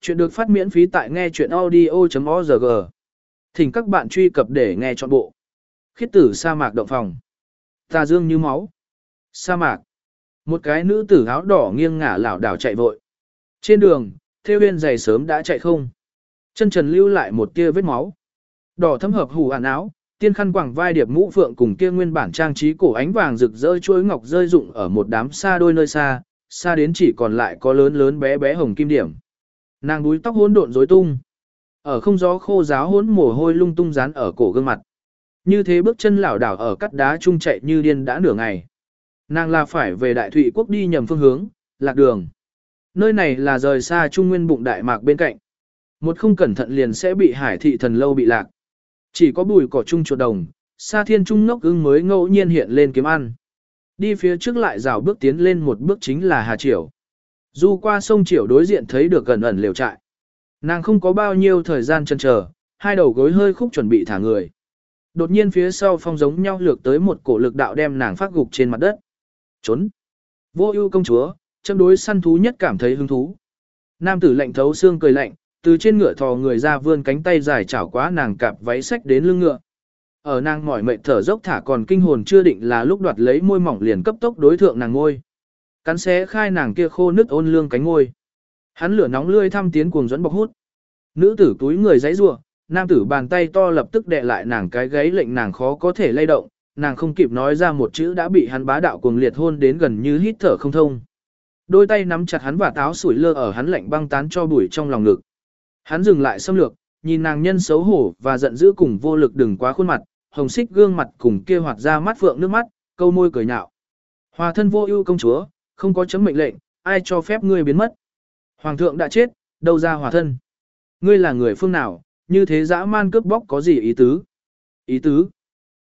Chuyện được phát miễn phí tại nghe chuyện audio.org. Thỉnh các bạn truy cập để nghe trọn bộ. Khiết tử sa mạc động phòng. Tà dương như máu. Sa mạc. Một cái nữ tử áo đỏ nghiêng ngả lảo đảo chạy vội. Trên đường, theo Huyên giày sớm đã chạy không. Chân trần lưu lại một tia vết máu. Đỏ thấm hợp hủ ản áo, tiên khăn quàng vai điệp mũ phượng cùng kia nguyên bản trang trí cổ ánh vàng rực rỡ chuối ngọc rơi rụng ở một đám xa đôi nơi xa, xa đến chỉ còn lại có lớn lớn bé bé hồng kim điểm. Nàng đuôi tóc hỗn độn rối tung. Ở không gió khô giáo hỗn mồ hôi lung tung dán ở cổ gương mặt. Như thế bước chân lảo đảo ở cắt đá trung chạy như điên đã nửa ngày. Nàng là phải về đại thụy quốc đi nhầm phương hướng, lạc đường. Nơi này là rời xa trung nguyên bụng đại mạc bên cạnh. Một không cẩn thận liền sẽ bị hải thị thần lâu bị lạc. Chỉ có bùi cỏ trung chuột đồng, xa thiên trung ngốc ưng mới ngẫu nhiên hiện lên kiếm ăn. Đi phía trước lại rào bước tiến lên một bước chính là Hà Triều. Du qua sông Triều đối diện thấy được gần ẩn liều trại. Nàng không có bao nhiêu thời gian chân chờ, hai đầu gối hơi khúc chuẩn bị thả người. Đột nhiên phía sau phong giống nhau lược tới một cổ lực đạo đem nàng phát gục trên mặt đất. Trốn. Vô ưu công chúa, châm đối săn thú nhất cảm thấy hứng thú. Nam tử lạnh thấu xương cười lạnh, từ trên ngựa thò người ra vươn cánh tay dài chảo quá nàng cạp váy sách đến lưng ngựa. Ở nàng mỏi mệt thở dốc thả còn kinh hồn chưa định là lúc đoạt lấy môi mỏng liền cấp tốc đối thượng nàng ngôi. Cắn xé khai nàng kia khô nứt ôn lương cánh ngôi. Hắn lửa nóng lươi thăm tiến cuồng dẫn bọc hút. Nữ tử túi người giãy giụa, nam tử bàn tay to lập tức đè lại nàng cái gáy lệnh nàng khó có thể lay động, nàng không kịp nói ra một chữ đã bị hắn bá đạo cuồng liệt hôn đến gần như hít thở không thông. Đôi tay nắm chặt hắn và táo sủi lơ ở hắn lạnh băng tán cho bụi trong lòng ngực. Hắn dừng lại xâm lược, nhìn nàng nhân xấu hổ và giận dữ cùng vô lực đừng quá khuôn mặt, hồng xích gương mặt cùng kia hoạt ra mắt phượng nước mắt, câu môi cười nhạo. Hòa thân vô ưu công chúa, không có chấm mệnh lệnh, ai cho phép ngươi biến mất. Hoàng thượng đã chết, đâu ra hòa thân. Ngươi là người phương nào, như thế dã man cướp bóc có gì ý tứ? Ý tứ?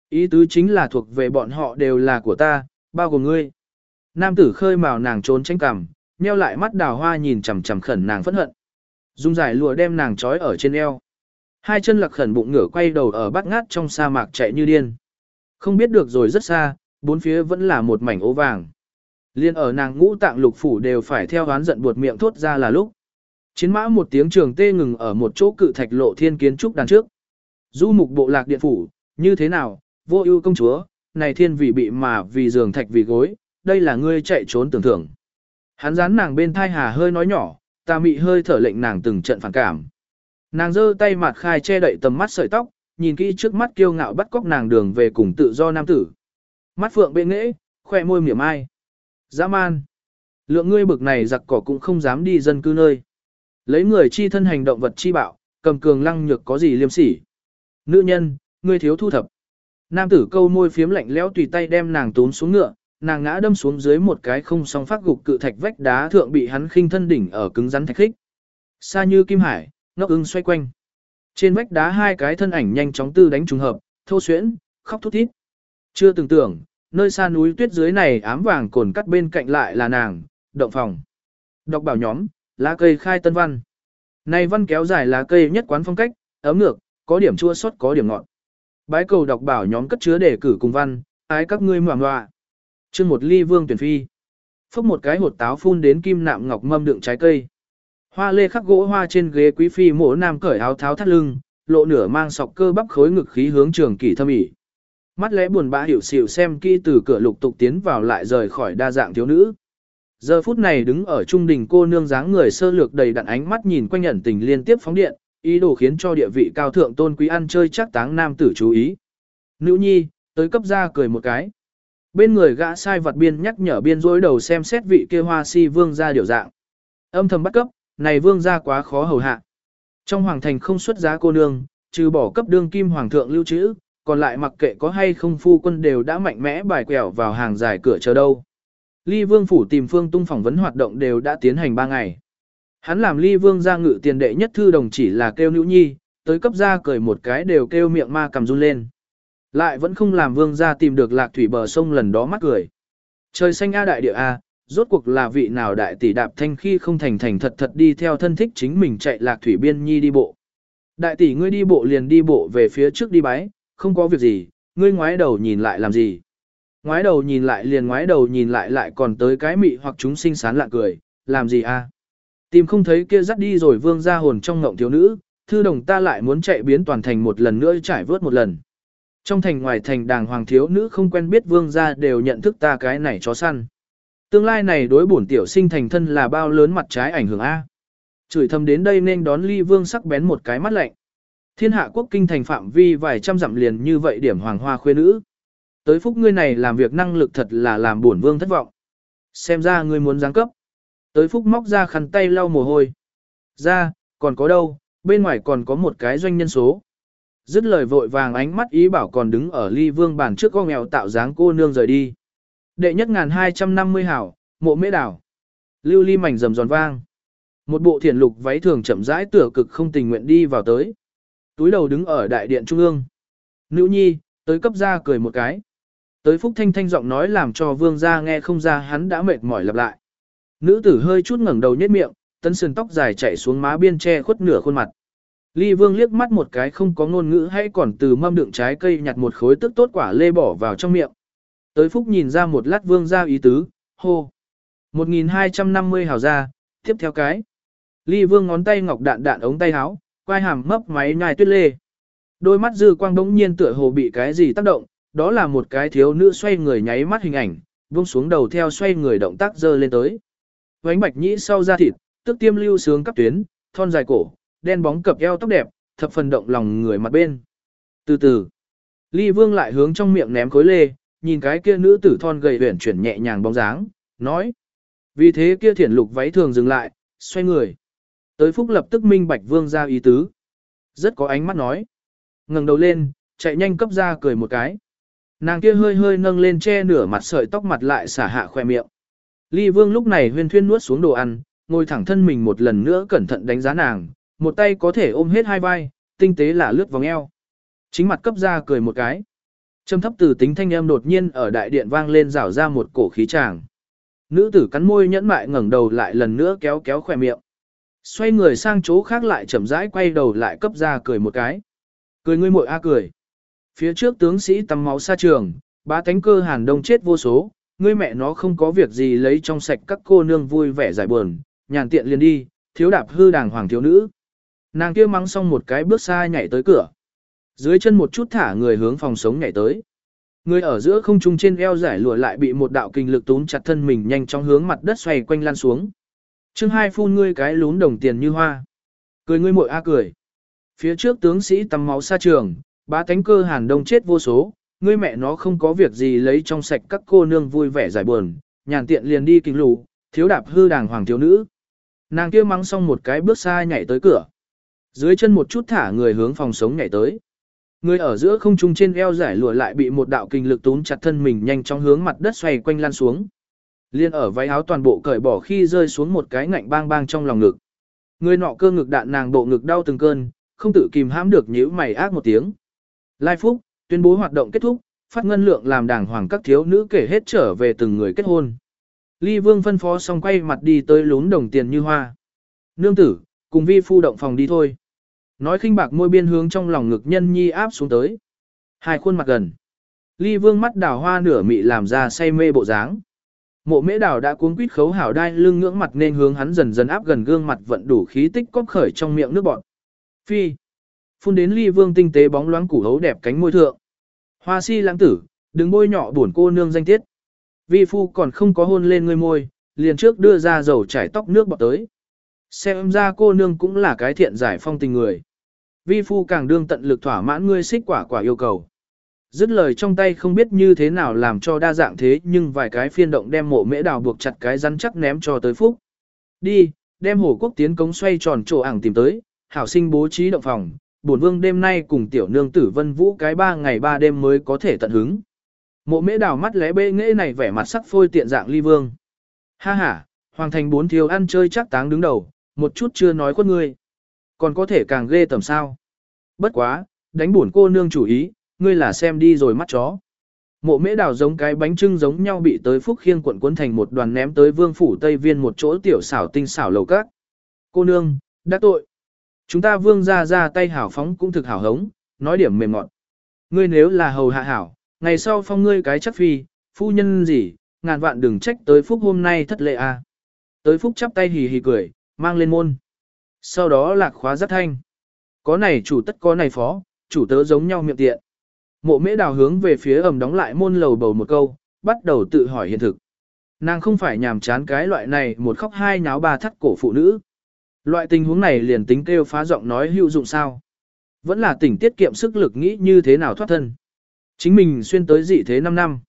Ý tứ chính là thuộc về bọn họ đều là của ta, bao gồm ngươi. Nam tử khơi màu nàng trốn tránh cằm, nheo lại mắt đào hoa nhìn chằm chằm khẩn nàng phẫn hận. Dung giải lụa đem nàng trói ở trên eo. Hai chân lạc khẩn bụng ngửa quay đầu ở bát ngát trong sa mạc chạy như điên. Không biết được rồi rất xa, bốn phía vẫn là một mảnh ố vàng. Liên ở nàng ngũ tạng lục phủ đều phải theo oán giận buột miệng thốt ra là lúc. Chiến mã một tiếng trường tê ngừng ở một chỗ cự thạch lộ thiên kiến trúc đằng trước. Du mục bộ lạc điện phủ, như thế nào, vô ưu công chúa, này thiên vị bị mà vì giường thạch vì gối, đây là ngươi chạy trốn tưởng thưởng. Hắn dán nàng bên thai hà hơi nói nhỏ, ta mị hơi thở lệnh nàng từng trận phản cảm. Nàng giơ tay mặt khai che đậy tầm mắt sợi tóc, nhìn kỹ trước mắt kiêu ngạo bắt cóc nàng đường về cùng tự do nam tử. Mắt phượng bệ nghễ, khoe môi mỉa mai. Dã man. Lượng ngươi bực này giặc cỏ cũng không dám đi dân cư nơi. Lấy người chi thân hành động vật chi bạo, cầm cường lăng nhược có gì liêm sỉ. Nữ nhân, ngươi thiếu thu thập. Nam tử câu môi phiếm lạnh lẽo tùy tay đem nàng tốn xuống ngựa, nàng ngã đâm xuống dưới một cái không song phát gục cự thạch vách đá thượng bị hắn khinh thân đỉnh ở cứng rắn thạch khích. Xa như kim hải, ngốc ưng xoay quanh. Trên vách đá hai cái thân ảnh nhanh chóng tư đánh trùng hợp, thô xuyễn, khóc thút thít. Chưa từng tưởng, nơi xa núi tuyết dưới này ám vàng cồn cắt bên cạnh lại là nàng, động phòng. Đọc bảo nhóm, lá cây khai tân văn. Này văn kéo dài lá cây nhất quán phong cách, ấm ngược, có điểm chua xót có điểm ngọt. Bái cầu đọc bảo nhóm cất chứa để cử cùng văn, ái các ngươi ngoạm ngoạ. Chương một ly vương tuyển phi. Phốc một cái hột táo phun đến kim nạm ngọc mâm đựng trái cây. Hoa lê khắc gỗ hoa trên ghế quý phi mổ nam cởi áo tháo thắt lưng, lộ nửa mang sọc cơ bắp khối ngực khí hướng trường kỷ thâm ỉ. Mắt lẽ buồn bã hiểu xỉu xem kỹ từ cửa lục tục tiến vào lại rời khỏi đa dạng thiếu nữ. Giờ phút này đứng ở trung đình cô nương dáng người sơ lược đầy đặn ánh mắt nhìn quanh nhận tình liên tiếp phóng điện, ý đồ khiến cho địa vị cao thượng tôn quý ăn chơi chắc táng nam tử chú ý. Nữ nhi, tới cấp ra cười một cái. Bên người gã sai vật biên nhắc nhở biên rối đầu xem xét vị kia hoa si vương ra điều dạng. Âm thầm bắt cấp, này vương ra quá khó hầu hạ. Trong hoàng thành không xuất giá cô nương, trừ bỏ cấp đương kim hoàng thượng lưu trữ, còn lại mặc kệ có hay không phu quân đều đã mạnh mẽ bài quẹo vào hàng dài cửa chờ đâu. Ly vương phủ tìm phương tung phỏng vấn hoạt động đều đã tiến hành 3 ngày. Hắn làm ly vương ra ngự tiền đệ nhất thư đồng chỉ là kêu nữ nhi, tới cấp ra cười một cái đều kêu miệng ma cầm run lên. Lại vẫn không làm vương ra tìm được lạc thủy bờ sông lần đó mắt cười. Trời xanh A đại địa A, rốt cuộc là vị nào đại tỷ đạp thanh khi không thành thành thật thật đi theo thân thích chính mình chạy lạc thủy biên nhi đi bộ. Đại tỷ ngươi đi bộ liền đi bộ về phía trước đi bái, không có việc gì, ngươi ngoái đầu nhìn lại làm gì. Ngoái đầu nhìn lại liền ngoái đầu nhìn lại lại còn tới cái mị hoặc chúng sinh sán lạ cười, làm gì a? Tìm không thấy kia dắt đi rồi vương ra hồn trong ngộng thiếu nữ, thư đồng ta lại muốn chạy biến toàn thành một lần nữa trải vớt một lần. Trong thành ngoài thành đàng hoàng thiếu nữ không quen biết vương ra đều nhận thức ta cái này chó săn. Tương lai này đối bổn tiểu sinh thành thân là bao lớn mặt trái ảnh hưởng A. Chửi thầm đến đây nên đón ly vương sắc bén một cái mắt lạnh. Thiên hạ quốc kinh thành phạm vi vài trăm dặm liền như vậy điểm hoàng hoa khuê nữ. Tới phúc ngươi này làm việc năng lực thật là làm bổn vương thất vọng. Xem ra ngươi muốn giáng cấp. Tới phúc móc ra khăn tay lau mồ hôi. Ra, còn có đâu, bên ngoài còn có một cái doanh nhân số. Dứt lời vội vàng ánh mắt ý bảo còn đứng ở ly vương bàn trước con nghèo tạo dáng cô nương rời đi. Đệ nhất ngàn hai trăm năm mươi hảo, mộ mễ đảo. Lưu ly mảnh rầm giòn vang. Một bộ thiển lục váy thường chậm rãi tửa cực không tình nguyện đi vào tới. Túi đầu đứng ở đại điện trung ương. Nữ nhi, tới cấp ra cười một cái. Tới phúc thanh thanh giọng nói làm cho vương gia nghe không ra hắn đã mệt mỏi lặp lại. Nữ tử hơi chút ngẩng đầu nhếch miệng, tấn sườn tóc dài chạy xuống má biên che khuất nửa khuôn mặt. Ly vương liếc mắt một cái không có ngôn ngữ hay còn từ mâm đựng trái cây nhặt một khối tức tốt quả lê bỏ vào trong miệng. Tới phúc nhìn ra một lát vương gia ý tứ, hô. 1250 hào ra, tiếp theo cái. Ly vương ngón tay ngọc đạn đạn ống tay áo, quai hàm mấp máy nhai tuyết lê. Đôi mắt dư quang đống nhiên tựa hồ bị cái gì tác động, đó là một cái thiếu nữ xoay người nháy mắt hình ảnh, buông xuống đầu theo xoay người động tác dơ lên tới. Vánh bạch nhĩ sau da thịt, tức tiêm lưu sướng cấp tuyến, thon dài cổ, đen bóng cập eo tóc đẹp, thập phần động lòng người mặt bên. Từ từ, Ly Vương lại hướng trong miệng ném khối lê, nhìn cái kia nữ tử thon gầy uyển chuyển nhẹ nhàng bóng dáng, nói. Vì thế kia thiển lục váy thường dừng lại, xoay người. Tới phúc lập tức minh bạch vương ra ý tứ. Rất có ánh mắt nói. ngẩng đầu lên, chạy nhanh cấp ra cười một cái. Nàng kia hơi hơi nâng lên che nửa mặt sợi tóc mặt lại xả hạ khoe miệng. Ly vương lúc này huyên thuyên nuốt xuống đồ ăn, ngồi thẳng thân mình một lần nữa cẩn thận đánh giá nàng, một tay có thể ôm hết hai vai, tinh tế là lướt vòng eo. Chính mặt cấp ra cười một cái. Trầm thấp từ tính thanh âm đột nhiên ở đại điện vang lên rảo ra một cổ khí tràng. Nữ tử cắn môi nhẫn mại ngẩng đầu lại lần nữa kéo kéo khỏe miệng. Xoay người sang chỗ khác lại chậm rãi quay đầu lại cấp ra cười một cái. Cười ngươi muội a cười. Phía trước tướng sĩ tắm máu xa trường, bá tánh cơ hàn đông chết vô số, ngươi mẹ nó không có việc gì lấy trong sạch các cô nương vui vẻ giải buồn, nhàn tiện liền đi, thiếu đạp hư đàng hoàng thiếu nữ. Nàng kia mắng xong một cái bước xa nhảy tới cửa. Dưới chân một chút thả người hướng phòng sống nhảy tới. Người ở giữa không trung trên eo giải lụa lại bị một đạo kinh lực tún chặt thân mình nhanh chóng hướng mặt đất xoay quanh lan xuống. Chương hai phun ngươi cái lún đồng tiền như hoa. Cười ngươi muội a cười. Phía trước tướng sĩ tắm máu xa trường, bá tánh cơ hàn đông chết vô số, ngươi mẹ nó không có việc gì lấy trong sạch các cô nương vui vẻ giải buồn, nhàn tiện liền đi kinh lù, thiếu đạp hư đàng hoàng thiếu nữ. Nàng kia mắng xong một cái bước xa nhảy tới cửa. Dưới chân một chút thả người hướng phòng sống nhảy tới. Người ở giữa không trung trên eo giải lụa lại bị một đạo kinh lực túm chặt thân mình nhanh chóng hướng mặt đất xoay quanh lan xuống. Liên ở váy áo toàn bộ cởi bỏ khi rơi xuống một cái ngạnh bang bang trong lòng ngực. Người nọ cơ ngực đạn nàng bộ ngực đau từng cơn, không tự kìm hãm được nhíu mày ác một tiếng. Lai Phúc, tuyên bố hoạt động kết thúc, phát ngân lượng làm đảng hoàng các thiếu nữ kể hết trở về từng người kết hôn. Ly Vương phân phó xong quay mặt đi tới lún đồng tiền như hoa. Nương tử, cùng vi phu động phòng đi thôi. Nói khinh bạc môi biên hướng trong lòng ngực nhân nhi áp xuống tới. Hai khuôn mặt gần. Ly Vương mắt đào hoa nửa mị làm ra say mê bộ dáng. Mộ mễ đào đã cuống quýt khấu hảo đai lưng ngưỡng mặt nên hướng hắn dần dần áp gần gương mặt vận đủ khí tích cóp khởi trong miệng nước bọt. Phi. Phun đến ly vương tinh tế bóng loáng củ hấu đẹp cánh môi thượng. Hoa si lãng tử, đừng bôi nhỏ buồn cô nương danh tiết. Vi phu còn không có hôn lên ngươi môi, liền trước đưa ra dầu chảy tóc nước bọt tới. Xem ra cô nương cũng là cái thiện giải phong tình người. Vi phu càng đương tận lực thỏa mãn ngươi xích quả quả yêu cầu. Dứt lời trong tay không biết như thế nào làm cho đa dạng thế nhưng vài cái phiên động đem mộ mễ đào buộc chặt cái rắn chắc ném cho tới phúc. Đi, đem hổ quốc tiến cống xoay tròn chỗ ảng tìm tới, hảo sinh bố trí động phòng, bổn vương đêm nay cùng tiểu nương tử vân vũ cái ba ngày ba đêm mới có thể tận hứng. Mộ mễ đào mắt lẽ bê nghệ này vẻ mặt sắc phôi tiện dạng ly vương. Ha ha, hoàng thành bốn thiếu ăn chơi chắc táng đứng đầu, một chút chưa nói quất ngươi. Còn có thể càng ghê tầm sao. Bất quá, đánh bổn cô nương chủ ý, ngươi là xem đi rồi mắt chó. Mộ mễ đào giống cái bánh trưng giống nhau bị tới phúc khiêng quận cuốn thành một đoàn ném tới vương phủ Tây Viên một chỗ tiểu xảo tinh xảo lầu các. Cô nương, đã tội. Chúng ta vương ra ra tay hảo phóng cũng thực hảo hống, nói điểm mềm ngọt. Ngươi nếu là hầu hạ hảo, ngày sau phong ngươi cái chắc phi, phu nhân gì, ngàn vạn đừng trách tới phúc hôm nay thất lệ. À. Tới phúc chắp tay hì hì cười, mang lên môn. Sau đó lạc khóa rất thanh. Có này chủ tất có này phó, chủ tớ giống nhau miệng tiện. Mộ mễ đào hướng về phía ẩm đóng lại môn lầu bầu một câu, bắt đầu tự hỏi hiện thực. Nàng không phải nhàm chán cái loại này một khóc hai nháo ba thắt cổ phụ nữ. Loại tình huống này liền tính kêu phá giọng nói hữu dụng sao. Vẫn là tỉnh tiết kiệm sức lực nghĩ như thế nào thoát thân. Chính mình xuyên tới dị thế 5 năm.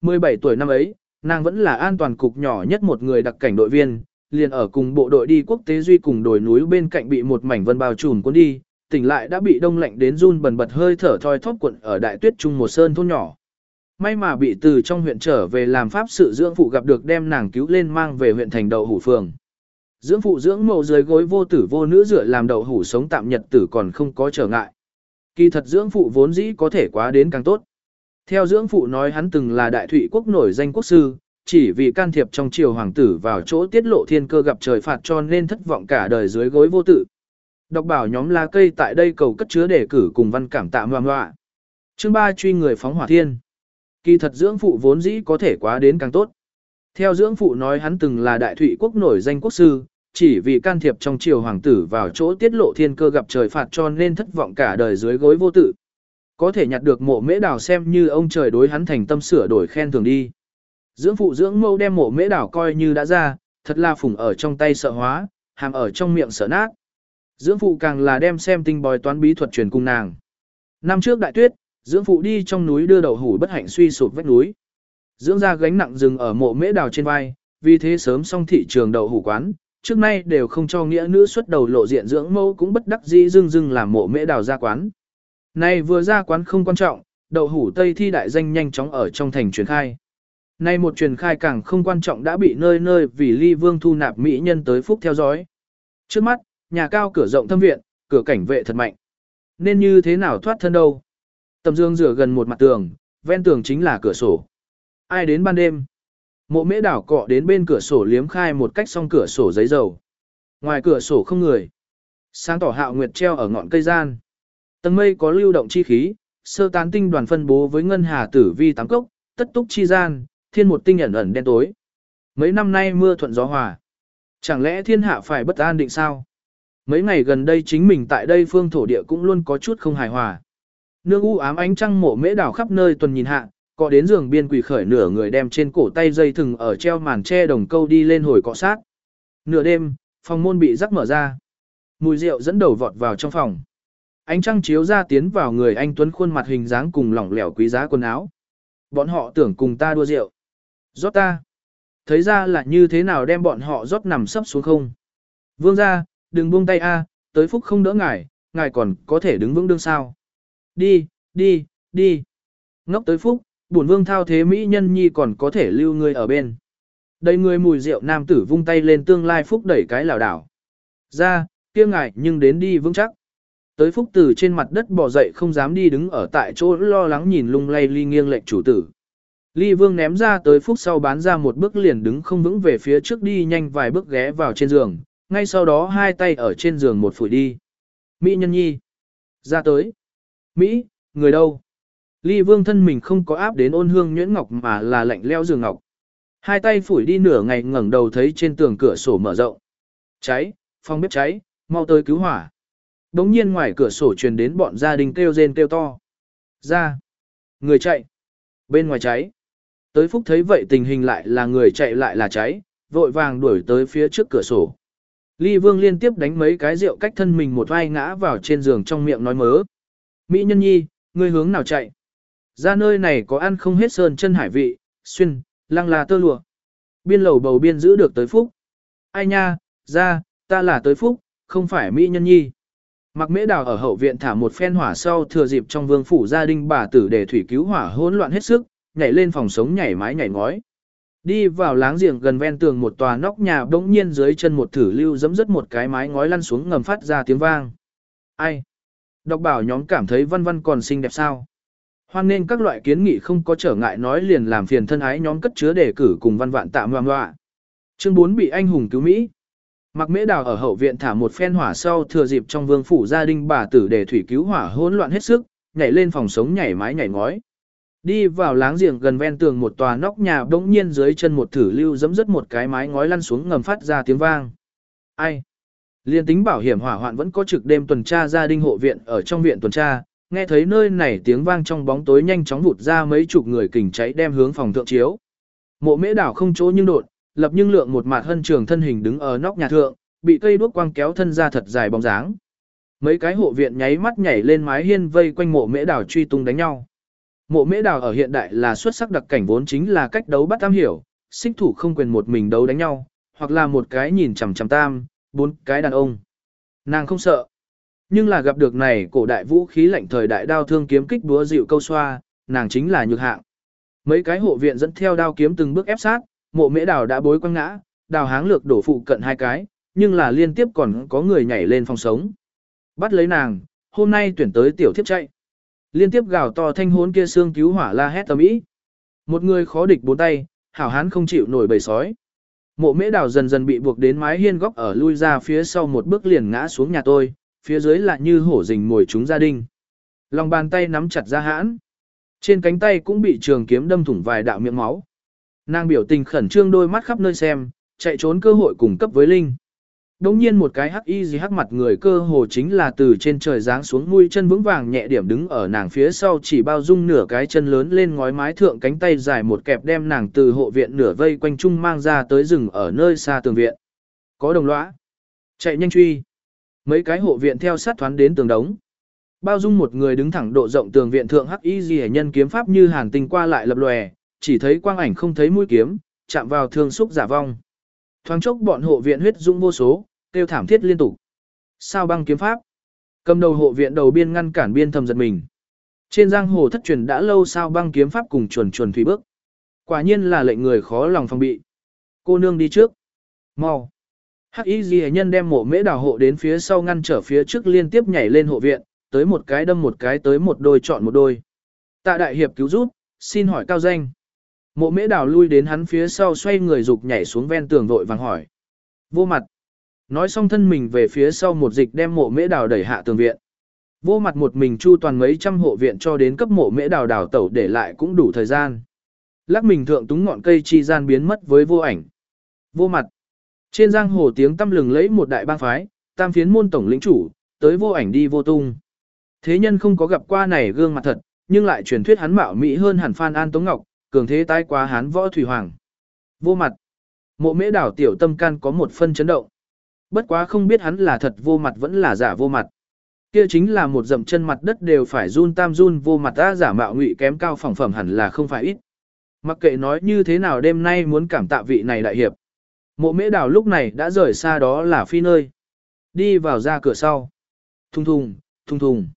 17 tuổi năm ấy, nàng vẫn là an toàn cục nhỏ nhất một người đặc cảnh đội viên, liền ở cùng bộ đội đi quốc tế duy cùng đồi núi bên cạnh bị một mảnh vân bao trùm cuốn đi, tỉnh lại đã bị đông lạnh đến run bần bật hơi thở thoi thóp quận ở đại tuyết trung một sơn thôn nhỏ. May mà bị từ trong huyện trở về làm pháp sự dưỡng phụ gặp được đem nàng cứu lên mang về huyện thành đậu hủ phường. Dưỡng phụ dưỡng mộ dưới gối vô tử vô nữ rửa làm đậu hủ sống tạm nhật tử còn không có trở ngại. Kỳ thật dưỡng phụ vốn dĩ có thể quá đến càng tốt. Theo dưỡng phụ nói hắn từng là đại thủy quốc nổi danh quốc sư, chỉ vì can thiệp trong triều hoàng tử vào chỗ tiết lộ thiên cơ gặp trời phạt cho nên thất vọng cả đời dưới gối vô tử. Đọc bảo nhóm lá cây tại đây cầu cất chứa để cử cùng văn cảm tạ ngoan ngoạ. Chương 3 truy người phóng hỏa thiên. Kỳ thật dưỡng phụ vốn dĩ có thể quá đến càng tốt. Theo dưỡng phụ nói hắn từng là đại thủy quốc nổi danh quốc sư, chỉ vì can thiệp trong triều hoàng tử vào chỗ tiết lộ thiên cơ gặp trời phạt cho nên thất vọng cả đời dưới gối vô tử. Có thể nhặt được mộ mễ đảo xem như ông trời đối hắn thành tâm sửa đổi khen thường đi. Dưỡng phụ dưỡng mâu đem mộ mễ đảo coi như đã ra, thật là phủng ở trong tay sợ hóa, hàm ở trong miệng sợ nát. Dưỡng phụ càng là đem xem tinh bói toán bí thuật truyền cung nàng. Năm trước đại tuyết, dưỡng phụ đi trong núi đưa đậu hủ bất hạnh suy sụp vách núi. Dưỡng ra gánh nặng rừng ở mộ mễ đào trên vai, vì thế sớm xong thị trường đậu hủ quán, trước nay đều không cho nghĩa nữ xuất đầu lộ diện dưỡng mẫu cũng bất đắc dĩ dưng dưng làm mộ mễ đào ra quán. Này vừa ra quán không quan trọng, đậu hủ Tây thi đại danh nhanh chóng ở trong thành truyền khai. Nay một truyền khai càng không quan trọng đã bị nơi nơi vì ly vương thu nạp mỹ nhân tới phúc theo dõi. Trước mắt, nhà cao cửa rộng thâm viện, cửa cảnh vệ thật mạnh. Nên như thế nào thoát thân đâu? Tầm dương rửa gần một mặt tường, ven tường chính là cửa sổ. Ai đến ban đêm? Mộ mễ đảo cọ đến bên cửa sổ liếm khai một cách xong cửa sổ giấy dầu. Ngoài cửa sổ không người. Sáng tỏ hạo nguyệt treo ở ngọn cây gian. Tầng mây có lưu động chi khí, sơ tán tinh đoàn phân bố với ngân hà tử vi tám cốc, tất túc chi gian, thiên một tinh ẩn ẩn đen tối. Mấy năm nay mưa thuận gió hòa. Chẳng lẽ thiên hạ phải bất an định sao? Mấy ngày gần đây chính mình tại đây phương thổ địa cũng luôn có chút không hài hòa. Nương u ám ánh trăng mộ mễ đảo khắp nơi tuần nhìn hạ, có đến giường biên quỳ khởi nửa người đem trên cổ tay dây thừng ở treo màn che đồng câu đi lên hồi cọ sát. Nửa đêm, phòng môn bị rắc mở ra. Mùi rượu dẫn đầu vọt vào trong phòng. Ánh trăng chiếu ra tiến vào người anh Tuấn khuôn mặt hình dáng cùng lỏng lẻo quý giá quần áo. Bọn họ tưởng cùng ta đua rượu. Rót ta. Thấy ra là như thế nào đem bọn họ rót nằm sấp xuống không. Vương ra, đừng buông tay a, tới phúc không đỡ ngài, ngài còn có thể đứng vững đương sao. Đi, đi, đi. Ngốc tới phúc, bổn vương thao thế mỹ nhân nhi còn có thể lưu người ở bên. Đây người mùi rượu nam tử vung tay lên tương lai phúc đẩy cái lảo đảo. Ra, kia ngài nhưng đến đi vững chắc. Tới phúc từ trên mặt đất bò dậy không dám đi đứng ở tại chỗ lo lắng nhìn lung lay ly nghiêng lệnh chủ tử. Ly vương ném ra tới phúc sau bán ra một bước liền đứng không vững về phía trước đi nhanh vài bước ghé vào trên giường, ngay sau đó hai tay ở trên giường một phủi đi. Mỹ nhân nhi. Ra tới. Mỹ, người đâu? Ly vương thân mình không có áp đến ôn hương nhuyễn ngọc mà là lạnh leo giường ngọc. Hai tay phủi đi nửa ngày ngẩng đầu thấy trên tường cửa sổ mở rộng. Cháy, phòng bếp cháy, mau tới cứu hỏa. Đống nhiên ngoài cửa sổ truyền đến bọn gia đình kêu rên kêu to. Ra. Người chạy. Bên ngoài cháy. Tới phúc thấy vậy tình hình lại là người chạy lại là cháy, vội vàng đuổi tới phía trước cửa sổ. Ly Vương liên tiếp đánh mấy cái rượu cách thân mình một vai ngã vào trên giường trong miệng nói mớ. Mỹ nhân nhi, ngươi hướng nào chạy? Ra nơi này có ăn không hết sơn chân hải vị, xuyên, lăng là tơ lụa. Biên lầu bầu biên giữ được tới phúc. Ai nha, ra, ta là tới phúc, không phải Mỹ nhân nhi. Mặc mễ đào ở hậu viện thả một phen hỏa sau thừa dịp trong vương phủ gia đình bà tử để thủy cứu hỏa hỗn loạn hết sức, nhảy lên phòng sống nhảy mái nhảy ngói. Đi vào láng giềng gần ven tường một tòa nóc nhà bỗng nhiên dưới chân một thử lưu dẫm dứt một cái mái ngói lăn xuống ngầm phát ra tiếng vang. Ai? Đọc bảo nhóm cảm thấy văn văn còn xinh đẹp sao? Hoan nên các loại kiến nghị không có trở ngại nói liền làm phiền thân ái nhóm cất chứa đề cử cùng văn vạn tạm ngoan ngoạ. Chương 4 bị anh hùng cứu Mỹ. Mặc mễ đào ở hậu viện thả một phen hỏa sau thừa dịp trong vương phủ gia đình bà tử để thủy cứu hỏa hỗn loạn hết sức, nhảy lên phòng sống nhảy mái nhảy ngói. Đi vào láng giềng gần ven tường một tòa nóc nhà bỗng nhiên dưới chân một thử lưu dẫm rất một cái mái ngói lăn xuống ngầm phát ra tiếng vang. Ai? Liên tính bảo hiểm hỏa hoạn vẫn có trực đêm tuần tra gia đình hộ viện ở trong viện tuần tra, nghe thấy nơi này tiếng vang trong bóng tối nhanh chóng vụt ra mấy chục người kình cháy đem hướng phòng thượng chiếu. Mộ mễ đảo không chỗ nhưng đột, lập nhưng lượng một mặt hân trường thân hình đứng ở nóc nhà thượng, bị cây đuốc quang kéo thân ra thật dài bóng dáng. Mấy cái hộ viện nháy mắt nhảy lên mái hiên vây quanh mộ mễ đảo truy tung đánh nhau. Mộ mễ Đào ở hiện đại là xuất sắc đặc cảnh vốn chính là cách đấu bắt tam hiểu, xích thủ không quyền một mình đấu đánh nhau, hoặc là một cái nhìn chằm chằm tam, bốn cái đàn ông. Nàng không sợ. Nhưng là gặp được này cổ đại vũ khí lạnh thời đại đao thương kiếm kích búa dịu câu xoa, nàng chính là nhược hạng. Mấy cái hộ viện dẫn theo đao kiếm từng bước ép sát, mộ mễ đào đã bối quăng ngã, đào háng lược đổ phụ cận hai cái, nhưng là liên tiếp còn có người nhảy lên phòng sống. Bắt lấy nàng, hôm nay tuyển tới tiểu thiếp chạy. Liên tiếp gào to thanh hốn kia xương cứu hỏa la hét tầm ý. Một người khó địch bốn tay, hảo hán không chịu nổi bầy sói. Mộ mễ đào dần dần bị buộc đến mái hiên góc ở lui ra phía sau một bước liền ngã xuống nhà tôi, phía dưới là như hổ rình mồi chúng gia đình. Lòng bàn tay nắm chặt ra hãn. Trên cánh tay cũng bị trường kiếm đâm thủng vài đạo miệng máu. Nàng biểu tình khẩn trương đôi mắt khắp nơi xem, chạy trốn cơ hội cùng cấp với Linh. Đống nhiên một cái hắc y gì hắc mặt người cơ hồ chính là từ trên trời giáng xuống mũi chân vững vàng nhẹ điểm đứng ở nàng phía sau chỉ bao dung nửa cái chân lớn lên ngói mái thượng cánh tay dài một kẹp đem nàng từ hộ viện nửa vây quanh trung mang ra tới rừng ở nơi xa tường viện. Có đồng lõa. Chạy nhanh truy. Mấy cái hộ viện theo sát thoán đến tường đống. Bao dung một người đứng thẳng độ rộng tường viện thượng hắc y gì nhân kiếm pháp như hàn tinh qua lại lập lòe, chỉ thấy quang ảnh không thấy mũi kiếm, chạm vào thương xúc giả vong. Thoáng chốc bọn hộ viện huyết dũng vô số, kêu thảm thiết liên tục. Sao băng kiếm pháp? Cầm đầu hộ viện đầu biên ngăn cản biên thầm giật mình. Trên giang hồ thất truyền đã lâu sao băng kiếm pháp cùng chuẩn chuẩn thủy bước. Quả nhiên là lệnh người khó lòng phòng bị. Cô nương đi trước. Mau. Hắc y ghi nhân đem mộ mễ đào hộ đến phía sau ngăn trở phía trước liên tiếp nhảy lên hộ viện, tới một cái đâm một cái tới một đôi chọn một đôi. Tạ đại hiệp cứu giúp, xin hỏi cao danh. Mộ mễ đào lui đến hắn phía sau xoay người dục nhảy xuống ven tường vội vàng hỏi. Vô mặt. Nói xong thân mình về phía sau một dịch đem mộ mễ đào đẩy hạ tường viện. Vô mặt một mình chu toàn mấy trăm hộ viện cho đến cấp mộ mễ đào đào tẩu để lại cũng đủ thời gian. Lắc mình thượng túng ngọn cây chi gian biến mất với vô ảnh. Vô mặt. Trên giang hồ tiếng tâm lừng lấy một đại bang phái, tam phiến môn tổng lĩnh chủ, tới vô ảnh đi vô tung. Thế nhân không có gặp qua này gương mặt thật, nhưng lại truyền thuyết hắn mạo mỹ hơn hẳn Phan An Tống Ngọc, cường thế tái quá hán võ thủy hoàng. Vô mặt. Mộ mễ đảo tiểu tâm can có một phân chấn động. Bất quá không biết hắn là thật vô mặt vẫn là giả vô mặt. Kia chính là một dậm chân mặt đất đều phải run tam run vô mặt ta giả mạo ngụy kém cao phỏng phẩm hẳn là không phải ít. Mặc kệ nói như thế nào đêm nay muốn cảm tạ vị này đại hiệp. Mộ mễ đảo lúc này đã rời xa đó là phi nơi. Đi vào ra cửa sau. Thùng thùng, thùng thùng.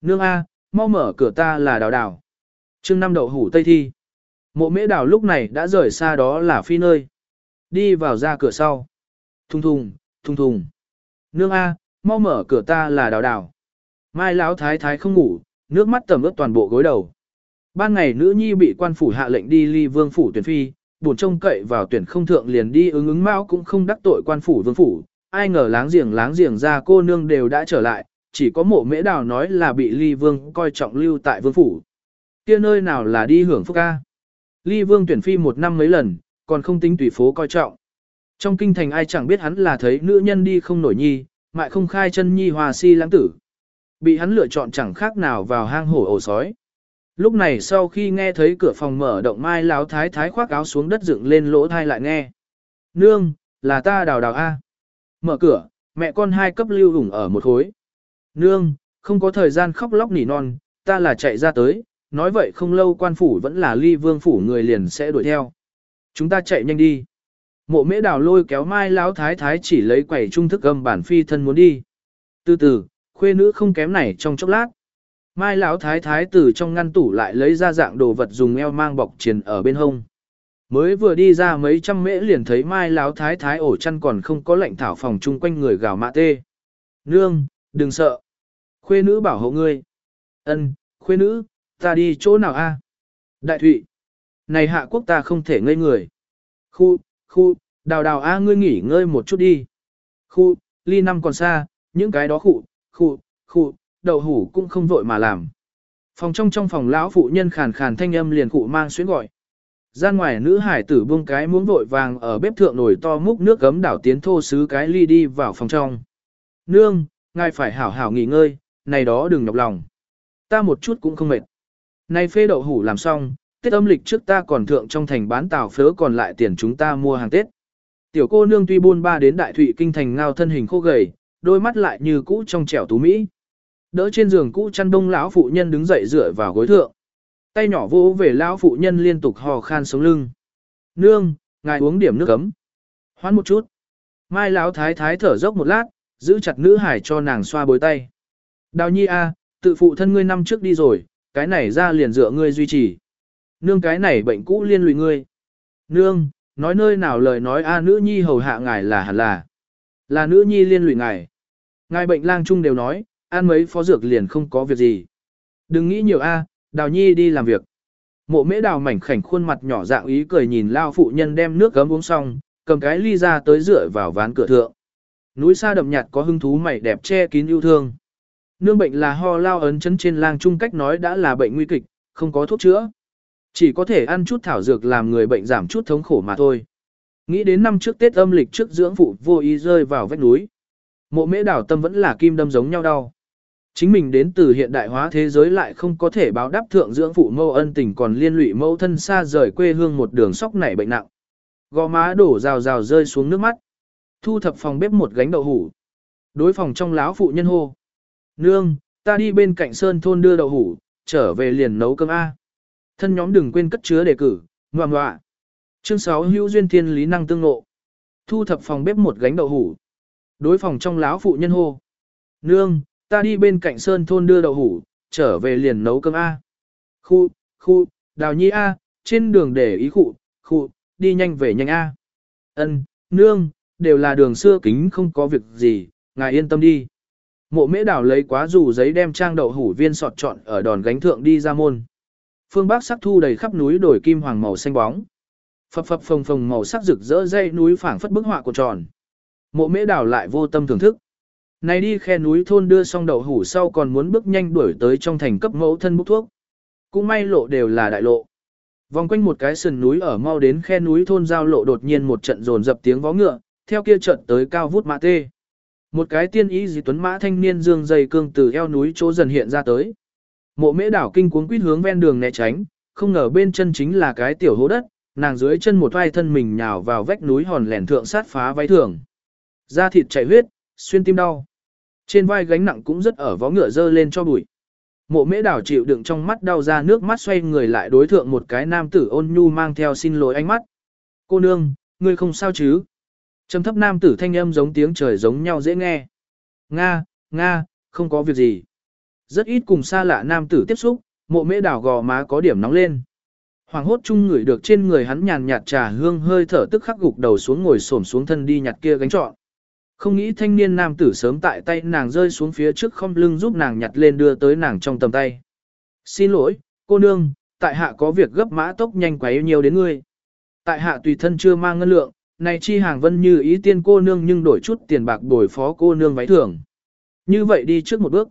Nương A, mau mở cửa ta là đào đào. chương năm đậu hủ tây thi. Mộ mễ đảo lúc này đã rời xa đó là phi nơi. Đi vào ra cửa sau. Thùng thùng, thùng thùng. Nương A, mau mở cửa ta là đào đào. Mai lão thái thái không ngủ, nước mắt tầm ướt toàn bộ gối đầu. Ban ngày nữ nhi bị quan phủ hạ lệnh đi ly vương phủ tuyển phi, buồn trông cậy vào tuyển không thượng liền đi ứng ứng mão cũng không đắc tội quan phủ vương phủ. Ai ngờ láng giềng láng giềng ra cô nương đều đã trở lại, chỉ có mộ mễ đào nói là bị ly vương coi trọng lưu tại vương phủ. kia nơi nào là đi hưởng phúc ca. Ly vương tuyển phi một năm mấy lần, còn không tính tùy phố coi trọng. Trong kinh thành ai chẳng biết hắn là thấy nữ nhân đi không nổi nhi, mại không khai chân nhi hòa si lãng tử. Bị hắn lựa chọn chẳng khác nào vào hang hổ ổ sói. Lúc này sau khi nghe thấy cửa phòng mở động mai láo thái thái khoác áo xuống đất dựng lên lỗ thai lại nghe. Nương, là ta đào đào A. Mở cửa, mẹ con hai cấp lưu hùng ở một khối. Nương, không có thời gian khóc lóc nỉ non, ta là chạy ra tới, nói vậy không lâu quan phủ vẫn là ly vương phủ người liền sẽ đuổi theo. Chúng ta chạy nhanh đi. Mộ mễ đào lôi kéo mai lão thái thái chỉ lấy quẩy trung thức âm bản phi thân muốn đi. Từ từ, khuê nữ không kém này trong chốc lát. Mai lão thái thái từ trong ngăn tủ lại lấy ra dạng đồ vật dùng eo mang bọc triền ở bên hông. Mới vừa đi ra mấy trăm mễ liền thấy mai lão thái thái ổ chăn còn không có lệnh thảo phòng chung quanh người gào mạ tê. Nương, đừng sợ. Khuê nữ bảo hộ ngươi. Ân, khuê nữ, ta đi chỗ nào a? Đại thụy. Này hạ quốc ta không thể ngây người. Khu, khu, đào đào a ngươi nghỉ ngơi một chút đi. Khu, ly năm còn xa, những cái đó khu, khu, khu, đậu hủ cũng không vội mà làm. Phòng trong trong phòng lão phụ nhân khàn khàn thanh âm liền cụ mang xuyến gọi. Gian ngoài nữ hải tử buông cái muỗng vội vàng ở bếp thượng nổi to múc nước gấm đảo tiến thô sứ cái ly đi vào phòng trong. Nương, ngài phải hảo hảo nghỉ ngơi, này đó đừng nhọc lòng. Ta một chút cũng không mệt. Này phê đậu hủ làm xong, Tết âm lịch trước ta còn thượng trong thành bán tàu phớ còn lại tiền chúng ta mua hàng Tết. Tiểu cô nương tuy buôn ba đến đại thụy kinh thành ngao thân hình khô gầy, đôi mắt lại như cũ trong trẻo tú mỹ. Đỡ trên giường cũ chăn đông lão phụ nhân đứng dậy dựa vào gối thượng. Tay nhỏ vô về lão phụ nhân liên tục hò khan sống lưng. Nương, ngài uống điểm nước ấm. Hoan một chút. Mai lão thái thái thở dốc một lát, giữ chặt nữ hải cho nàng xoa bối tay. Đào nhi a, tự phụ thân ngươi năm trước đi rồi, cái này ra liền dựa ngươi duy trì. Nương cái này bệnh cũ liên lụy ngươi. Nương, nói nơi nào lời nói a nữ nhi hầu hạ ngài là hẳn là. Là nữ nhi liên lụy ngài. Ngài bệnh lang chung đều nói, ăn mấy phó dược liền không có việc gì. Đừng nghĩ nhiều a, đào nhi đi làm việc. Mộ mễ đào mảnh khảnh khuôn mặt nhỏ dạng ý cười nhìn lao phụ nhân đem nước gấm uống xong, cầm cái ly ra tới rửa vào ván cửa thượng. Núi xa đậm nhạt có hứng thú mày đẹp che kín yêu thương. Nương bệnh là ho lao ấn chấn trên lang trung cách nói đã là bệnh nguy kịch, không có thuốc chữa. Chỉ có thể ăn chút thảo dược làm người bệnh giảm chút thống khổ mà thôi. Nghĩ đến năm trước Tết âm lịch trước dưỡng phụ vô ý rơi vào vách núi. Mộ mễ đảo tâm vẫn là kim đâm giống nhau đau. Chính mình đến từ hiện đại hóa thế giới lại không có thể báo đáp thượng dưỡng phụ mâu ân tình còn liên lụy mâu thân xa rời quê hương một đường sóc nảy bệnh nặng. Gò má đổ rào rào rơi xuống nước mắt. Thu thập phòng bếp một gánh đậu hủ. Đối phòng trong láo phụ nhân hô. Nương, ta đi bên cạnh sơn thôn đưa đậu hủ, trở về liền nấu cơm A. Thân nhóm đừng quên cất chứa đề cử, ngoạm ngoạ. Chương 6 hữu duyên thiên lý năng tương ngộ. Thu thập phòng bếp một gánh đậu hủ. Đối phòng trong láo phụ nhân hô. Nương, ta đi bên cạnh sơn thôn đưa đậu hủ, trở về liền nấu cơm A. Khu, khu, đào nhi A, trên đường để ý khu, khu, đi nhanh về nhanh A. Ân, nương, đều là đường xưa kính không có việc gì, ngài yên tâm đi. Mộ mễ đảo lấy quá dù giấy đem trang đậu hủ viên sọt trọn ở đòn gánh thượng đi ra môn. Phương Bắc sắc thu đầy khắp núi đồi kim hoàng màu xanh bóng. Phập phập phồng phồng màu sắc rực rỡ dây núi phảng phất bức họa của tròn. Mộ mễ đảo lại vô tâm thưởng thức. Này đi khe núi thôn đưa xong đậu hủ sau còn muốn bước nhanh đuổi tới trong thành cấp mẫu thân bốc thuốc. Cũng may lộ đều là đại lộ. Vòng quanh một cái sườn núi ở mau đến khe núi thôn giao lộ đột nhiên một trận rồn dập tiếng vó ngựa, theo kia trận tới cao vút mã tê. Một cái tiên ý gì tuấn mã thanh niên dương dây cương từ eo núi chỗ dần hiện ra tới. Mộ mễ đảo kinh cuống quýt hướng ven đường né tránh, không ngờ bên chân chính là cái tiểu hố đất, nàng dưới chân một vai thân mình nhào vào vách núi hòn lẻn thượng sát phá váy thường. Da thịt chảy huyết, xuyên tim đau. Trên vai gánh nặng cũng rất ở vó ngựa dơ lên cho bụi. Mộ mễ đảo chịu đựng trong mắt đau ra nước mắt xoay người lại đối thượng một cái nam tử ôn nhu mang theo xin lỗi ánh mắt. Cô nương, ngươi không sao chứ? Trầm thấp nam tử thanh âm giống tiếng trời giống nhau dễ nghe. Nga, Nga, không có việc gì. Rất ít cùng xa lạ nam tử tiếp xúc, mộ mễ đảo gò má có điểm nóng lên. Hoàng hốt chung ngửi được trên người hắn nhàn nhạt trà hương hơi thở tức khắc gục đầu xuống ngồi xổm xuống thân đi nhặt kia gánh trọn. Không nghĩ thanh niên nam tử sớm tại tay nàng rơi xuống phía trước không lưng giúp nàng nhặt lên đưa tới nàng trong tầm tay. Xin lỗi, cô nương, tại hạ có việc gấp mã tốc nhanh quá yêu nhiều đến ngươi. Tại hạ tùy thân chưa mang ngân lượng, này chi hàng vân như ý tiên cô nương nhưng đổi chút tiền bạc đổi phó cô nương váy thưởng. Như vậy đi trước một bước.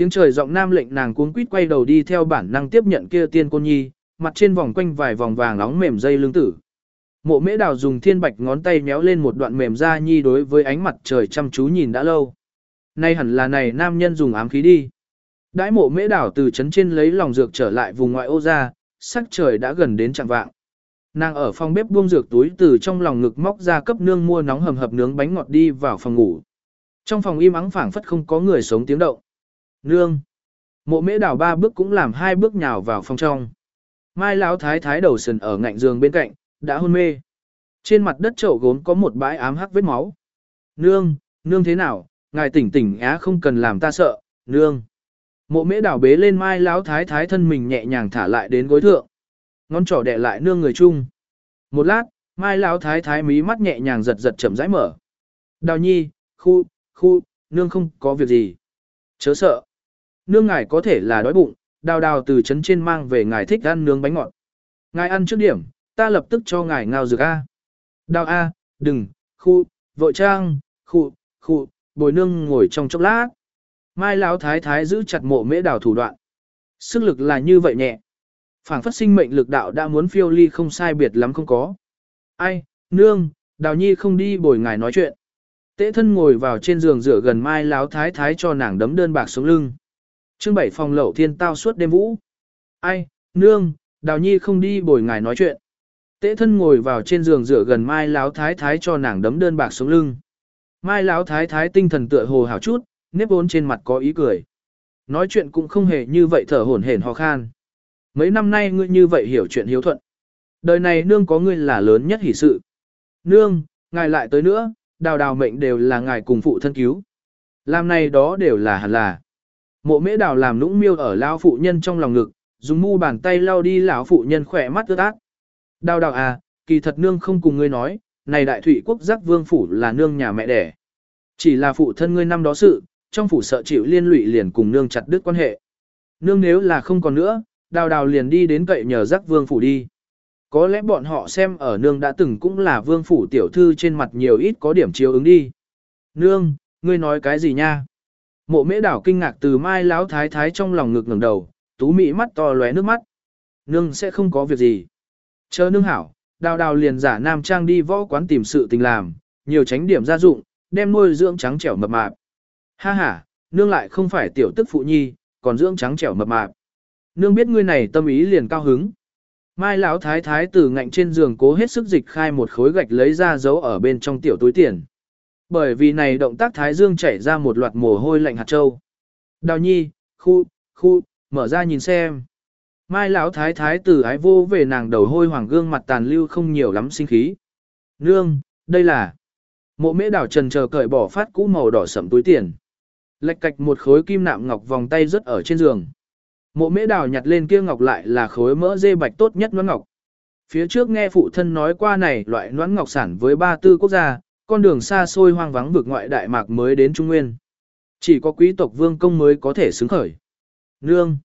Tiếng trời giọng nam lệnh nàng cuống quýt quay đầu đi theo bản năng tiếp nhận kia tiên cô nhi, mặt trên vòng quanh vài vòng vàng nóng mềm dây lưng tử. Mộ mễ đào dùng thiên bạch ngón tay méo lên một đoạn mềm da nhi đối với ánh mặt trời chăm chú nhìn đã lâu. Nay hẳn là này nam nhân dùng ám khí đi. Đãi mộ mễ đào từ chấn trên lấy lòng dược trở lại vùng ngoại ô ra, sắc trời đã gần đến trạng vạng. Nàng ở phòng bếp buông dược túi từ trong lòng ngực móc ra cấp nương mua nóng hầm hập nướng bánh ngọt đi vào phòng ngủ. Trong phòng im ắng phảng phất không có người sống tiếng động. Nương. Mộ mễ đảo ba bước cũng làm hai bước nhào vào phòng trong. Mai lão thái thái đầu sần ở ngạnh giường bên cạnh, đã hôn mê. Trên mặt đất chậu gốm có một bãi ám hắc vết máu. Nương, nương thế nào, ngài tỉnh tỉnh á không cần làm ta sợ, nương. Mộ mễ đảo bế lên mai lão thái thái thân mình nhẹ nhàng thả lại đến gối thượng. Ngón trỏ đẻ lại nương người chung. Một lát, mai lão thái thái mí mắt nhẹ nhàng giật giật chậm rãi mở. Đào nhi, khu, khu, nương không có việc gì. Chớ sợ. Nương ngài có thể là đói bụng, đào đào từ trấn trên mang về ngài thích ăn nướng bánh ngọt. Ngài ăn trước điểm, ta lập tức cho ngài ngao dược A. Đào A, đừng, khu, vội trang, khu, khu, bồi nương ngồi trong chốc lát. Mai lão thái thái giữ chặt mộ mễ đào thủ đoạn. Sức lực là như vậy nhẹ. phảng phất sinh mệnh lực đạo đã muốn phiêu ly không sai biệt lắm không có. Ai, nương, đào nhi không đi bồi ngài nói chuyện. Tế thân ngồi vào trên giường rửa gần mai láo thái thái cho nàng đấm đơn bạc xuống lưng. Trương bảy phòng lậu thiên tao suốt đêm vũ. Ai, nương, đào nhi không đi bồi ngài nói chuyện. Tế thân ngồi vào trên giường rửa gần mai láo thái thái cho nàng đấm đơn bạc xuống lưng. Mai láo thái thái tinh thần tựa hồ hào chút, nếp vốn trên mặt có ý cười. Nói chuyện cũng không hề như vậy thở hổn hển ho khan. Mấy năm nay ngươi như vậy hiểu chuyện hiếu thuận. Đời này nương có ngươi là lớn nhất hỷ sự. Nương, ngài lại tới nữa, đào đào mệnh đều là ngài cùng phụ thân cứu. Làm này đó đều là hẳn là. Mộ mễ đào làm nũng miêu ở lão phụ nhân trong lòng ngực, dùng mu bàn tay lau đi lão phụ nhân khỏe mắt ướt ác. Đào đào à, kỳ thật nương không cùng ngươi nói, này đại thủy quốc giác vương phủ là nương nhà mẹ đẻ. Chỉ là phụ thân ngươi năm đó sự, trong phủ sợ chịu liên lụy liền cùng nương chặt đứt quan hệ. Nương nếu là không còn nữa, đào đào liền đi đến cậy nhờ giác vương phủ đi. Có lẽ bọn họ xem ở nương đã từng cũng là vương phủ tiểu thư trên mặt nhiều ít có điểm chiếu ứng đi. Nương, ngươi nói cái gì nha? Mộ mễ đảo kinh ngạc từ mai lão thái thái trong lòng ngực ngẩng đầu, tú mị mắt to lóe nước mắt. Nương sẽ không có việc gì. Chờ nương hảo, đào đào liền giả nam trang đi võ quán tìm sự tình làm, nhiều tránh điểm gia dụng, đem nuôi dưỡng trắng trẻo mập mạp. Ha ha, nương lại không phải tiểu tức phụ nhi, còn dưỡng trắng trẻo mập mạp. Nương biết ngươi này tâm ý liền cao hứng. Mai lão thái thái từ ngạnh trên giường cố hết sức dịch khai một khối gạch lấy ra giấu ở bên trong tiểu túi tiền. Bởi vì này động tác thái dương chảy ra một loạt mồ hôi lạnh hạt châu. Đào nhi, khu, khu, mở ra nhìn xem. Mai lão thái thái từ ái vô về nàng đầu hôi hoàng gương mặt tàn lưu không nhiều lắm sinh khí. Nương, đây là mộ mễ đảo trần chờ cởi bỏ phát cũ màu đỏ sẫm túi tiền. Lệch cạch một khối kim nạm ngọc vòng tay rớt ở trên giường. Mộ mễ đào nhặt lên kia ngọc lại là khối mỡ dê bạch tốt nhất nón ngọc. Phía trước nghe phụ thân nói qua này loại nón ngọc sản với ba tư quốc gia, con đường xa xôi hoang vắng vực ngoại đại mạc mới đến Trung Nguyên. Chỉ có quý tộc vương công mới có thể xứng khởi. Nương.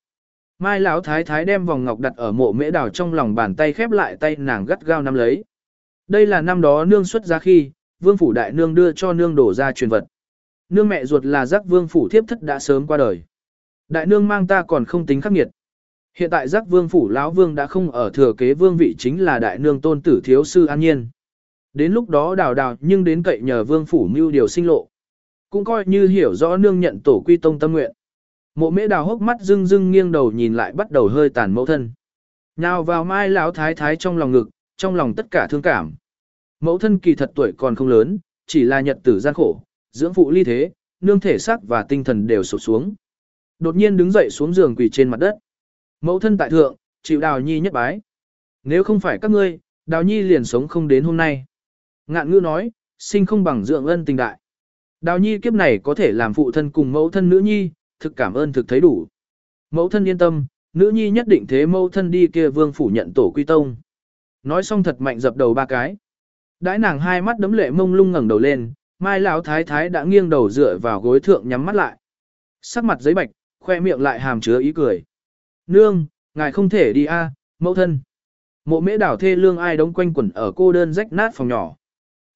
Mai lão thái thái đem vòng ngọc đặt ở mộ mễ đào trong lòng bàn tay khép lại tay nàng gắt gao nắm lấy. Đây là năm đó nương xuất ra khi, vương phủ đại nương đưa cho nương đổ ra truyền vật. Nương mẹ ruột là giác vương phủ thiếp thất đã sớm qua đời. Đại nương mang ta còn không tính khắc nghiệt. Hiện tại giác vương phủ lão vương đã không ở thừa kế vương vị chính là đại nương tôn tử thiếu sư an nhiên. Đến lúc đó đào đào nhưng đến cậy nhờ vương phủ mưu điều sinh lộ. Cũng coi như hiểu rõ nương nhận tổ quy tông tâm nguyện. Mộ mễ đào hốc mắt rưng rưng nghiêng đầu nhìn lại bắt đầu hơi tàn mẫu thân. Nào vào mai lão thái thái trong lòng ngực, trong lòng tất cả thương cảm. Mẫu thân kỳ thật tuổi còn không lớn, chỉ là nhật tử gian khổ, dưỡng phụ ly thế, nương thể xác và tinh thần đều sụp xuống. Đột nhiên đứng dậy xuống giường quỳ trên mặt đất. Mẫu thân tại thượng, chịu đào nhi nhất bái. Nếu không phải các ngươi, đào nhi liền sống không đến hôm nay. Ngạn ngữ nói, sinh không bằng dưỡng ân tình đại. Đào nhi kiếp này có thể làm phụ thân cùng mẫu thân nữ nhi, thực cảm ơn thực thấy đủ. Mẫu thân yên tâm, nữ nhi nhất định thế mẫu thân đi kia vương phủ nhận tổ quy tông. Nói xong thật mạnh dập đầu ba cái. Đãi nàng hai mắt đấm lệ mông lung ngẩng đầu lên, mai lão thái thái đã nghiêng đầu dựa vào gối thượng nhắm mắt lại. Sắc mặt giấy bạch, khoe miệng lại hàm chứa ý cười. Nương, ngài không thể đi a, mẫu thân. Mộ mễ đảo thê lương ai đóng quanh quẩn ở cô đơn rách nát phòng nhỏ.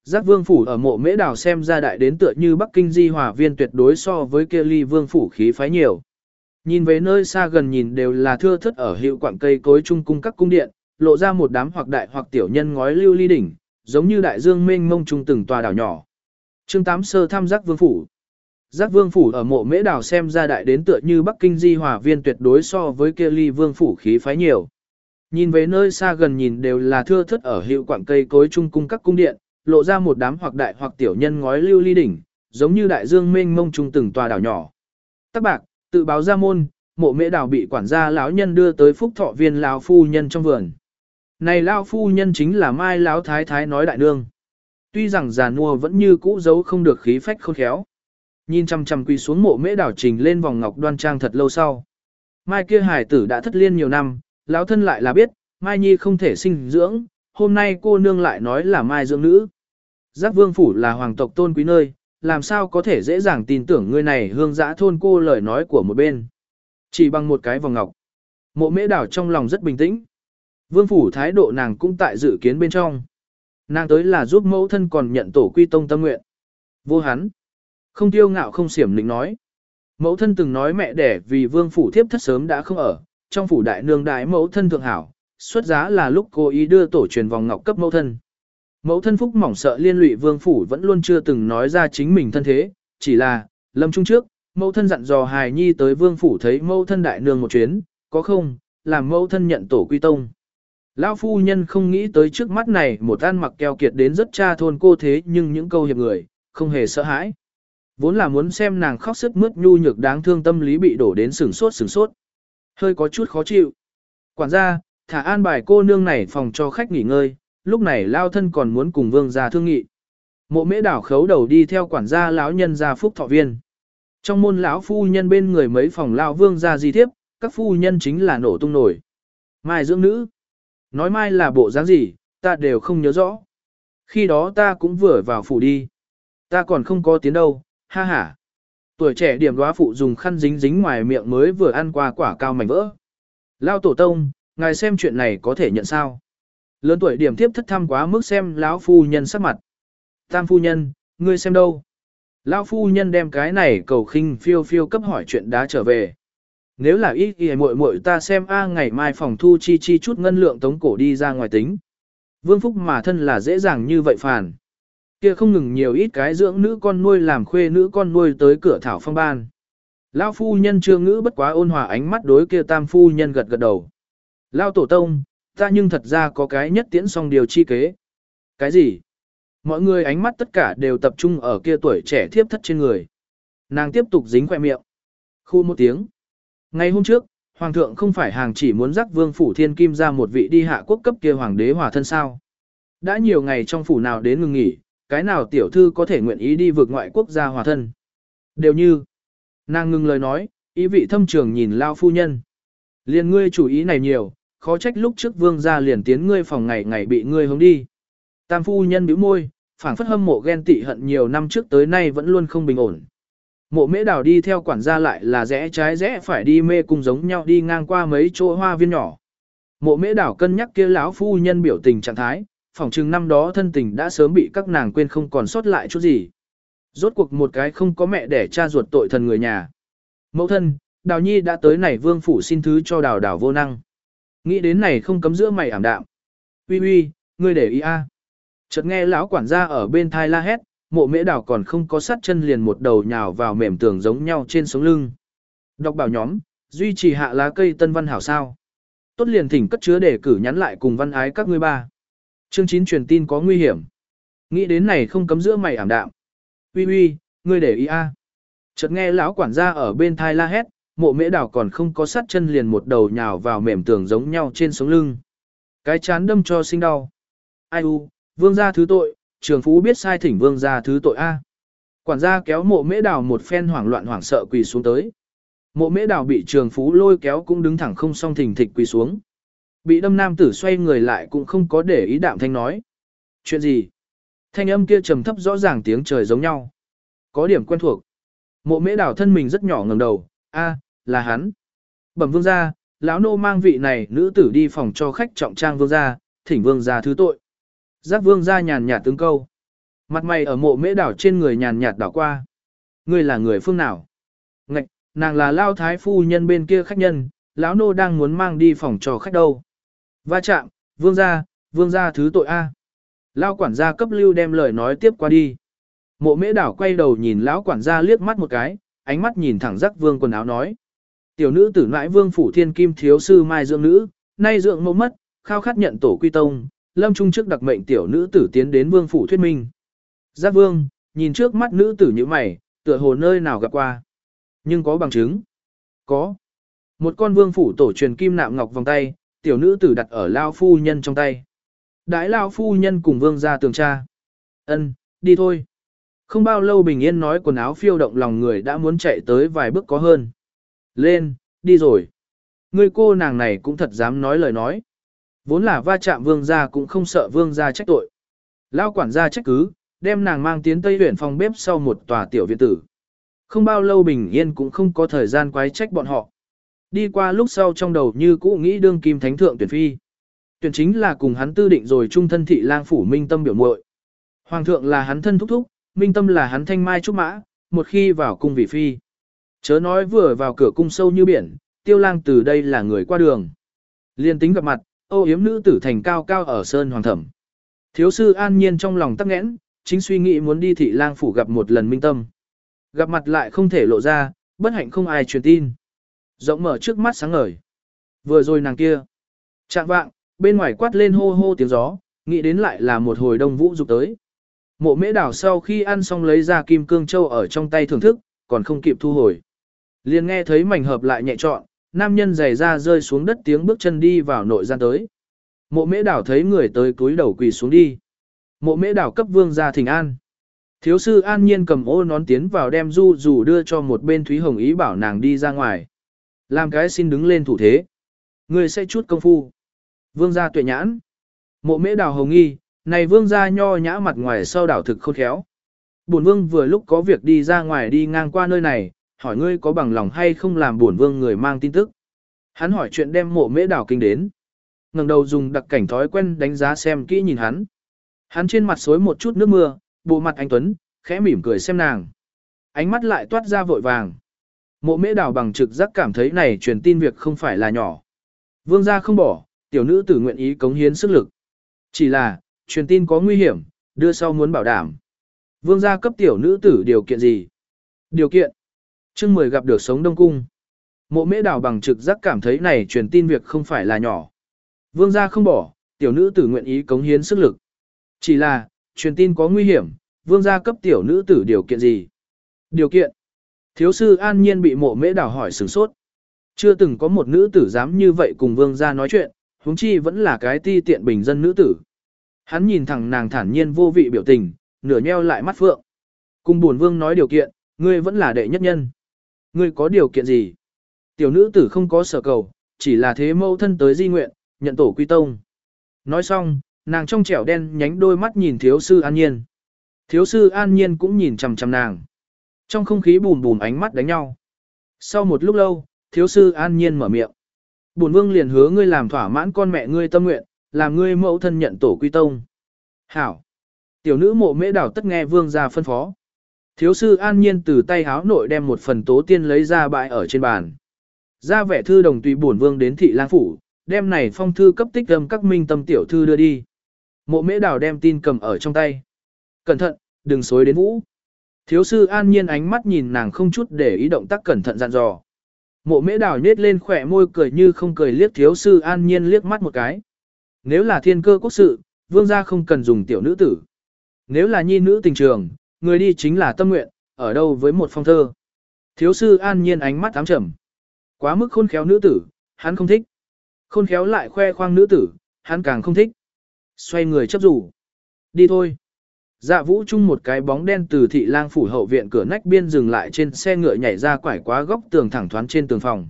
Giác vương phủ ở mộ mễ đảo xem ra đại đến tựa như Bắc Kinh di hòa viên tuyệt đối so với kia ly vương phủ khí phái nhiều. Nhìn về nơi xa gần nhìn đều là thưa thất ở hiệu quảng cây cối trung cung các cung điện, lộ ra một đám hoặc đại hoặc tiểu nhân ngói lưu ly đỉnh, giống như đại dương mênh mông trung từng tòa đảo nhỏ. Chương 8 sơ thăm giác vương phủ. Giác vương phủ ở mộ mễ đảo xem ra đại đến tựa như Bắc Kinh di hòa viên tuyệt đối so với kia ly vương phủ khí phái nhiều. Nhìn về nơi xa gần nhìn đều là thưa thất ở hiệu quảng cây cối trung cung các cung điện, lộ ra một đám hoặc đại hoặc tiểu nhân ngói lưu ly đỉnh, giống như đại dương mênh mông trung từng tòa đảo nhỏ. Tắc bạc, tự báo ra môn, mộ mễ đảo bị quản gia lão nhân đưa tới phúc thọ viên lão phu nhân trong vườn. Này lão phu nhân chính là mai lão thái thái nói đại nương. Tuy rằng già nua vẫn như cũ giấu không được khí phách khôn khéo. Nhìn chăm chăm quỳ xuống mộ mễ đảo trình lên vòng ngọc đoan trang thật lâu sau. Mai kia hải tử đã thất liên nhiều năm, lão thân lại là biết, Mai Nhi không thể sinh dưỡng, hôm nay cô nương lại nói là Mai dưỡng nữ. Giác vương phủ là hoàng tộc tôn quý nơi, làm sao có thể dễ dàng tin tưởng người này hương giã thôn cô lời nói của một bên. Chỉ bằng một cái vòng ngọc. Mộ mễ đảo trong lòng rất bình tĩnh. Vương phủ thái độ nàng cũng tại dự kiến bên trong. Nàng tới là giúp mẫu thân còn nhận tổ quy tông tâm nguyện. Vô hắn. Không tiêu ngạo không xiểm lĩnh nói. Mẫu thân từng nói mẹ đẻ vì vương phủ thiếp thất sớm đã không ở, trong phủ đại nương đại mẫu thân thượng hảo, xuất giá là lúc cô ý đưa tổ truyền vòng ngọc cấp mẫu thân. Mẫu thân phúc mỏng sợ liên lụy vương phủ vẫn luôn chưa từng nói ra chính mình thân thế, chỉ là, lâm trung trước, mẫu thân dặn dò hài nhi tới vương phủ thấy mẫu thân đại nương một chuyến, có không, làm mẫu thân nhận tổ quy tông. Lão phu nhân không nghĩ tới trước mắt này một ăn mặc keo kiệt đến rất cha thôn cô thế nhưng những câu hiệp người, không hề sợ hãi. Vốn là muốn xem nàng khóc sức mướt nhu nhược đáng thương tâm lý bị đổ đến sừng sốt sừng sốt. Hơi có chút khó chịu. Quản gia, thả an bài cô nương này phòng cho khách nghỉ ngơi, lúc này lao thân còn muốn cùng vương gia thương nghị. Mộ mễ đảo khấu đầu đi theo quản gia lão nhân gia phúc thọ viên. Trong môn lão phu nhân bên người mấy phòng lao vương gia di thiếp, các phu nhân chính là nổ tung nổi. Mai dưỡng nữ. Nói mai là bộ dáng gì, ta đều không nhớ rõ. Khi đó ta cũng vừa vào phủ đi. Ta còn không có tiến đâu, ha ha. Tuổi trẻ điểm đoá phụ dùng khăn dính dính ngoài miệng mới vừa ăn qua quả cao mảnh vỡ. Lao tổ tông, ngài xem chuyện này có thể nhận sao. Lớn tuổi điểm tiếp thất thăm quá mức xem lão phu nhân sắc mặt. Tam phu nhân, ngươi xem đâu? Lão phu nhân đem cái này cầu khinh phiêu phiêu cấp hỏi chuyện đá trở về. Nếu là ít ý muội muội ta xem a ngày mai phòng thu chi chi chút ngân lượng tống cổ đi ra ngoài tính. Vương Phúc mà thân là dễ dàng như vậy phản. Kia không ngừng nhiều ít cái dưỡng nữ con nuôi làm khuê nữ con nuôi tới cửa thảo phong ban. Lão phu nhân chưa ngữ bất quá ôn hòa ánh mắt đối kia tam phu nhân gật gật đầu. Lão tổ tông, ta nhưng thật ra có cái nhất tiễn xong điều chi kế. Cái gì? Mọi người ánh mắt tất cả đều tập trung ở kia tuổi trẻ thiếp thất trên người. Nàng tiếp tục dính khoe miệng. Khu một tiếng. Ngày hôm trước, Hoàng thượng không phải hàng chỉ muốn dắt vương phủ thiên kim ra một vị đi hạ quốc cấp kia hoàng đế hòa thân sao. Đã nhiều ngày trong phủ nào đến ngừng nghỉ, cái nào tiểu thư có thể nguyện ý đi vượt ngoại quốc gia hòa thân. Đều như, nàng ngừng lời nói, ý vị thâm trường nhìn lao phu nhân. Liền ngươi chủ ý này nhiều, khó trách lúc trước vương gia liền tiến ngươi phòng ngày ngày bị ngươi hướng đi. Tam phu nhân bĩu môi, phảng phất hâm mộ ghen tị hận nhiều năm trước tới nay vẫn luôn không bình ổn. Mộ mễ đào đi theo quản gia lại là rẽ trái rẽ phải đi mê cung giống nhau đi ngang qua mấy chỗ hoa viên nhỏ. Mộ mễ đảo cân nhắc kia lão phu nhân biểu tình trạng thái, phỏng chừng năm đó thân tình đã sớm bị các nàng quên không còn sót lại chút gì. Rốt cuộc một cái không có mẹ để cha ruột tội thần người nhà. Mẫu thân, đào nhi đã tới này vương phủ xin thứ cho đào đào vô năng. Nghĩ đến này không cấm giữa mày ảm đạm. Uy uy, ngươi để ý a. Chợt nghe lão quản gia ở bên thai la hét, mộ mễ đào còn không có sát chân liền một đầu nhào vào mềm tường giống nhau trên sống lưng. Đọc bảo nhóm, duy trì hạ lá cây tân văn hảo sao. Tốt liền thỉnh cất chứa để cử nhắn lại cùng văn ái các ngươi ba. Chương 9 truyền tin có nguy hiểm. Nghĩ đến này không cấm giữa mày ảm đạm. Uy uy, ngươi để ý a. Chợt nghe lão quản gia ở bên thai la hét, mộ mễ đào còn không có sát chân liền một đầu nhào vào mềm tường giống nhau trên sống lưng. Cái chán đâm cho sinh đau. Ai u, vương gia thứ tội, trường phú biết sai thỉnh vương gia thứ tội A. Quản gia kéo mộ mễ đào một phen hoảng loạn hoảng sợ quỳ xuống tới. Mộ mễ đào bị trường phú lôi kéo cũng đứng thẳng không song thình thịch quỳ xuống. Bị đâm nam tử xoay người lại cũng không có để ý đạm thanh nói. Chuyện gì? Thanh âm kia trầm thấp rõ ràng tiếng trời giống nhau. Có điểm quen thuộc. Mộ mễ đào thân mình rất nhỏ ngẩng đầu. A, là hắn. Bẩm vương gia, lão nô mang vị này nữ tử đi phòng cho khách trọng trang vương gia, thỉnh vương gia thứ tội. Giác vương gia nhàn nhạt tướng câu. Mặt mày ở mộ mễ đảo trên người nhàn nhạt đảo qua. Ngươi là người phương nào? Ngạch, nàng là lao thái phu nhân bên kia khách nhân, lão nô đang muốn mang đi phòng cho khách đâu. Va chạm, vương gia, vương gia thứ tội A. Lao quản gia cấp lưu đem lời nói tiếp qua đi. Mộ mễ đảo quay đầu nhìn lão quản gia liếc mắt một cái, ánh mắt nhìn thẳng giác vương quần áo nói. Tiểu nữ tử nãi vương phủ thiên kim thiếu sư mai dưỡng nữ, nay dưỡng mẫu mất, khao khát nhận tổ quy tông, lâm trung trước đặc mệnh tiểu nữ tử tiến đến vương phủ thuyết minh. Giác vương, nhìn trước mắt nữ tử như mày, tựa hồ nơi nào gặp qua. Nhưng có bằng chứng. Có. Một con vương phủ tổ truyền kim nạm ngọc vòng tay, tiểu nữ tử đặt ở lao phu nhân trong tay. Đãi lao phu nhân cùng vương ra tường tra. Ân, đi thôi. Không bao lâu bình yên nói quần áo phiêu động lòng người đã muốn chạy tới vài bước có hơn. Lên, đi rồi. Người cô nàng này cũng thật dám nói lời nói. Vốn là va chạm vương gia cũng không sợ vương gia trách tội. Lao quản gia trách cứ, đem nàng mang tiến Tây huyện phòng bếp sau một tòa tiểu viện tử. Không bao lâu bình yên cũng không có thời gian quái trách bọn họ. Đi qua lúc sau trong đầu như cũ nghĩ đương kim thánh thượng tuyển phi. Tuyển chính là cùng hắn tư định rồi trung thân thị lang phủ minh tâm biểu muội. Hoàng thượng là hắn thân thúc thúc, minh tâm là hắn thanh mai trúc mã, một khi vào cung vị phi. Chớ nói vừa vào cửa cung sâu như biển, tiêu lang từ đây là người qua đường. Liên tính gặp mặt, âu yếm nữ tử thành cao cao ở sơn hoàng thẩm. Thiếu sư an nhiên trong lòng tắc nghẽn, chính suy nghĩ muốn đi thị lang phủ gặp một lần minh tâm. Gặp mặt lại không thể lộ ra, bất hạnh không ai truyền tin. Rộng mở trước mắt sáng ngời. Vừa rồi nàng kia. Trạng vạng, bên ngoài quát lên hô hô tiếng gió, nghĩ đến lại là một hồi đông vũ dục tới. Mộ mễ đảo sau khi ăn xong lấy ra kim cương châu ở trong tay thưởng thức, còn không kịp thu hồi. Liền nghe thấy mảnh hợp lại nhẹ trọn, nam nhân giày ra rơi xuống đất tiếng bước chân đi vào nội gian tới. Mộ mễ đảo thấy người tới cúi đầu quỳ xuống đi. Mộ mễ đảo cấp vương ra thỉnh an. Thiếu sư an nhiên cầm ô nón tiến vào đem du dù đưa cho một bên Thúy Hồng ý bảo nàng đi ra ngoài. Làm cái xin đứng lên thủ thế. Người sẽ chút công phu. Vương gia tuệ nhãn. Mộ mễ đào hồng nghi, này vương gia nho nhã mặt ngoài sau đảo thực khôn khéo. Bổn vương vừa lúc có việc đi ra ngoài đi ngang qua nơi này, hỏi ngươi có bằng lòng hay không làm buồn vương người mang tin tức. Hắn hỏi chuyện đem mộ mễ đào kinh đến. ngẩng đầu dùng đặc cảnh thói quen đánh giá xem kỹ nhìn hắn. Hắn trên mặt xối một chút nước mưa, bộ mặt anh Tuấn, khẽ mỉm cười xem nàng. Ánh mắt lại toát ra vội vàng. Mộ mễ đào bằng trực giác cảm thấy này truyền tin việc không phải là nhỏ. Vương gia không bỏ, tiểu nữ tử nguyện ý cống hiến sức lực. Chỉ là, truyền tin có nguy hiểm, đưa sau muốn bảo đảm. Vương gia cấp tiểu nữ tử điều kiện gì? Điều kiện chương mười gặp được sống đông cung. Mộ mễ đào bằng trực giác cảm thấy này truyền tin việc không phải là nhỏ. Vương gia không bỏ, tiểu nữ tử nguyện ý cống hiến sức lực. Chỉ là, truyền tin có nguy hiểm, vương gia cấp tiểu nữ tử điều kiện gì? Điều kiện. Thiếu sư an nhiên bị mộ mễ đào hỏi sửng sốt. Chưa từng có một nữ tử dám như vậy cùng vương gia nói chuyện, huống chi vẫn là cái ti tiện bình dân nữ tử. Hắn nhìn thẳng nàng thản nhiên vô vị biểu tình, nửa nheo lại mắt phượng. Cùng buồn vương nói điều kiện, ngươi vẫn là đệ nhất nhân. Ngươi có điều kiện gì? Tiểu nữ tử không có sở cầu, chỉ là thế mâu thân tới di nguyện, nhận tổ quy tông. Nói xong, nàng trong trẻo đen nhánh đôi mắt nhìn thiếu sư an nhiên. Thiếu sư an nhiên cũng nhìn chằm chằm nàng. Trong không khí bùn bùn ánh mắt đánh nhau. Sau một lúc lâu, thiếu sư an nhiên mở miệng. Bổn vương liền hứa ngươi làm thỏa mãn con mẹ ngươi tâm nguyện, làm ngươi mẫu thân nhận tổ quy tông. Hảo. Tiểu nữ mộ mễ đảo tất nghe vương ra phân phó. Thiếu sư an nhiên từ tay háo nội đem một phần tố tiên lấy ra bãi ở trên bàn. Ra vẻ thư đồng tùy bổn vương đến thị lang phủ, đem này phong thư cấp tích âm các minh tâm tiểu thư đưa đi. Mộ mễ đào đem tin cầm ở trong tay. Cẩn thận, đừng xối đến vũ. Thiếu sư an nhiên ánh mắt nhìn nàng không chút để ý động tác cẩn thận dặn dò. Mộ mễ đào nhết lên khỏe môi cười như không cười liếc thiếu sư an nhiên liếc mắt một cái. Nếu là thiên cơ quốc sự, vương gia không cần dùng tiểu nữ tử. Nếu là nhi nữ tình trường, người đi chính là tâm nguyện, ở đâu với một phong thơ. Thiếu sư an nhiên ánh mắt ám trầm. Quá mức khôn khéo nữ tử, hắn không thích. Khôn khéo lại khoe khoang nữ tử, hắn càng không thích. Xoay người chấp rủ. Đi thôi. Dạ vũ chung một cái bóng đen từ thị lang phủ hậu viện cửa nách biên dừng lại trên xe ngựa nhảy ra quải quá góc tường thẳng thoáng trên tường phòng.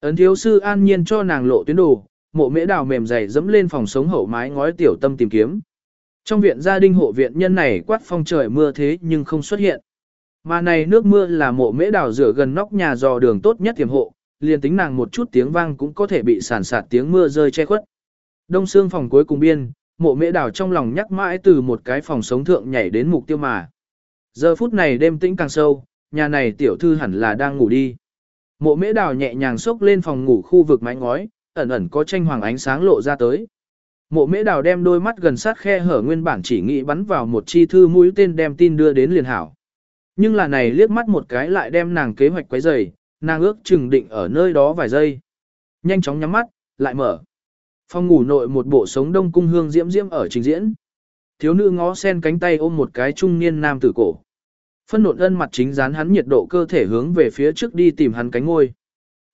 Ấn thiếu sư an nhiên cho nàng lộ tuyến đồ, mộ mễ đào mềm dày dẫm lên phòng sống hậu mái ngói tiểu tâm tìm kiếm. Trong viện gia đình hộ viện nhân này quát phong trời mưa thế nhưng không xuất hiện. Mà này nước mưa là mộ mễ đào rửa gần nóc nhà dò đường tốt nhất tiềm hộ, liền tính nàng một chút tiếng vang cũng có thể bị sản sạt tiếng mưa rơi che khuất. Đông xương phòng cuối cùng biên, mộ mễ đào trong lòng nhắc mãi từ một cái phòng sống thượng nhảy đến mục tiêu mà. Giờ phút này đêm tĩnh càng sâu, nhà này tiểu thư hẳn là đang ngủ đi. Mộ mễ đào nhẹ nhàng xốc lên phòng ngủ khu vực mái ngói, ẩn ẩn có tranh hoàng ánh sáng lộ ra tới. Mộ mễ đào đem đôi mắt gần sát khe hở nguyên bản chỉ nghĩ bắn vào một chi thư mũi tên đem tin đưa đến liền hảo. Nhưng là này liếc mắt một cái lại đem nàng kế hoạch quấy rầy, nàng ước chừng định ở nơi đó vài giây. Nhanh chóng nhắm mắt, lại mở. Phòng ngủ nội một bộ sống đông cung hương diễm diễm ở trình diễn. Thiếu nữ ngó sen cánh tay ôm một cái trung niên nam tử cổ. Phân nộn ân mặt chính dán hắn nhiệt độ cơ thể hướng về phía trước đi tìm hắn cánh ngôi.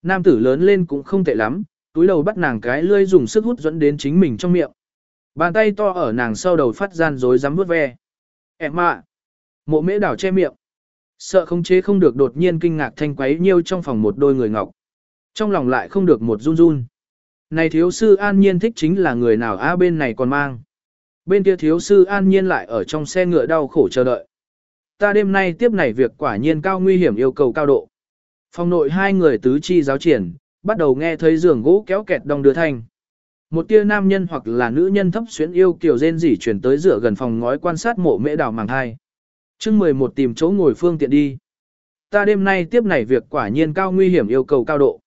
Nam tử lớn lên cũng không tệ lắm, túi đầu bắt nàng cái lươi dùng sức hút dẫn đến chính mình trong miệng. Bàn tay to ở nàng sau đầu phát gian rối rắm vuốt ve. Em ạ! Mộ mễ đảo che miệng. Sợ không chế không được đột nhiên kinh ngạc thanh quấy nhiêu trong phòng một đôi người ngọc. Trong lòng lại không được một run run. Này thiếu sư an nhiên thích chính là người nào a bên này còn mang. Bên kia thiếu sư an nhiên lại ở trong xe ngựa đau khổ chờ đợi. Ta đêm nay tiếp này việc quả nhiên cao nguy hiểm yêu cầu cao độ. Phòng nội hai người tứ chi giáo triển, bắt đầu nghe thấy giường gỗ kéo kẹt đong đưa thanh. Một tia nam nhân hoặc là nữ nhân thấp xuyến yêu kiểu rên rỉ chuyển tới giữa gần phòng ngói quan sát mộ mễ đào màng hai. chương 11 tìm chỗ ngồi phương tiện đi. Ta đêm nay tiếp này việc quả nhiên cao nguy hiểm yêu cầu cao độ.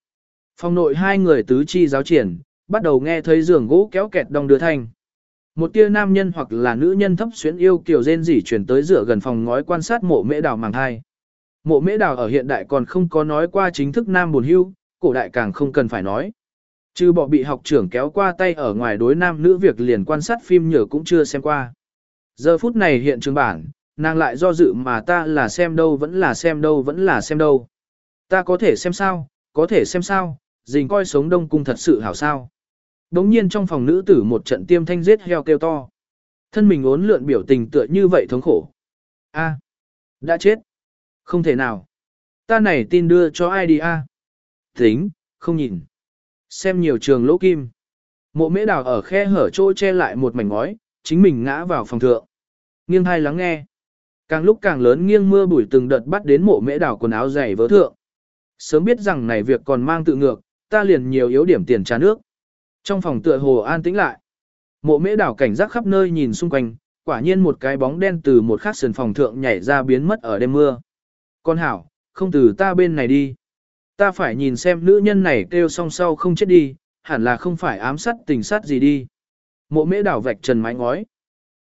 Phòng nội hai người tứ chi giáo triển, bắt đầu nghe thấy giường gỗ kéo kẹt đong đưa thanh. Một tia nam nhân hoặc là nữ nhân thấp xuyến yêu kiểu rên rỉ chuyển tới giữa gần phòng ngói quan sát mộ mễ đào màng hai Mộ mễ đào ở hiện đại còn không có nói qua chính thức nam buồn hưu, cổ đại càng không cần phải nói. Chứ bỏ bị học trưởng kéo qua tay ở ngoài đối nam nữ việc liền quan sát phim nhờ cũng chưa xem qua. Giờ phút này hiện trường bản, nàng lại do dự mà ta là xem đâu vẫn là xem đâu vẫn là xem đâu. Ta có thể xem sao, có thể xem sao, dình coi sống đông cung thật sự hảo sao. Đống nhiên trong phòng nữ tử một trận tiêm thanh giết heo kêu to. Thân mình ốn lượn biểu tình tựa như vậy thống khổ. A, đã chết. Không thể nào. Ta này tin đưa cho ai đi a? Tính, không nhìn. Xem nhiều trường lỗ kim. Mộ mễ đào ở khe hở chỗ che lại một mảnh ngói, chính mình ngã vào phòng thượng. Nghiêng hai lắng nghe. Càng lúc càng lớn nghiêng mưa bụi từng đợt bắt đến mộ mễ đào quần áo dày vỡ thượng. Sớm biết rằng này việc còn mang tự ngược, ta liền nhiều yếu điểm tiền trà nước. Trong phòng tựa hồ an tĩnh lại. Mộ mễ đảo cảnh giác khắp nơi nhìn xung quanh, quả nhiên một cái bóng đen từ một khắc sườn phòng thượng nhảy ra biến mất ở đêm mưa. Con hảo, không từ ta bên này đi. Ta phải nhìn xem nữ nhân này kêu song sau không chết đi, hẳn là không phải ám sát tình sát gì đi. Mộ mễ đảo vạch trần mái ngói.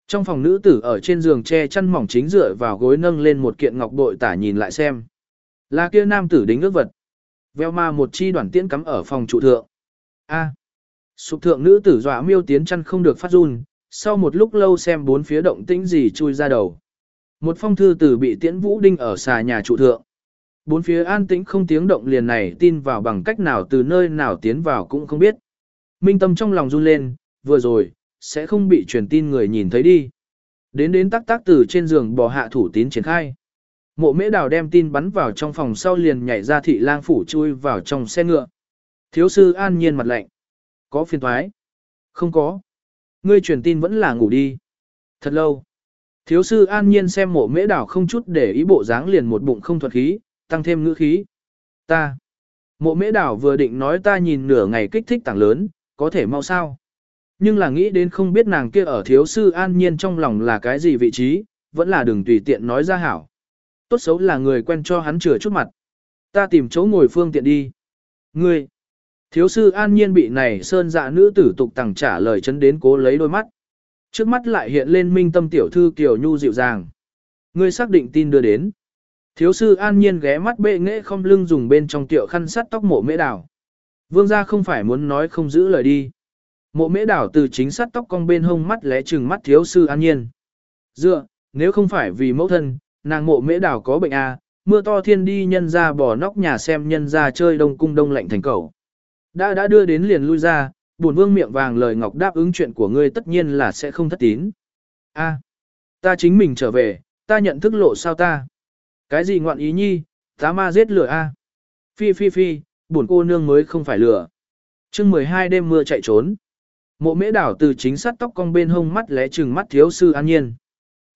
Trong phòng nữ tử ở trên giường che chăn mỏng chính dựa vào gối nâng lên một kiện ngọc bội tả nhìn lại xem. Là kia nam tử đính ước vật. Veo ma một chi đoàn tiễn cắm ở phòng trụ thượng. A. Sụp thượng nữ tử dọa miêu tiến chăn không được phát run, sau một lúc lâu xem bốn phía động tĩnh gì chui ra đầu. Một phong thư tử bị tiễn vũ đinh ở xà nhà trụ thượng. Bốn phía an tĩnh không tiếng động liền này tin vào bằng cách nào từ nơi nào tiến vào cũng không biết. Minh tâm trong lòng run lên, vừa rồi, sẽ không bị truyền tin người nhìn thấy đi. Đến đến tắc tắc từ trên giường bò hạ thủ tín triển khai. Mộ mễ đào đem tin bắn vào trong phòng sau liền nhảy ra thị lang phủ chui vào trong xe ngựa. Thiếu sư an nhiên mặt lạnh. Có phiền thoái? Không có. Ngươi truyền tin vẫn là ngủ đi. Thật lâu. Thiếu sư an nhiên xem mộ mễ đảo không chút để ý bộ dáng liền một bụng không thuật khí, tăng thêm ngữ khí. Ta. Mộ mễ đảo vừa định nói ta nhìn nửa ngày kích thích tảng lớn, có thể mau sao. Nhưng là nghĩ đến không biết nàng kia ở thiếu sư an nhiên trong lòng là cái gì vị trí, vẫn là đừng tùy tiện nói ra hảo. Tốt xấu là người quen cho hắn chừa chút mặt. Ta tìm chỗ ngồi phương tiện đi. Ngươi. Thiếu sư an nhiên bị này sơn dạ nữ tử tục tằng trả lời chấn đến cố lấy đôi mắt. Trước mắt lại hiện lên minh tâm tiểu thư kiểu nhu dịu dàng. Ngươi xác định tin đưa đến. Thiếu sư an nhiên ghé mắt bệ nghệ không lưng dùng bên trong tiệu khăn sắt tóc mộ mễ đảo. Vương gia không phải muốn nói không giữ lời đi. Mộ mễ đảo từ chính sắt tóc cong bên hông mắt lé chừng mắt thiếu sư an nhiên. Dựa, nếu không phải vì mẫu thân, nàng mộ mễ đảo có bệnh à, mưa to thiên đi nhân ra bỏ nóc nhà xem nhân ra chơi đông cung đông lạnh thành cầu. Đã đã đưa đến liền lui ra, buồn vương miệng vàng lời ngọc đáp ứng chuyện của ngươi tất nhiên là sẽ không thất tín. A, ta chính mình trở về, ta nhận thức lộ sao ta? Cái gì ngoạn ý nhi, tá ma giết lửa a? Phi phi phi, buồn cô nương mới không phải lửa. chương 12 đêm mưa chạy trốn. Mộ mễ đảo từ chính sát tóc cong bên hông mắt lẽ chừng mắt thiếu sư an nhiên.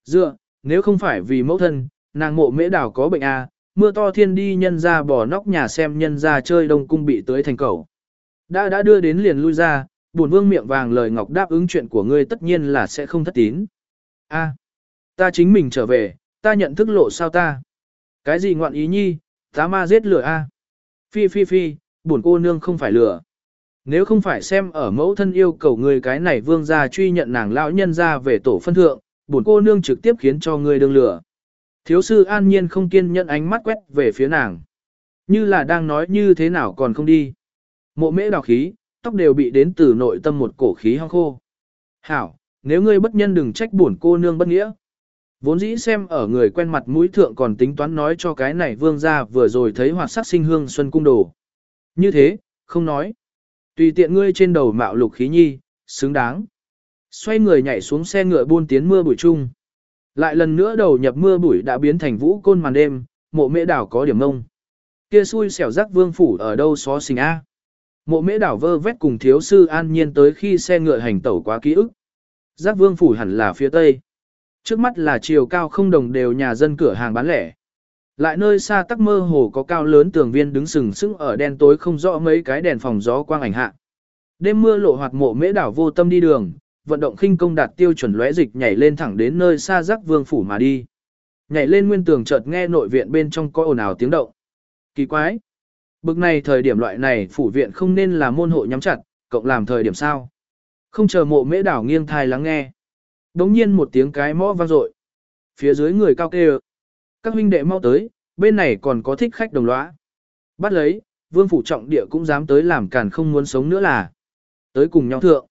Dựa, nếu không phải vì mẫu thân, nàng mộ mễ đảo có bệnh a, mưa to thiên đi nhân ra bỏ nóc nhà xem nhân ra chơi đông cung bị tới thành cầu. Đã đã đưa đến liền lui ra, buồn vương miệng vàng lời ngọc đáp ứng chuyện của ngươi tất nhiên là sẽ không thất tín. A, ta chính mình trở về, ta nhận thức lộ sao ta? Cái gì ngoạn ý nhi, tá ma giết lửa a? Phi phi phi, buồn cô nương không phải lửa. Nếu không phải xem ở mẫu thân yêu cầu người cái này vương gia truy nhận nàng lão nhân ra về tổ phân thượng, buồn cô nương trực tiếp khiến cho người đương lửa. Thiếu sư an nhiên không kiên nhẫn ánh mắt quét về phía nàng. Như là đang nói như thế nào còn không đi. Mộ mễ đào khí, tóc đều bị đến từ nội tâm một cổ khí hong khô. Hảo, nếu ngươi bất nhân đừng trách buồn cô nương bất nghĩa. Vốn dĩ xem ở người quen mặt mũi thượng còn tính toán nói cho cái này vương gia vừa rồi thấy hoạt sắc sinh hương xuân cung đồ. Như thế, không nói. Tùy tiện ngươi trên đầu mạo lục khí nhi, xứng đáng. Xoay người nhảy xuống xe ngựa buôn tiến mưa bụi chung. Lại lần nữa đầu nhập mưa bụi đã biến thành vũ côn màn đêm, mộ mễ đảo có điểm mông. Kia xui xẻo rắc vương phủ ở đâu xó xình A. Mộ mễ đảo vơ vét cùng thiếu sư an nhiên tới khi xe ngựa hành tẩu quá ký ức. Giác vương phủ hẳn là phía tây. Trước mắt là chiều cao không đồng đều nhà dân cửa hàng bán lẻ. Lại nơi xa tắc mơ hồ có cao lớn tường viên đứng sừng sững ở đen tối không rõ mấy cái đèn phòng gió quang ảnh hạ. Đêm mưa lộ hoạt mộ mễ đảo vô tâm đi đường, vận động khinh công đạt tiêu chuẩn lóe dịch nhảy lên thẳng đến nơi xa giác vương phủ mà đi. Nhảy lên nguyên tường chợt nghe nội viện bên trong có ồn ào tiếng động. Kỳ quái! Bực này thời điểm loại này phủ viện không nên là môn hộ nhắm chặt, cộng làm thời điểm sao. Không chờ mộ mễ đảo nghiêng thai lắng nghe. Đống nhiên một tiếng cái mõ vang dội Phía dưới người cao kêu. Các huynh đệ mau tới, bên này còn có thích khách đồng lõa. Bắt lấy, vương phủ trọng địa cũng dám tới làm càn không muốn sống nữa là. Tới cùng nhau thượng.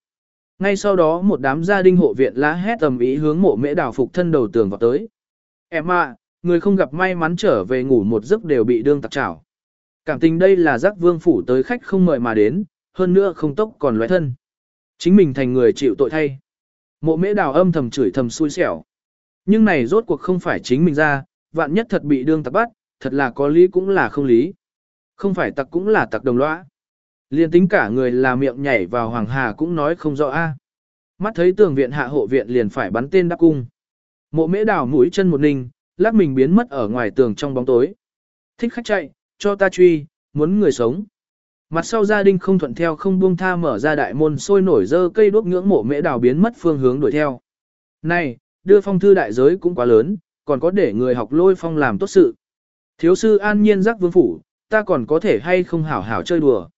Ngay sau đó một đám gia đình hộ viện lá hét tầm ý hướng mộ mễ đào phục thân đầu tường vào tới. Em à, người không gặp may mắn trở về ngủ một giấc đều bị đương tặc trảo. Cảm tình đây là giác vương phủ tới khách không mời mà đến, hơn nữa không tốc còn loại thân. Chính mình thành người chịu tội thay. Mộ mễ đào âm thầm chửi thầm xui xẻo. Nhưng này rốt cuộc không phải chính mình ra, vạn nhất thật bị đương tặc bắt, thật là có lý cũng là không lý. Không phải tặc cũng là tặc đồng lõa. Liên tính cả người là miệng nhảy vào hoàng hà cũng nói không rõ a. Mắt thấy tường viện hạ hộ viện liền phải bắn tên đáp cung. Mộ mễ đào mũi chân một ninh, lắc mình biến mất ở ngoài tường trong bóng tối. Thích khách chạy, cho ta truy, muốn người sống. Mặt sau gia đình không thuận theo không buông tha mở ra đại môn sôi nổi dơ cây đuốc ngưỡng mộ mễ đào biến mất phương hướng đuổi theo. Này, đưa phong thư đại giới cũng quá lớn, còn có để người học lôi phong làm tốt sự. Thiếu sư an nhiên giác vương phủ, ta còn có thể hay không hảo hảo chơi đùa.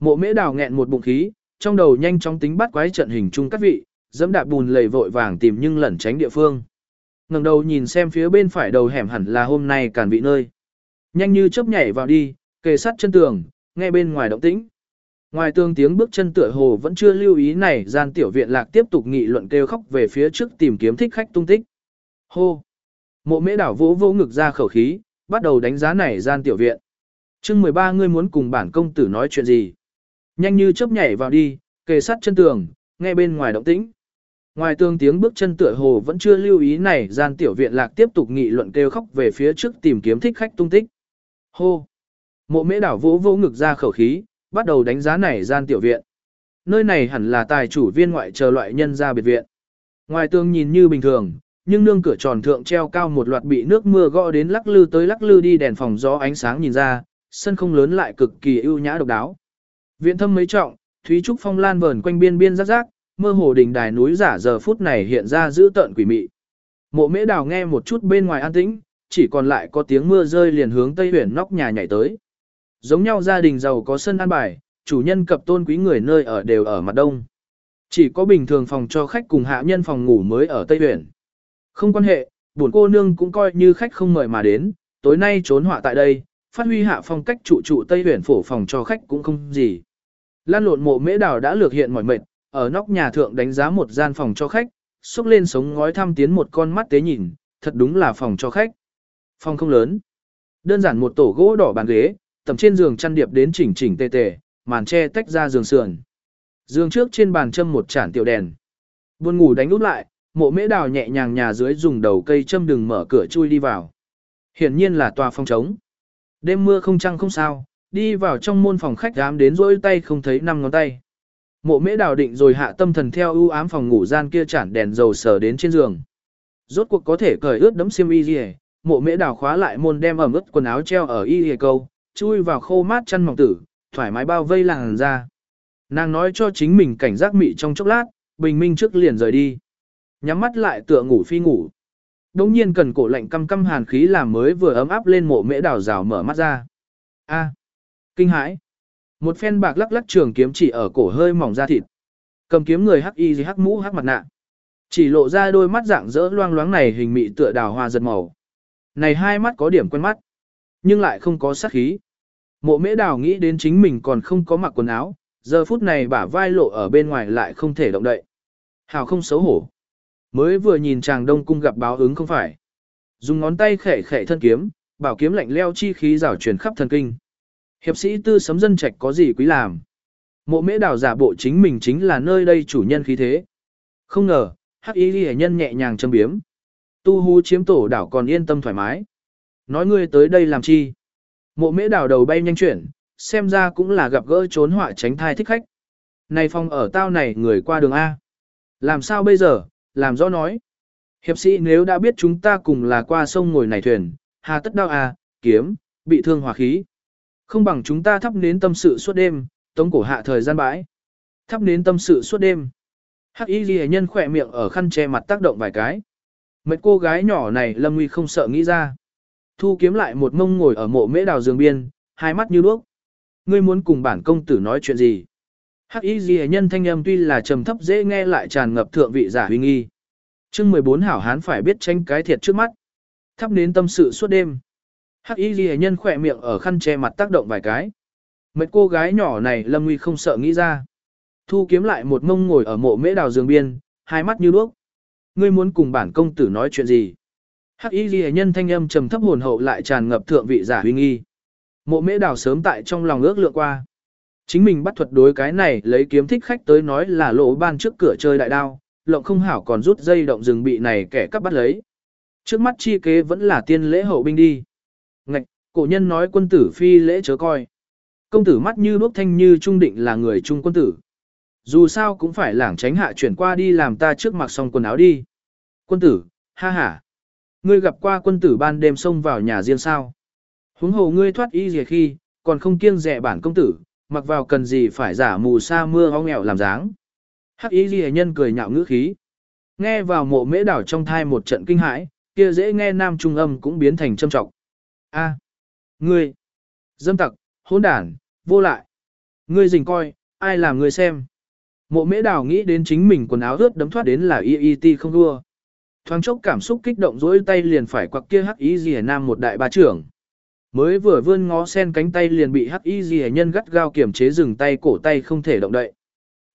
Mộ mễ đào nghẹn một bụng khí, trong đầu nhanh chóng tính bắt quái trận hình chung các vị, dẫm đạp bùn lầy vội vàng tìm nhưng lẩn tránh địa phương. ngẩng đầu nhìn xem phía bên phải đầu hẻm hẳn là hôm nay càn vị nơi. Nhanh như chớp nhảy vào đi, kề sát chân tường, nghe bên ngoài động tĩnh. Ngoài tương tiếng bước chân tựa hồ vẫn chưa lưu ý này, gian tiểu viện lạc tiếp tục nghị luận kêu khóc về phía trước tìm kiếm thích khách tung tích. Hô! Mộ mễ đảo vỗ vỗ ngực ra khẩu khí, bắt đầu đánh giá này gian tiểu viện. chương 13 ngươi muốn cùng bản công tử nói chuyện gì? Nhanh như chớp nhảy vào đi, kề sát chân tường, nghe bên ngoài động tĩnh. Ngoài tương tiếng bước chân tựa hồ vẫn chưa lưu ý này, gian tiểu viện lạc tiếp tục nghị luận kêu khóc về phía trước tìm kiếm thích khách tung tích. Hô! Mộ mễ đảo vỗ vỗ ngực ra khẩu khí, bắt đầu đánh giá này gian tiểu viện. Nơi này hẳn là tài chủ viên ngoại chờ loại nhân ra biệt viện. Ngoài tường nhìn như bình thường, nhưng nương cửa tròn thượng treo cao một loạt bị nước mưa gõ đến lắc lư tới lắc lư đi đèn phòng gió ánh sáng nhìn ra, sân không lớn lại cực kỳ ưu nhã độc đáo. Viện thâm mấy trọng, thúy trúc phong lan vờn quanh biên biên rắc rác, mơ hồ đỉnh đài núi giả giờ phút này hiện ra giữ tợn quỷ mị. Mộ mễ đào nghe một chút bên ngoài an tĩnh, chỉ còn lại có tiếng mưa rơi liền hướng tây huyền nóc nhà nhảy tới. Giống nhau gia đình giàu có sân an bài, chủ nhân cập tôn quý người nơi ở đều ở mặt đông. Chỉ có bình thường phòng cho khách cùng hạ nhân phòng ngủ mới ở Tây Huyền. Không quan hệ, buồn cô nương cũng coi như khách không mời mà đến, tối nay trốn họa tại đây, phát huy hạ phong cách trụ trụ Tây Huyền phổ phòng cho khách cũng không gì. Lan lộn mộ mễ đào đã lược hiện mỏi mệt, ở nóc nhà thượng đánh giá một gian phòng cho khách, xúc lên sống ngói thăm tiến một con mắt tế nhìn, thật đúng là phòng cho khách. Phòng không lớn. Đơn giản một tổ gỗ đỏ bàn ghế, tầm trên giường chăn điệp đến chỉnh chỉnh tề tề, màn che tách ra giường sườn. Giường trước trên bàn châm một chản tiểu đèn. Buồn ngủ đánh nút lại, mộ mễ đào nhẹ nhàng nhà dưới dùng đầu cây châm đừng mở cửa chui đi vào. Hiển nhiên là tòa phòng trống. Đêm mưa không trăng không sao, đi vào trong môn phòng khách dám đến rỗi tay không thấy năm ngón tay. Mộ mễ đào định rồi hạ tâm thần theo ưu ám phòng ngủ gian kia chản đèn dầu sờ đến trên giường. Rốt cuộc có thể cởi ướt đấm xiêm y gì mộ mễ đào khóa lại môn đem ẩm ướt quần áo treo ở y hề câu, chui vào khô mát chăn mỏng tử, thoải mái bao vây làng ra. Nàng nói cho chính mình cảnh giác mị trong chốc lát, bình minh trước liền rời đi. Nhắm mắt lại tựa ngủ phi ngủ. đống nhiên cần cổ lạnh căm căm hàn khí làm mới vừa ấm áp lên mộ mễ đào rào mở mắt ra. A, kinh hãi. Một phen bạc lắc lắc trường kiếm chỉ ở cổ hơi mỏng da thịt. Cầm kiếm người hắc y hắc mũ hắc mặt nạ. Chỉ lộ ra đôi mắt dạng dỡ loang loáng này hình mị tựa đào hoa giật màu. Này hai mắt có điểm quen mắt, nhưng lại không có sát khí. Mộ mễ đào nghĩ đến chính mình còn không có mặc quần áo, giờ phút này bả vai lộ ở bên ngoài lại không thể động đậy. Hào không xấu hổ. Mới vừa nhìn chàng đông cung gặp báo ứng không phải. Dùng ngón tay khẽ khẽ thân kiếm, bảo kiếm lạnh leo chi khí rào truyền khắp thần kinh. Hiệp sĩ tư sấm dân trạch có gì quý làm. Mộ mễ đào giả bộ chính mình chính là nơi đây chủ nhân khí thế. Không ngờ, hắc y ghi nhân nhẹ nhàng châm biếm. Tu hú chiếm tổ đảo còn yên tâm thoải mái. Nói ngươi tới đây làm chi? Mộ mễ đảo đầu bay nhanh chuyển, xem ra cũng là gặp gỡ trốn họa tránh thai thích khách. Này phong ở tao này người qua đường A. Làm sao bây giờ, làm rõ nói. Hiệp sĩ nếu đã biết chúng ta cùng là qua sông ngồi này thuyền, hà tất đau A, kiếm, bị thương hỏa khí. Không bằng chúng ta thắp nến tâm sự suốt đêm, tống cổ hạ thời gian bãi. Thắp nến tâm sự suốt đêm. Hắc y ghi nhân khỏe miệng ở khăn che mặt tác động vài cái. Mấy cô gái nhỏ này lâm nguy không sợ nghĩ ra. Thu kiếm lại một mông ngồi ở mộ mễ đào giường biên, hai mắt như đuốc. Ngươi muốn cùng bản công tử nói chuyện gì? Hắc y ghi nhân thanh âm tuy là trầm thấp dễ nghe lại tràn ngập thượng vị giả huy nghi. chương 14 hảo hán phải biết tranh cái thiệt trước mắt. Thắp nến tâm sự suốt đêm. Hắc y ghi nhân khỏe miệng ở khăn che mặt tác động vài cái. Mấy cô gái nhỏ này lâm nguy không sợ nghĩ ra. Thu kiếm lại một mông ngồi ở mộ mễ đào giường biên, hai mắt như đuốc. Ngươi muốn cùng bản công tử nói chuyện gì? Hắc y ghi nhân thanh âm trầm thấp hồn hậu lại tràn ngập thượng vị giả huy nghi. Mộ mễ đào sớm tại trong lòng ước lượng qua. Chính mình bắt thuật đối cái này lấy kiếm thích khách tới nói là lỗ ban trước cửa chơi đại đao, lộng không hảo còn rút dây động rừng bị này kẻ cắp bắt lấy. Trước mắt chi kế vẫn là tiên lễ hậu binh đi. Ngạch, cổ nhân nói quân tử phi lễ chớ coi. Công tử mắt như đuốc thanh như trung định là người trung quân tử. Dù sao cũng phải lảng tránh hạ chuyển qua đi làm ta trước mặc xong quần áo đi. Quân tử, ha ha. Ngươi gặp qua quân tử ban đêm xông vào nhà riêng sao. Huống hồ ngươi thoát y gì khi, còn không kiêng rẻ bản công tử, mặc vào cần gì phải giả mù sa mưa ho nghèo làm dáng. Hắc y gì nhân cười nhạo ngữ khí. Nghe vào mộ mễ đảo trong thai một trận kinh hãi, kia dễ nghe nam trung âm cũng biến thành châm trọng. A, ngươi, dâm tặc, hỗn đản, vô lại. Ngươi dình coi, ai làm ngươi xem. Mộ mễ đảo nghĩ đến chính mình quần áo ướt đấm thoát đến là y y ti không đua. Thoáng chốc cảm xúc kích động dỗi tay liền phải quặc kia hắc y rìa nam một đại ba trưởng. Mới vừa vươn ngó sen cánh tay liền bị hắc y rìa nhân gắt gao kiểm chế dừng tay cổ tay không thể động đậy.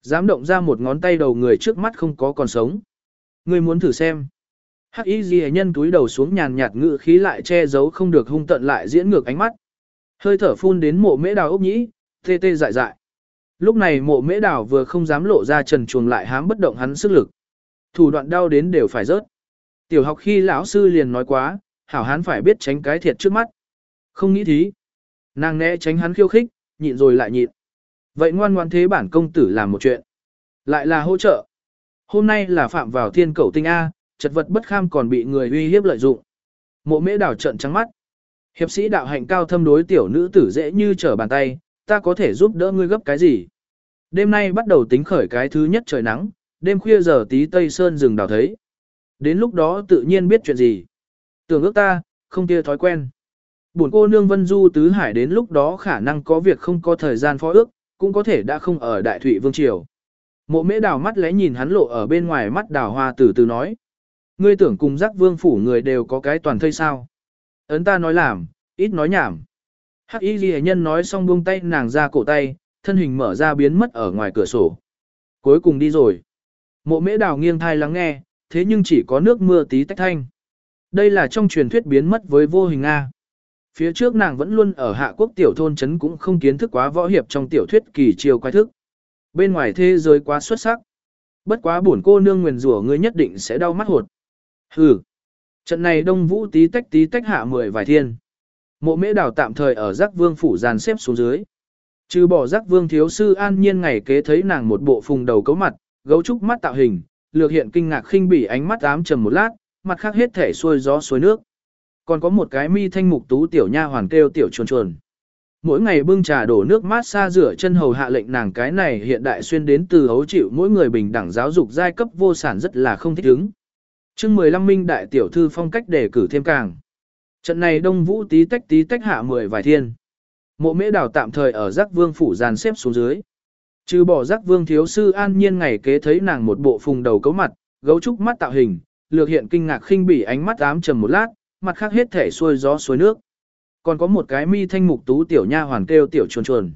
Dám động ra một ngón tay đầu người trước mắt không có còn sống. Người muốn thử xem. Hắc y gì nhân túi đầu xuống nhàn nhạt ngự khí lại che giấu không được hung tận lại diễn ngược ánh mắt. Hơi thở phun đến mộ mễ đào ốc nhĩ, tê tê dại dại. Lúc này mộ mễ đào vừa không dám lộ ra trần chuồng lại hám bất động hắn sức lực. Thủ đoạn đau đến đều phải rớt. Tiểu học khi lão sư liền nói quá, hảo hán phải biết tránh cái thiệt trước mắt. Không nghĩ thí. Nàng né tránh hắn khiêu khích, nhịn rồi lại nhịn. Vậy ngoan ngoan thế bản công tử làm một chuyện. Lại là hỗ trợ. Hôm nay là phạm vào thiên cầu tinh A, chật vật bất kham còn bị người uy hiếp lợi dụng. Mộ mễ đảo trận trắng mắt. Hiệp sĩ đạo hạnh cao thâm đối tiểu nữ tử dễ như trở bàn tay, ta có thể giúp đỡ ngươi gấp cái gì. Đêm nay bắt đầu tính khởi cái thứ nhất trời nắng, đêm khuya giờ tí tây sơn rừng đào thấy. Đến lúc đó tự nhiên biết chuyện gì. Tưởng ước ta, không kia thói quen. Buồn cô nương Vân Du Tứ Hải đến lúc đó khả năng có việc không có thời gian phó ước, cũng có thể đã không ở Đại Thụy Vương Triều. Mộ mễ đào mắt lẽ nhìn hắn lộ ở bên ngoài mắt đào hoa từ từ nói. Ngươi tưởng cùng giác vương phủ người đều có cái toàn thây sao. Ấn ta nói làm, ít nói nhảm. Hắc y ghi nhân nói xong buông tay nàng ra cổ tay, thân hình mở ra biến mất ở ngoài cửa sổ. Cuối cùng đi rồi. Mộ mễ đào nghiêng thai lắng nghe, thế nhưng chỉ có nước mưa tí tách thanh. Đây là trong truyền thuyết biến mất với vô hình A. Phía trước nàng vẫn luôn ở hạ quốc tiểu thôn chấn cũng không kiến thức quá võ hiệp trong tiểu thuyết kỳ chiều quái thức. Bên ngoài thế giới quá xuất sắc. Bất quá buồn cô nương nguyền rủa ngươi nhất định sẽ đau mắt hột. Hừ. Trận này đông vũ tí tách tí tách hạ mười vài thiên. Mộ mễ đào tạm thời ở giác vương phủ dàn xếp xuống dưới. Trừ bỏ giác vương thiếu sư an nhiên ngày kế thấy nàng một bộ phùng đầu cấu mặt, gấu trúc mắt tạo hình, lược hiện kinh ngạc khinh bỉ ánh mắt ám trầm một lát, mặt khác hết thể xuôi gió suối nước. Còn có một cái mi thanh mục tú tiểu nha hoàn kêu tiểu chuồn chuồn. Mỗi ngày bưng trà đổ nước mát xa rửa chân hầu hạ lệnh nàng cái này hiện đại xuyên đến từ hấu chịu mỗi người bình đẳng giáo dục giai cấp vô sản rất là không thích ứng. chương 15 minh đại tiểu thư phong cách đề cử thêm càng. Trận này đông vũ tí tách tí tách hạ mười vài thiên. Mộ mễ đào tạm thời ở giác vương phủ dàn xếp xuống dưới. Trừ bỏ giác vương thiếu sư an nhiên ngày kế thấy nàng một bộ phùng đầu cấu mặt, gấu trúc mắt tạo hình, lược hiện kinh ngạc khinh bỉ ánh mắt ám trầm một lát, mặt khác hết thể xuôi gió suối nước. Còn có một cái mi thanh mục tú tiểu nha hoàn kêu tiểu chuồn chuồn.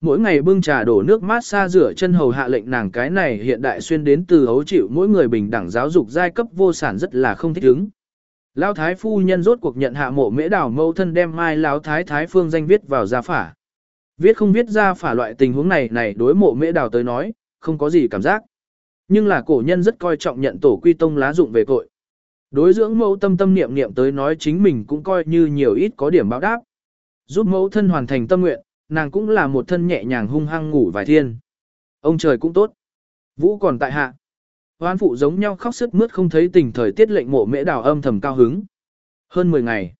Mỗi ngày bưng trà đổ nước mát xa rửa chân hầu hạ lệnh nàng cái này hiện đại xuyên đến từ hấu chịu mỗi người bình đẳng giáo dục giai cấp vô sản rất là không thích ứng. Lão thái phu nhân rốt cuộc nhận hạ mộ mễ đảo mâu thân đem mai lão thái thái phương danh viết vào gia phả. Viết không viết ra phả loại tình huống này này đối mộ mễ đào tới nói, không có gì cảm giác. Nhưng là cổ nhân rất coi trọng nhận tổ quy tông lá dụng về cội. Đối dưỡng mẫu tâm tâm niệm niệm tới nói chính mình cũng coi như nhiều ít có điểm báo đáp. Giúp mẫu thân hoàn thành tâm nguyện, nàng cũng là một thân nhẹ nhàng hung hăng ngủ vài thiên. Ông trời cũng tốt. Vũ còn tại hạ. Hoan phụ giống nhau khóc sức mướt không thấy tình thời tiết lệnh mộ mễ đào âm thầm cao hứng. Hơn 10 ngày.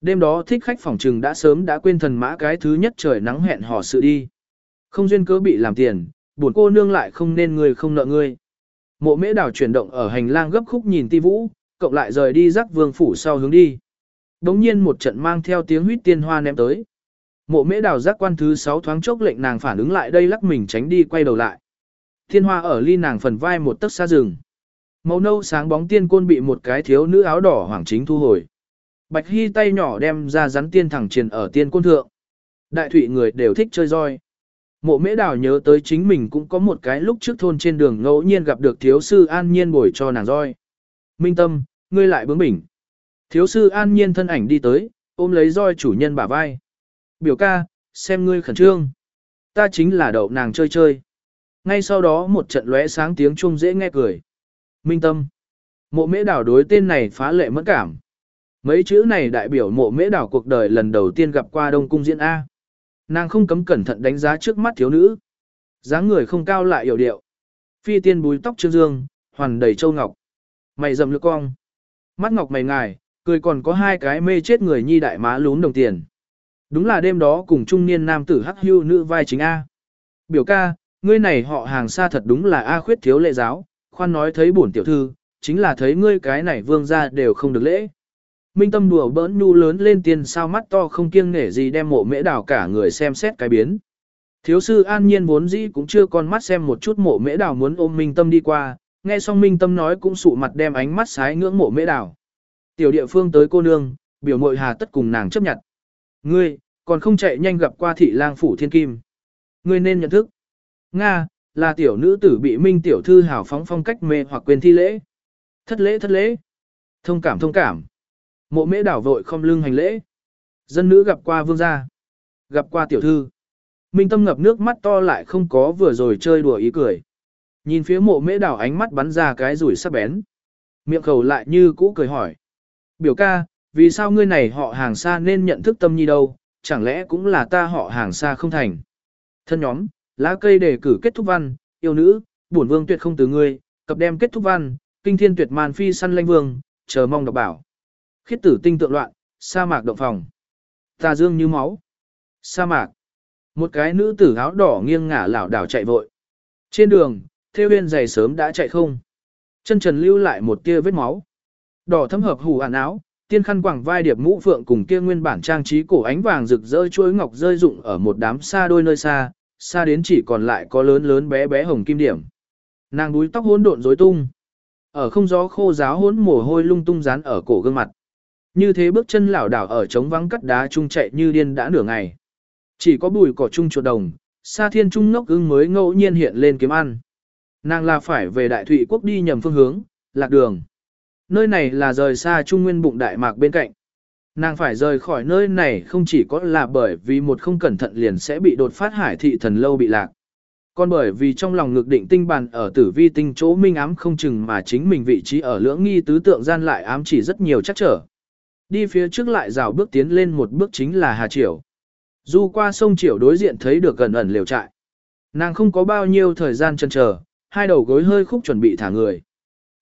Đêm đó thích khách phòng trừng đã sớm đã quên thần mã cái thứ nhất trời nắng hẹn hò sự đi. Không duyên cớ bị làm tiền, buồn cô nương lại không nên người không nợ ngươi. Mộ mễ đảo chuyển động ở hành lang gấp khúc nhìn ti vũ, cộng lại rời đi rắc vương phủ sau hướng đi. Đống nhiên một trận mang theo tiếng huyết tiên hoa ném tới. Mộ mễ đào giác quan thứ 6 thoáng chốc lệnh nàng phản ứng lại đây lắc mình tránh đi quay đầu lại. Thiên hoa ở ly nàng phần vai một tấc xa rừng. Màu nâu sáng bóng tiên côn bị một cái thiếu nữ áo đỏ hoàng chính thu hồi. Bạch Hy tay nhỏ đem ra rắn tiên thẳng triền ở tiên côn thượng. Đại thủy người đều thích chơi roi. Mộ mễ đào nhớ tới chính mình cũng có một cái lúc trước thôn trên đường ngẫu nhiên gặp được thiếu sư an nhiên bồi cho nàng roi. Minh tâm, ngươi lại bướng bỉnh. Thiếu sư an nhiên thân ảnh đi tới, ôm lấy roi chủ nhân bả vai. Biểu ca, xem ngươi khẩn trương. Ta chính là đậu nàng chơi chơi. Ngay sau đó một trận lóe sáng tiếng chuông dễ nghe cười. Minh tâm. Mộ mễ đảo đối tên này phá lệ mẫn cảm. Mấy chữ này đại biểu mộ mễ đảo cuộc đời lần đầu tiên gặp qua Đông Cung diễn A. Nàng không cấm cẩn thận đánh giá trước mắt thiếu nữ. dáng người không cao lại hiểu điệu. Phi tiên búi tóc trương dương, hoàn đầy châu ngọc. Mày rậm lược cong. Mắt ngọc mày ngài, cười còn có hai cái mê chết người nhi đại má lún đồng tiền. Đúng là đêm đó cùng trung niên nam tử hắc hưu nữ vai chính A. Biểu ca, ngươi này họ hàng xa thật đúng là A khuyết thiếu lệ giáo, khoan nói thấy bổn tiểu thư, chính là thấy ngươi cái này vương ra đều không được lễ. Minh tâm đùa bỡn nhu lớn lên tiền sao mắt to không kiêng nể gì đem mộ mễ đào cả người xem xét cái biến. Thiếu sư an nhiên vốn dĩ cũng chưa con mắt xem một chút mộ mễ đào muốn ôm minh tâm đi qua, nghe xong minh tâm nói cũng sụ mặt đem ánh mắt sái ngưỡng mộ mễ đào. Tiểu địa phương tới cô nương, biểu mội hà tất cùng nàng chấp nhận. Ngươi, còn không chạy nhanh gặp qua thị lang phủ thiên kim. Ngươi nên nhận thức. Nga, là tiểu nữ tử bị minh tiểu thư hào phóng phong cách mê hoặc quên thi lễ. Thất lễ thất lễ. Thông cảm thông cảm. Mộ mễ đảo vội không lưng hành lễ. Dân nữ gặp qua vương gia. Gặp qua tiểu thư. Minh tâm ngập nước mắt to lại không có vừa rồi chơi đùa ý cười. Nhìn phía mộ mễ đảo ánh mắt bắn ra cái rủi sắc bén. Miệng khẩu lại như cũ cười hỏi. Biểu ca, vì sao ngươi này họ hàng xa nên nhận thức tâm nhi đâu, chẳng lẽ cũng là ta họ hàng xa không thành. Thân nhóm, lá cây đề cử kết thúc văn, yêu nữ, bổn vương tuyệt không từ ngươi, cập đem kết thúc văn, kinh thiên tuyệt màn phi săn lanh vương, chờ mong đọc bảo. Khiết tử tinh tượng loạn, sa mạc động phòng. Tà dương như máu. Sa mạc. Một cái nữ tử áo đỏ nghiêng ngả lảo đảo chạy vội. Trên đường, theo viên giày sớm đã chạy không. Chân trần lưu lại một tia vết máu. Đỏ thấm hợp hủ ản áo, tiên khăn quảng vai điệp mũ phượng cùng kia nguyên bản trang trí cổ ánh vàng rực rỡ chuối ngọc rơi rụng ở một đám xa đôi nơi xa, xa đến chỉ còn lại có lớn lớn bé bé hồng kim điểm. Nàng đuôi tóc hỗn độn rối tung. Ở không gió khô giáo hỗn mồ hôi lung tung dán ở cổ gương mặt. Như thế bước chân lảo đảo ở trống vắng cắt đá trung chạy như điên đã nửa ngày. Chỉ có bùi cỏ trung chuột đồng, xa thiên trung ngốc ưng mới ngẫu nhiên hiện lên kiếm ăn. Nàng là phải về đại thụy quốc đi nhầm phương hướng, lạc đường. Nơi này là rời xa trung nguyên bụng đại mạc bên cạnh. Nàng phải rời khỏi nơi này không chỉ có là bởi vì một không cẩn thận liền sẽ bị đột phát hải thị thần lâu bị lạc. Còn bởi vì trong lòng ngực định tinh bàn ở tử vi tinh chỗ minh ám không chừng mà chính mình vị trí ở lưỡng nghi tứ tượng gian lại ám chỉ rất nhiều chắc trở. Đi phía trước lại rào bước tiến lên một bước chính là Hà Triều. Du qua sông Triều đối diện thấy được gần ẩn liều trại. Nàng không có bao nhiêu thời gian chân chờ, hai đầu gối hơi khúc chuẩn bị thả người.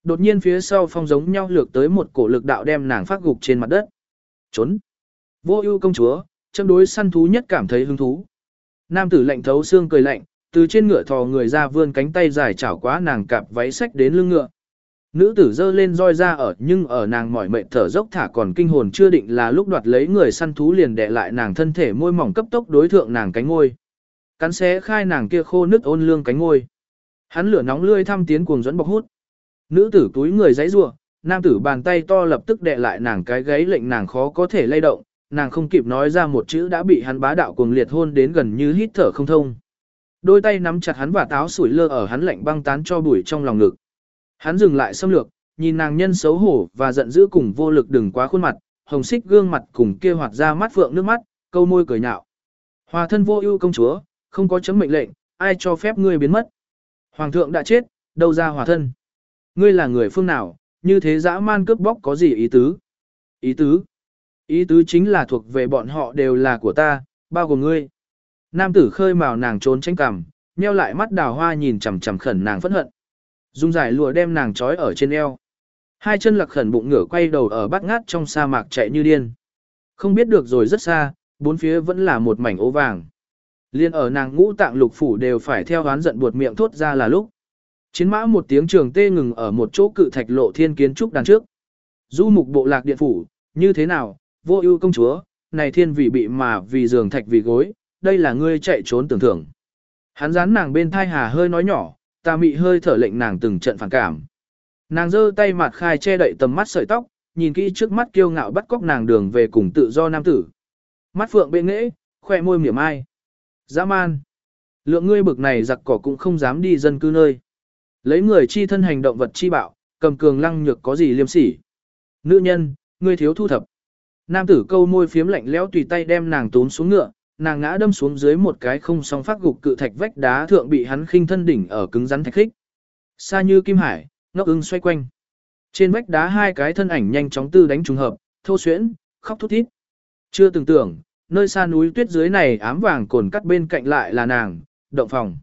Đột nhiên phía sau phong giống nhau lược tới một cổ lực đạo đem nàng phát gục trên mặt đất. Trốn. Vô ưu công chúa, châm đối săn thú nhất cảm thấy hứng thú. Nam tử lạnh thấu xương cười lạnh, từ trên ngựa thò người ra vươn cánh tay dài chảo quá nàng cạp váy sách đến lưng ngựa. Nữ tử dơ lên roi ra ở nhưng ở nàng mỏi mệt thở dốc thả còn kinh hồn chưa định là lúc đoạt lấy người săn thú liền đè lại nàng thân thể môi mỏng cấp tốc đối thượng nàng cánh ngôi. Cắn xé khai nàng kia khô nứt ôn lương cánh ngôi. Hắn lửa nóng lươi thăm tiến cuồng dẫn bọc hút. Nữ tử túi người giãy giụa, nam tử bàn tay to lập tức đè lại nàng cái gáy lệnh nàng khó có thể lay động, nàng không kịp nói ra một chữ đã bị hắn bá đạo cuồng liệt hôn đến gần như hít thở không thông. Đôi tay nắm chặt hắn và táo sủi lơ ở hắn lạnh băng tán cho bụi trong lòng ngực. Hắn dừng lại xâm lược, nhìn nàng nhân xấu hổ và giận dữ cùng vô lực đừng quá khuôn mặt, hồng xích gương mặt cùng kia hoạt ra mắt phượng nước mắt, câu môi cười nhạo. Hòa thân vô ưu công chúa, không có chấm mệnh lệnh, ai cho phép ngươi biến mất. Hoàng thượng đã chết, đâu ra hòa thân. Ngươi là người phương nào, như thế dã man cướp bóc có gì ý tứ? Ý tứ? Ý tứ chính là thuộc về bọn họ đều là của ta, bao gồm ngươi. Nam tử khơi màu nàng trốn tránh cằm, nheo lại mắt đào hoa nhìn chằm chằm khẩn nàng phẫn hận. Dung giải lụa đem nàng trói ở trên eo. Hai chân lạc khẩn bụng ngửa quay đầu ở bát ngát trong sa mạc chạy như điên. Không biết được rồi rất xa, bốn phía vẫn là một mảnh ố vàng. Liên ở nàng ngũ tạng lục phủ đều phải theo hán giận buột miệng thốt ra là lúc. Chiến mã một tiếng trường tê ngừng ở một chỗ cự thạch lộ thiên kiến trúc đàn trước. Du mục bộ lạc điện phủ, như thế nào, vô ưu công chúa, này thiên vị bị mà vì giường thạch vì gối, đây là ngươi chạy trốn tưởng thưởng. Hắn dán nàng bên thai hà hơi nói nhỏ, ta mị hơi thở lệnh nàng từng trận phản cảm. Nàng giơ tay mặt khai che đậy tầm mắt sợi tóc, nhìn kỹ trước mắt kiêu ngạo bắt cóc nàng đường về cùng tự do nam tử. Mắt phượng bên nghễ, khoe môi mỉa mai. Dã man. Lượng ngươi bực này giặc cỏ cũng không dám đi dân cư nơi. Lấy người chi thân hành động vật chi bạo, cầm cường lăng nhược có gì liêm sỉ. Nữ nhân, ngươi thiếu thu thập. Nam tử câu môi phiếm lạnh lẽo tùy tay đem nàng tốn xuống ngựa, nàng ngã đâm xuống dưới một cái không song phát gục cự thạch vách đá thượng bị hắn khinh thân đỉnh ở cứng rắn thạch khích. Xa như kim hải, ngốc ưng xoay quanh. Trên vách đá hai cái thân ảnh nhanh chóng tư đánh trùng hợp, thô xuyễn, khóc thút thít. Chưa từng tưởng, nơi xa núi tuyết dưới này ám vàng cồn cắt bên cạnh lại là nàng, động phòng.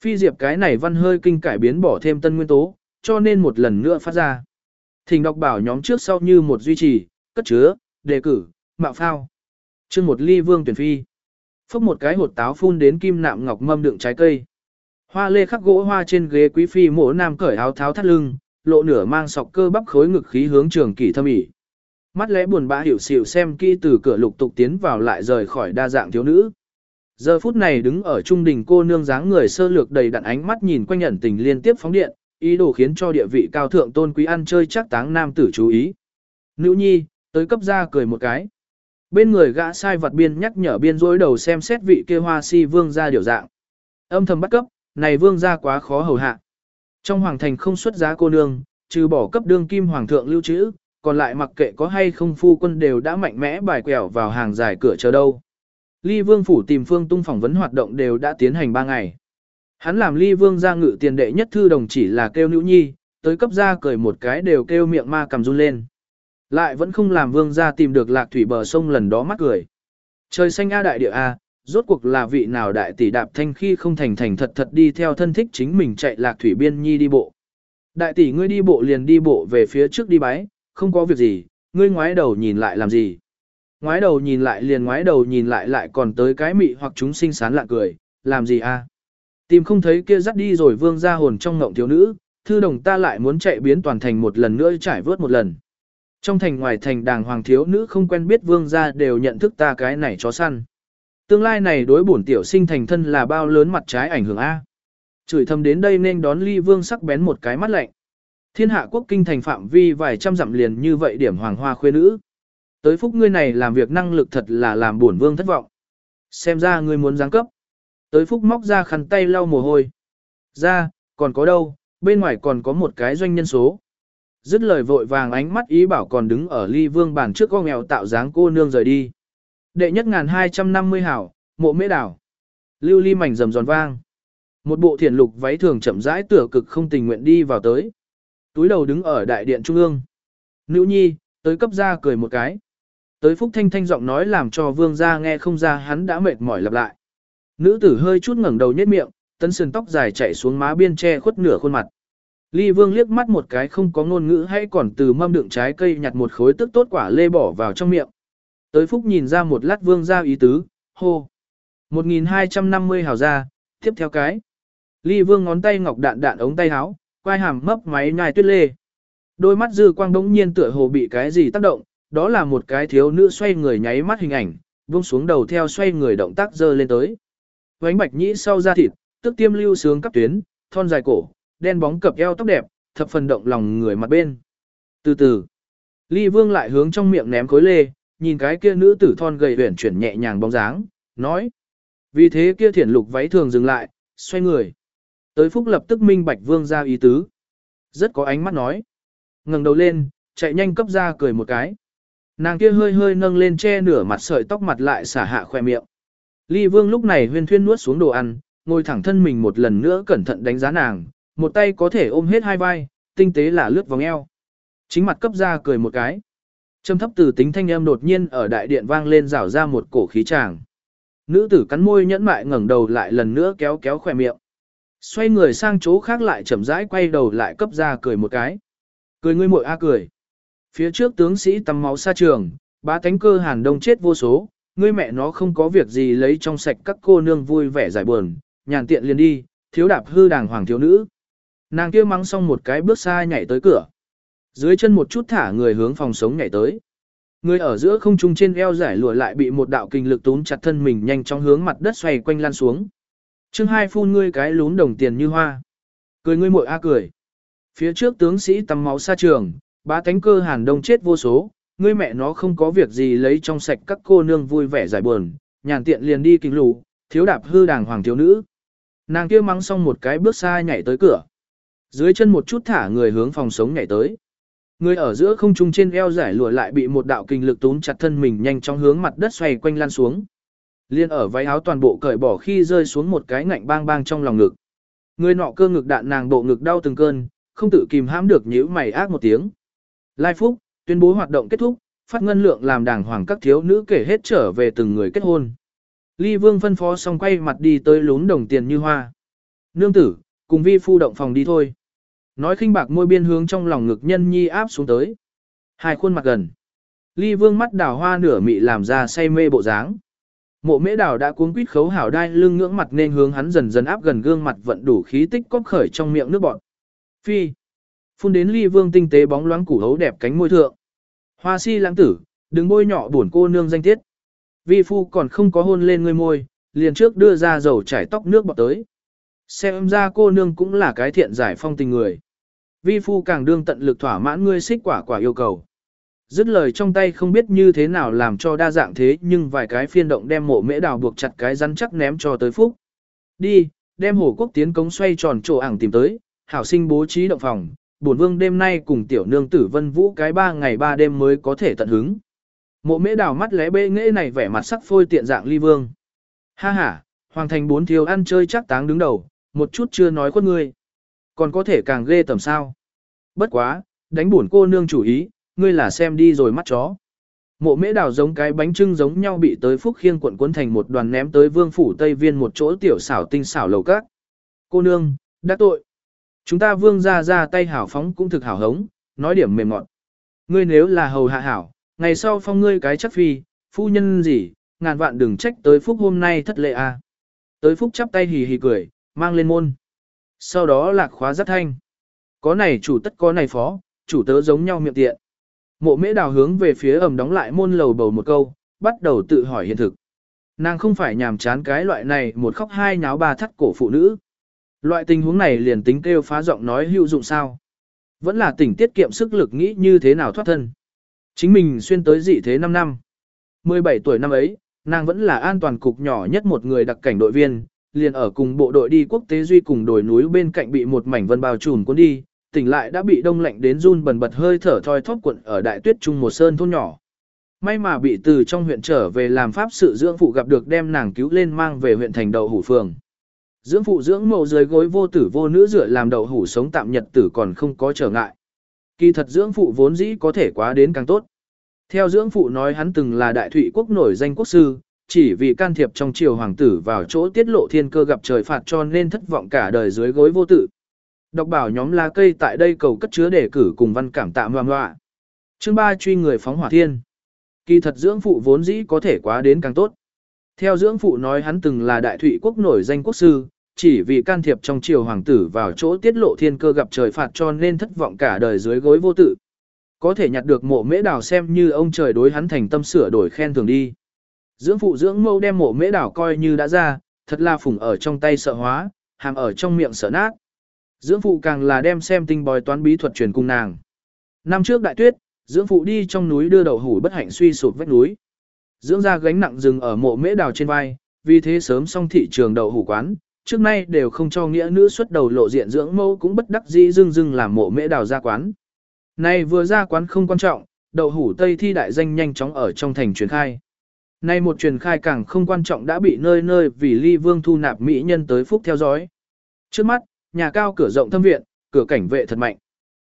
Phi diệp cái này văn hơi kinh cải biến bỏ thêm tân nguyên tố, cho nên một lần nữa phát ra. Thỉnh đọc bảo nhóm trước sau như một duy trì, cất chứa, đề cử, mạo phao. chương một ly vương tuyển phi. Phốc một cái hột táo phun đến kim nạm ngọc mâm đựng trái cây. Hoa lê khắc gỗ hoa trên ghế quý phi mổ nam cởi áo tháo thắt lưng, lộ nửa mang sọc cơ bắp khối ngực khí hướng trường kỳ thâm ỉ. Mắt lẽ buồn bã hiểu xỉu xem kỹ từ cửa lục tục tiến vào lại rời khỏi đa dạng thiếu nữ. Giờ phút này đứng ở trung đình cô nương dáng người sơ lược đầy đặn ánh mắt nhìn quanh ẩn tình liên tiếp phóng điện, ý đồ khiến cho địa vị cao thượng tôn quý ăn chơi chắc táng nam tử chú ý. Nữ nhi, tới cấp ra cười một cái. Bên người gã sai vật biên nhắc nhở biên rối đầu xem xét vị kia hoa si vương gia điều dạng. Âm thầm bắt cấp, này vương gia quá khó hầu hạ. Trong hoàng thành không xuất giá cô nương, trừ bỏ cấp đương kim hoàng thượng lưu trữ, còn lại mặc kệ có hay không phu quân đều đã mạnh mẽ bài quẹo vào hàng dài cửa chờ đâu. Ly Vương phủ tìm Phương Tung phỏng vấn hoạt động đều đã tiến hành 3 ngày. Hắn làm Ly Vương ra ngự tiền đệ nhất thư đồng chỉ là kêu nữ nhi, tới cấp ra cười một cái đều kêu miệng ma cầm run lên. Lại vẫn không làm Vương gia tìm được lạc thủy bờ sông lần đó mắc cười. Trời xanh A đại địa A, rốt cuộc là vị nào đại tỷ đạp thanh khi không thành thành thật thật đi theo thân thích chính mình chạy lạc thủy biên nhi đi bộ. Đại tỷ ngươi đi bộ liền đi bộ về phía trước đi bái, không có việc gì, ngươi ngoái đầu nhìn lại làm gì. Ngoái đầu nhìn lại liền ngoái đầu nhìn lại lại còn tới cái mị hoặc chúng sinh sán lạ cười, làm gì a? Tìm không thấy kia dắt đi rồi vương ra hồn trong ngộng thiếu nữ, thư đồng ta lại muốn chạy biến toàn thành một lần nữa trải vớt một lần. Trong thành ngoài thành đàng hoàng thiếu nữ không quen biết vương gia đều nhận thức ta cái này chó săn. Tương lai này đối bổn tiểu sinh thành thân là bao lớn mặt trái ảnh hưởng A. Chửi thầm đến đây nên đón ly vương sắc bén một cái mắt lạnh. Thiên hạ quốc kinh thành phạm vi vài trăm dặm liền như vậy điểm hoàng hoa khuê nữ. Tới phúc ngươi này làm việc năng lực thật là làm buồn vương thất vọng. Xem ra ngươi muốn giáng cấp. Tới phúc móc ra khăn tay lau mồ hôi. Ra, còn có đâu, bên ngoài còn có một cái doanh nhân số. Dứt lời vội vàng ánh mắt ý bảo còn đứng ở ly vương bàn trước con nghèo tạo dáng cô nương rời đi. Đệ nhất ngàn hai trăm năm mươi hảo, mộ mễ đảo. Lưu ly mảnh rầm giòn vang. Một bộ thiền lục váy thường chậm rãi tựa cực không tình nguyện đi vào tới. Túi đầu đứng ở đại điện trung ương. Nữ nhi, tới cấp ra cười một cái. Tới phúc thanh thanh giọng nói làm cho vương gia nghe không ra hắn đã mệt mỏi lặp lại. Nữ tử hơi chút ngẩng đầu nhếch miệng, tân sườn tóc dài chạy xuống má biên che khuất nửa khuôn mặt. Ly vương liếc mắt một cái không có ngôn ngữ hay còn từ mâm đựng trái cây nhặt một khối tức tốt quả lê bỏ vào trong miệng. Tới phúc nhìn ra một lát vương ra ý tứ, hô. 1250 hào ra, tiếp theo cái. Ly vương ngón tay ngọc đạn đạn ống tay háo, quai hàm mấp máy nhai tuyết lê. Đôi mắt dư quang đống nhiên tựa hồ bị cái gì tác động, đó là một cái thiếu nữ xoay người nháy mắt hình ảnh, buông xuống đầu theo xoay người động tác dơ lên tới. Vánh bạch nhĩ sau da thịt, tức tiêm lưu sướng cấp tuyến, thon dài cổ, đen bóng cập eo tóc đẹp, thập phần động lòng người mặt bên. Từ từ, Ly Vương lại hướng trong miệng ném khối lê, nhìn cái kia nữ tử thon gầy uyển chuyển nhẹ nhàng bóng dáng, nói. Vì thế kia thiển lục váy thường dừng lại, xoay người. Tới phúc lập tức minh bạch vương ra ý tứ. Rất có ánh mắt nói. ngẩng đầu lên, chạy nhanh cấp ra cười một cái. Nàng kia hơi hơi nâng lên che nửa mặt sợi tóc mặt lại xả hạ khoe miệng. Ly vương lúc này huyên thuyên nuốt xuống đồ ăn, ngồi thẳng thân mình một lần nữa cẩn thận đánh giá nàng, một tay có thể ôm hết hai vai, tinh tế là lướt vòng eo. Chính mặt cấp ra cười một cái. Trầm thấp từ tính thanh âm đột nhiên ở đại điện vang lên rảo ra một cổ khí tràng. Nữ tử cắn môi nhẫn mại ngẩng đầu lại lần nữa kéo kéo khỏe miệng. Xoay người sang chỗ khác lại chậm rãi quay đầu lại cấp ra cười một cái. Cười ngươi muội a cười. Phía trước tướng sĩ tắm máu xa trường, ba tánh cơ hàn đông chết vô số, ngươi mẹ nó không có việc gì lấy trong sạch các cô nương vui vẻ giải buồn, nhàn tiện liền đi, thiếu đạp hư đàng hoàng thiếu nữ. Nàng kia mắng xong một cái bước xa nhảy tới cửa. Dưới chân một chút thả người hướng phòng sống nhảy tới. Người ở giữa không trung trên eo giải lụa lại bị một đạo kinh lực túm chặt thân mình nhanh chóng hướng mặt đất xoay quanh lan xuống. Chương hai phun ngươi cái lún đồng tiền như hoa. Cười ngươi muội a cười. Phía trước tướng sĩ tắm máu xa trường, bá tánh cơ hàn đông chết vô số, ngươi mẹ nó không có việc gì lấy trong sạch các cô nương vui vẻ giải buồn, nhàn tiện liền đi kinh lù, thiếu đạp hư đàng hoàng thiếu nữ. Nàng kia mắng xong một cái bước xa nhảy tới cửa. Dưới chân một chút thả người hướng phòng sống nhảy tới. Người ở giữa không trung trên eo giải lụa lại bị một đạo kinh lực túm chặt thân mình nhanh chóng hướng mặt đất xoay quanh lan xuống. Liên ở váy áo toàn bộ cởi bỏ khi rơi xuống một cái ngạnh bang bang trong lòng ngực. Người nọ cơ ngực đạn nàng bộ ngực đau từng cơn, không tự kìm hãm được nhíu mày ác một tiếng. Lai Phúc, tuyên bố hoạt động kết thúc, phát ngân lượng làm đàng hoàng các thiếu nữ kể hết trở về từng người kết hôn. Ly Vương phân phó xong quay mặt đi tới lún đồng tiền như hoa. Nương tử, cùng vi phu động phòng đi thôi. Nói khinh bạc môi biên hướng trong lòng ngực nhân nhi áp xuống tới. Hai khuôn mặt gần. Ly Vương mắt đào hoa nửa mị làm ra say mê bộ dáng. Mộ mễ đào đã cuống quýt khấu hảo đai lưng ngưỡng mặt nên hướng hắn dần dần áp gần gương mặt vận đủ khí tích cóp khởi trong miệng nước bọt. Phi. Phun đến ly vương tinh tế bóng loáng củ hấu đẹp cánh môi thượng. Hoa si lãng tử, đừng môi nhỏ buồn cô nương danh tiết. Vi phu còn không có hôn lên ngươi môi, liền trước đưa ra dầu chải tóc nước bọt tới. Xem ra cô nương cũng là cái thiện giải phong tình người. Vi phu càng đương tận lực thỏa mãn ngươi xích quả quả yêu cầu. Dứt lời trong tay không biết như thế nào làm cho đa dạng thế nhưng vài cái phiên động đem mộ mễ đào buộc chặt cái rắn chắc ném cho tới phúc. Đi, đem hổ quốc tiến cống xoay tròn chỗ ảng tìm tới, hảo sinh bố trí động phòng, bổn vương đêm nay cùng tiểu nương tử vân vũ cái ba ngày ba đêm mới có thể tận hứng. Mộ mễ đào mắt lẽ bê nghệ này vẻ mặt sắc phôi tiện dạng ly vương. Ha ha, hoàng thành bốn thiếu ăn chơi chắc táng đứng đầu, một chút chưa nói khuất ngươi. Còn có thể càng ghê tầm sao. Bất quá, đánh buồn cô nương chủ ý, ngươi là xem đi rồi mắt chó. Mộ mễ đào giống cái bánh trưng giống nhau bị tới phúc khiêng cuộn cuốn thành một đoàn ném tới vương phủ Tây Viên một chỗ tiểu xảo tinh xảo lầu các. Cô nương, đã tội. Chúng ta vương ra ra tay hảo phóng cũng thực hảo hống, nói điểm mềm ngọt. Ngươi nếu là hầu hạ hảo, ngày sau phong ngươi cái chắc phi, phu nhân gì, ngàn vạn đừng trách tới phúc hôm nay thất lệ a. À. Tới phúc chắp tay hì hì cười, mang lên môn. Sau đó lạc khóa rất thanh. Có này chủ tất có này phó, chủ tớ giống nhau miệng tiện. Mộ mễ đào hướng về phía ẩm đóng lại môn lầu bầu một câu, bắt đầu tự hỏi hiện thực. Nàng không phải nhàm chán cái loại này một khóc hai nháo ba thắt cổ phụ nữ. Loại tình huống này liền tính kêu phá giọng nói hữu dụng sao. Vẫn là tỉnh tiết kiệm sức lực nghĩ như thế nào thoát thân. Chính mình xuyên tới dị thế 5 năm. 17 tuổi năm ấy, nàng vẫn là an toàn cục nhỏ nhất một người đặc cảnh đội viên, liền ở cùng bộ đội đi quốc tế duy cùng đồi núi bên cạnh bị một mảnh vân bao trùm cuốn đi, tỉnh lại đã bị đông lạnh đến run bần bật hơi thở thoi thóp quận ở đại tuyết trung một sơn thôn nhỏ. May mà bị từ trong huyện trở về làm pháp sự dưỡng phụ gặp được đem nàng cứu lên mang về huyện thành đầu hủ phường. Dưỡng phụ dưỡng mộ dưới gối vô tử vô nữ rửa làm đậu hủ sống tạm nhật tử còn không có trở ngại. Kỳ thật dưỡng phụ vốn dĩ có thể quá đến càng tốt. Theo dưỡng phụ nói hắn từng là đại thụy quốc nổi danh quốc sư, chỉ vì can thiệp trong triều hoàng tử vào chỗ tiết lộ thiên cơ gặp trời phạt cho nên thất vọng cả đời dưới gối vô tử. Đọc bảo nhóm lá cây tại đây cầu cất chứa để cử cùng văn cảm tạm ngoan ngoạ. Chương 3 truy người phóng hỏa thiên. Kỳ thật dưỡng phụ vốn dĩ có thể quá đến càng tốt. Theo dưỡng phụ nói hắn từng là đại thủy quốc nổi danh quốc sư, chỉ vì can thiệp trong triều hoàng tử vào chỗ tiết lộ thiên cơ gặp trời phạt cho nên thất vọng cả đời dưới gối vô tử. Có thể nhặt được mộ mễ đào xem như ông trời đối hắn thành tâm sửa đổi khen thường đi. Dưỡng phụ dưỡng mâu đem mộ mễ đào coi như đã ra, thật là phủng ở trong tay sợ hóa, hàm ở trong miệng sợ nát. Dưỡng phụ càng là đem xem tinh bòi toán bí thuật truyền cung nàng. Năm trước đại tuyết, dưỡng phụ đi trong núi đưa đậu hủ bất hạnh suy sụp vách núi. Dưỡng ra gánh nặng rừng ở mộ mễ đào trên vai, vì thế sớm xong thị trường đậu hủ quán, trước nay đều không cho nghĩa nữ xuất đầu lộ diện dưỡng mẫu cũng bất đắc dĩ dưng dưng làm mộ mễ đào ra quán. Này vừa ra quán không quan trọng, đậu hủ Tây thi đại danh nhanh chóng ở trong thành truyền khai. Nay một truyền khai càng không quan trọng đã bị nơi nơi vì ly vương thu nạp mỹ nhân tới phúc theo dõi. Trước mắt, nhà cao cửa rộng thâm viện, cửa cảnh vệ thật mạnh.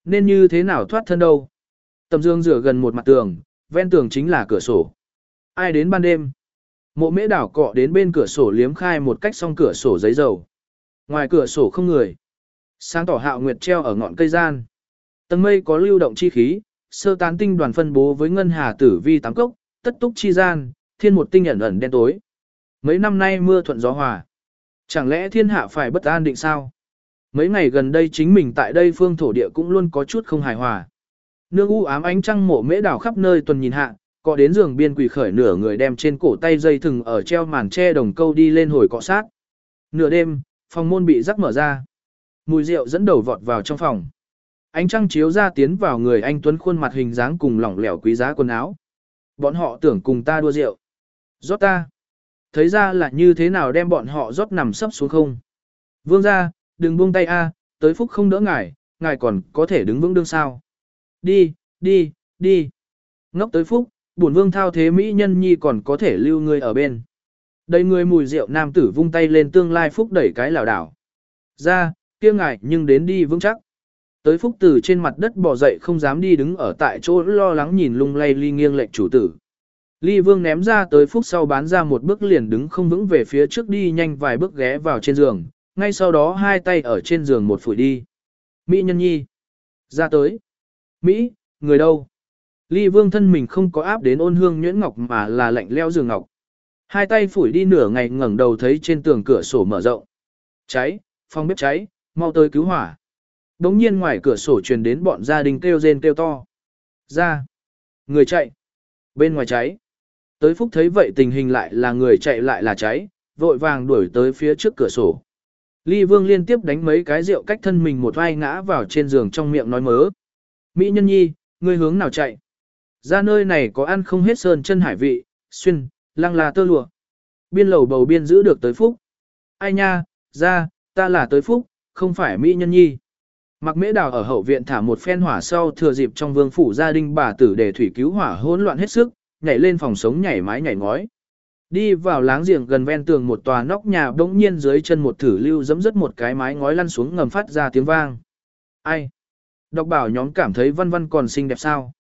Nên như thế nào thoát thân đâu? Tầm dương rửa gần một mặt tường, ven tường chính là cửa sổ. Ai đến ban đêm? Mộ mễ đảo cọ đến bên cửa sổ liếm khai một cách xong cửa sổ giấy dầu. Ngoài cửa sổ không người. Sáng tỏ hạo nguyệt treo ở ngọn cây gian. Tầng mây có lưu động chi khí, sơ tán tinh đoàn phân bố với ngân hà tử vi tám cốc, tất túc chi gian, thiên một tinh ẩn ẩn đen tối. Mấy năm nay mưa thuận gió hòa. Chẳng lẽ thiên hạ phải bất an định sao? Mấy ngày gần đây chính mình tại đây phương thổ địa cũng luôn có chút không hài hòa. Nương u ám ánh trăng mộ mễ đảo khắp nơi tuần nhìn hạ, Cọ đến giường biên quỳ khởi nửa người đem trên cổ tay dây thừng ở treo màn che đồng câu đi lên hồi cọ sát. Nửa đêm, phòng môn bị rắc mở ra. Mùi rượu dẫn đầu vọt vào trong phòng. Ánh trăng chiếu ra tiến vào người anh Tuấn khuôn mặt hình dáng cùng lỏng lẻo quý giá quần áo. Bọn họ tưởng cùng ta đua rượu. Rót ta. Thấy ra là như thế nào đem bọn họ rót nằm sấp xuống không. Vương ra, đừng buông tay a, tới phúc không đỡ ngài, ngài còn có thể đứng vững đương sao. Đi, đi, đi. Ngốc tới phúc, bổn vương thao thế mỹ nhân nhi còn có thể lưu người ở bên. Đây người mùi rượu nam tử vung tay lên tương lai phúc đẩy cái lảo đảo. Ra, kia ngài nhưng đến đi vững chắc. Tới phúc tử trên mặt đất bò dậy không dám đi đứng ở tại chỗ lo lắng nhìn lung lay ly nghiêng lệnh chủ tử. Ly vương ném ra tới phút sau bán ra một bước liền đứng không vững về phía trước đi nhanh vài bước ghé vào trên giường, ngay sau đó hai tay ở trên giường một phủi đi. Mỹ nhân nhi. Ra tới. Mỹ, người đâu? Ly vương thân mình không có áp đến ôn hương nhuyễn ngọc mà là lạnh leo giường ngọc. Hai tay phủi đi nửa ngày ngẩng đầu thấy trên tường cửa sổ mở rộng. Cháy, phòng bếp cháy, mau tới cứu hỏa. Đống nhiên ngoài cửa sổ truyền đến bọn gia đình kêu rên kêu to. Ra. Người chạy. Bên ngoài cháy. Tới phúc thấy vậy tình hình lại là người chạy lại là cháy, vội vàng đuổi tới phía trước cửa sổ. Ly Vương liên tiếp đánh mấy cái rượu cách thân mình một vai ngã vào trên giường trong miệng nói mớ. Mỹ nhân nhi, ngươi hướng nào chạy? Ra nơi này có ăn không hết sơn chân hải vị, xuyên, lăng là tơ lụa. Biên lầu bầu biên giữ được tới phúc. Ai nha, ra, ta là tới phúc, không phải Mỹ nhân nhi. Mặc mễ đào ở hậu viện thả một phen hỏa sau thừa dịp trong vương phủ gia đình bà tử để thủy cứu hỏa hỗn loạn hết sức, nhảy lên phòng sống nhảy mái nhảy ngói. Đi vào láng giềng gần ven tường một tòa nóc nhà bỗng nhiên dưới chân một thử lưu dẫm dứt một cái mái ngói lăn xuống ngầm phát ra tiếng vang. Ai? Đọc bảo nhóm cảm thấy văn văn còn xinh đẹp sao?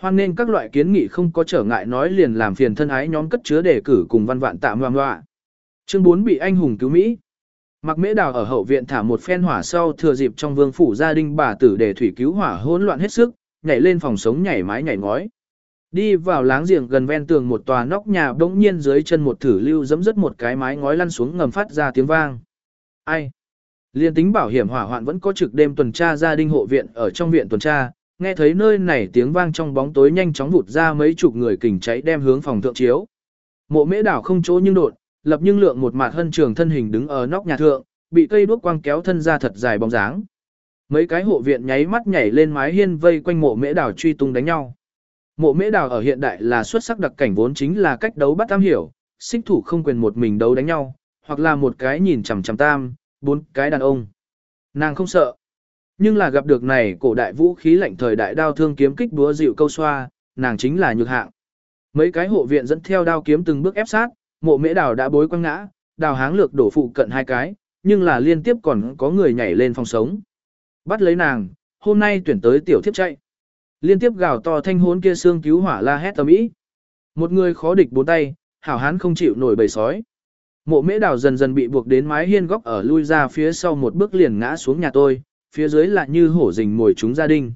Hoan nên các loại kiến nghị không có trở ngại nói liền làm phiền thân ái nhóm cất chứa đề cử cùng văn vạn tạm hoang ngoạ. Chương 4 bị anh hùng cứu Mỹ. Mặc mễ đào ở hậu viện thả một phen hỏa sau thừa dịp trong vương phủ gia đình bà tử để thủy cứu hỏa hỗn loạn hết sức, nhảy lên phòng sống nhảy mái nhảy ngói. Đi vào láng giềng gần ven tường một tòa nóc nhà bỗng nhiên dưới chân một thử lưu dẫm rất một cái mái ngói lăn xuống ngầm phát ra tiếng vang. Ai? Liên tính bảo hiểm hỏa hoạn vẫn có trực đêm tuần tra gia đình hộ viện ở trong viện tuần tra, nghe thấy nơi này tiếng vang trong bóng tối nhanh chóng vụt ra mấy chục người kình cháy đem hướng phòng thượng chiếu. Mộ mễ đảo không chỗ nhưng đột, lập nhưng lượng một mặt hân trường thân hình đứng ở nóc nhà thượng, bị cây đuốc quang kéo thân ra thật dài bóng dáng. Mấy cái hộ viện nháy mắt nhảy lên mái hiên vây quanh mộ mễ đảo truy tung đánh nhau. Mộ mễ Đào ở hiện đại là xuất sắc đặc cảnh vốn chính là cách đấu bắt tam hiểu, xích thủ không quyền một mình đấu đánh nhau, hoặc là một cái nhìn chằm chằm tam, bốn cái đàn ông. Nàng không sợ. Nhưng là gặp được này cổ đại vũ khí lạnh thời đại đao thương kiếm kích búa dịu câu xoa, nàng chính là nhược hạng. Mấy cái hộ viện dẫn theo đao kiếm từng bước ép sát, mộ mễ đào đã bối quăng ngã, đào háng lược đổ phụ cận hai cái, nhưng là liên tiếp còn có người nhảy lên phòng sống. Bắt lấy nàng, hôm nay tuyển tới tiểu thiếp chạy. Liên tiếp gào to thanh hốn kia xương cứu hỏa la hét tầm ý. Một người khó địch bốn tay, hảo hán không chịu nổi bầy sói. Mộ mễ đào dần dần bị buộc đến mái hiên góc ở lui ra phía sau một bước liền ngã xuống nhà tôi, phía dưới lại như hổ rình mồi chúng gia đình.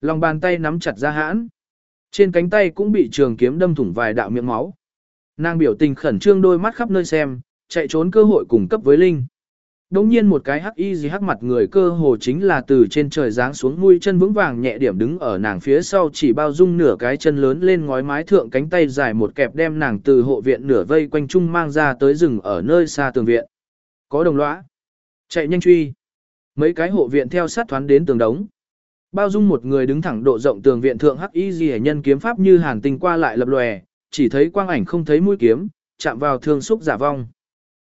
Lòng bàn tay nắm chặt ra hãn. Trên cánh tay cũng bị trường kiếm đâm thủng vài đạo miệng máu. Nàng biểu tình khẩn trương đôi mắt khắp nơi xem, chạy trốn cơ hội cùng cấp với Linh. Đống nhiên một cái hắc y gì hắc mặt người cơ hồ chính là từ trên trời giáng xuống mũi chân vững vàng nhẹ điểm đứng ở nàng phía sau chỉ bao dung nửa cái chân lớn lên ngói mái thượng cánh tay dài một kẹp đem nàng từ hộ viện nửa vây quanh trung mang ra tới rừng ở nơi xa tường viện. Có đồng lõa. Chạy nhanh truy. Mấy cái hộ viện theo sát thoán đến tường đống. Bao dung một người đứng thẳng độ rộng tường viện thượng hắc y gì nhân kiếm pháp như hàn tinh qua lại lập lòe, chỉ thấy quang ảnh không thấy mũi kiếm, chạm vào thương xúc giả vong.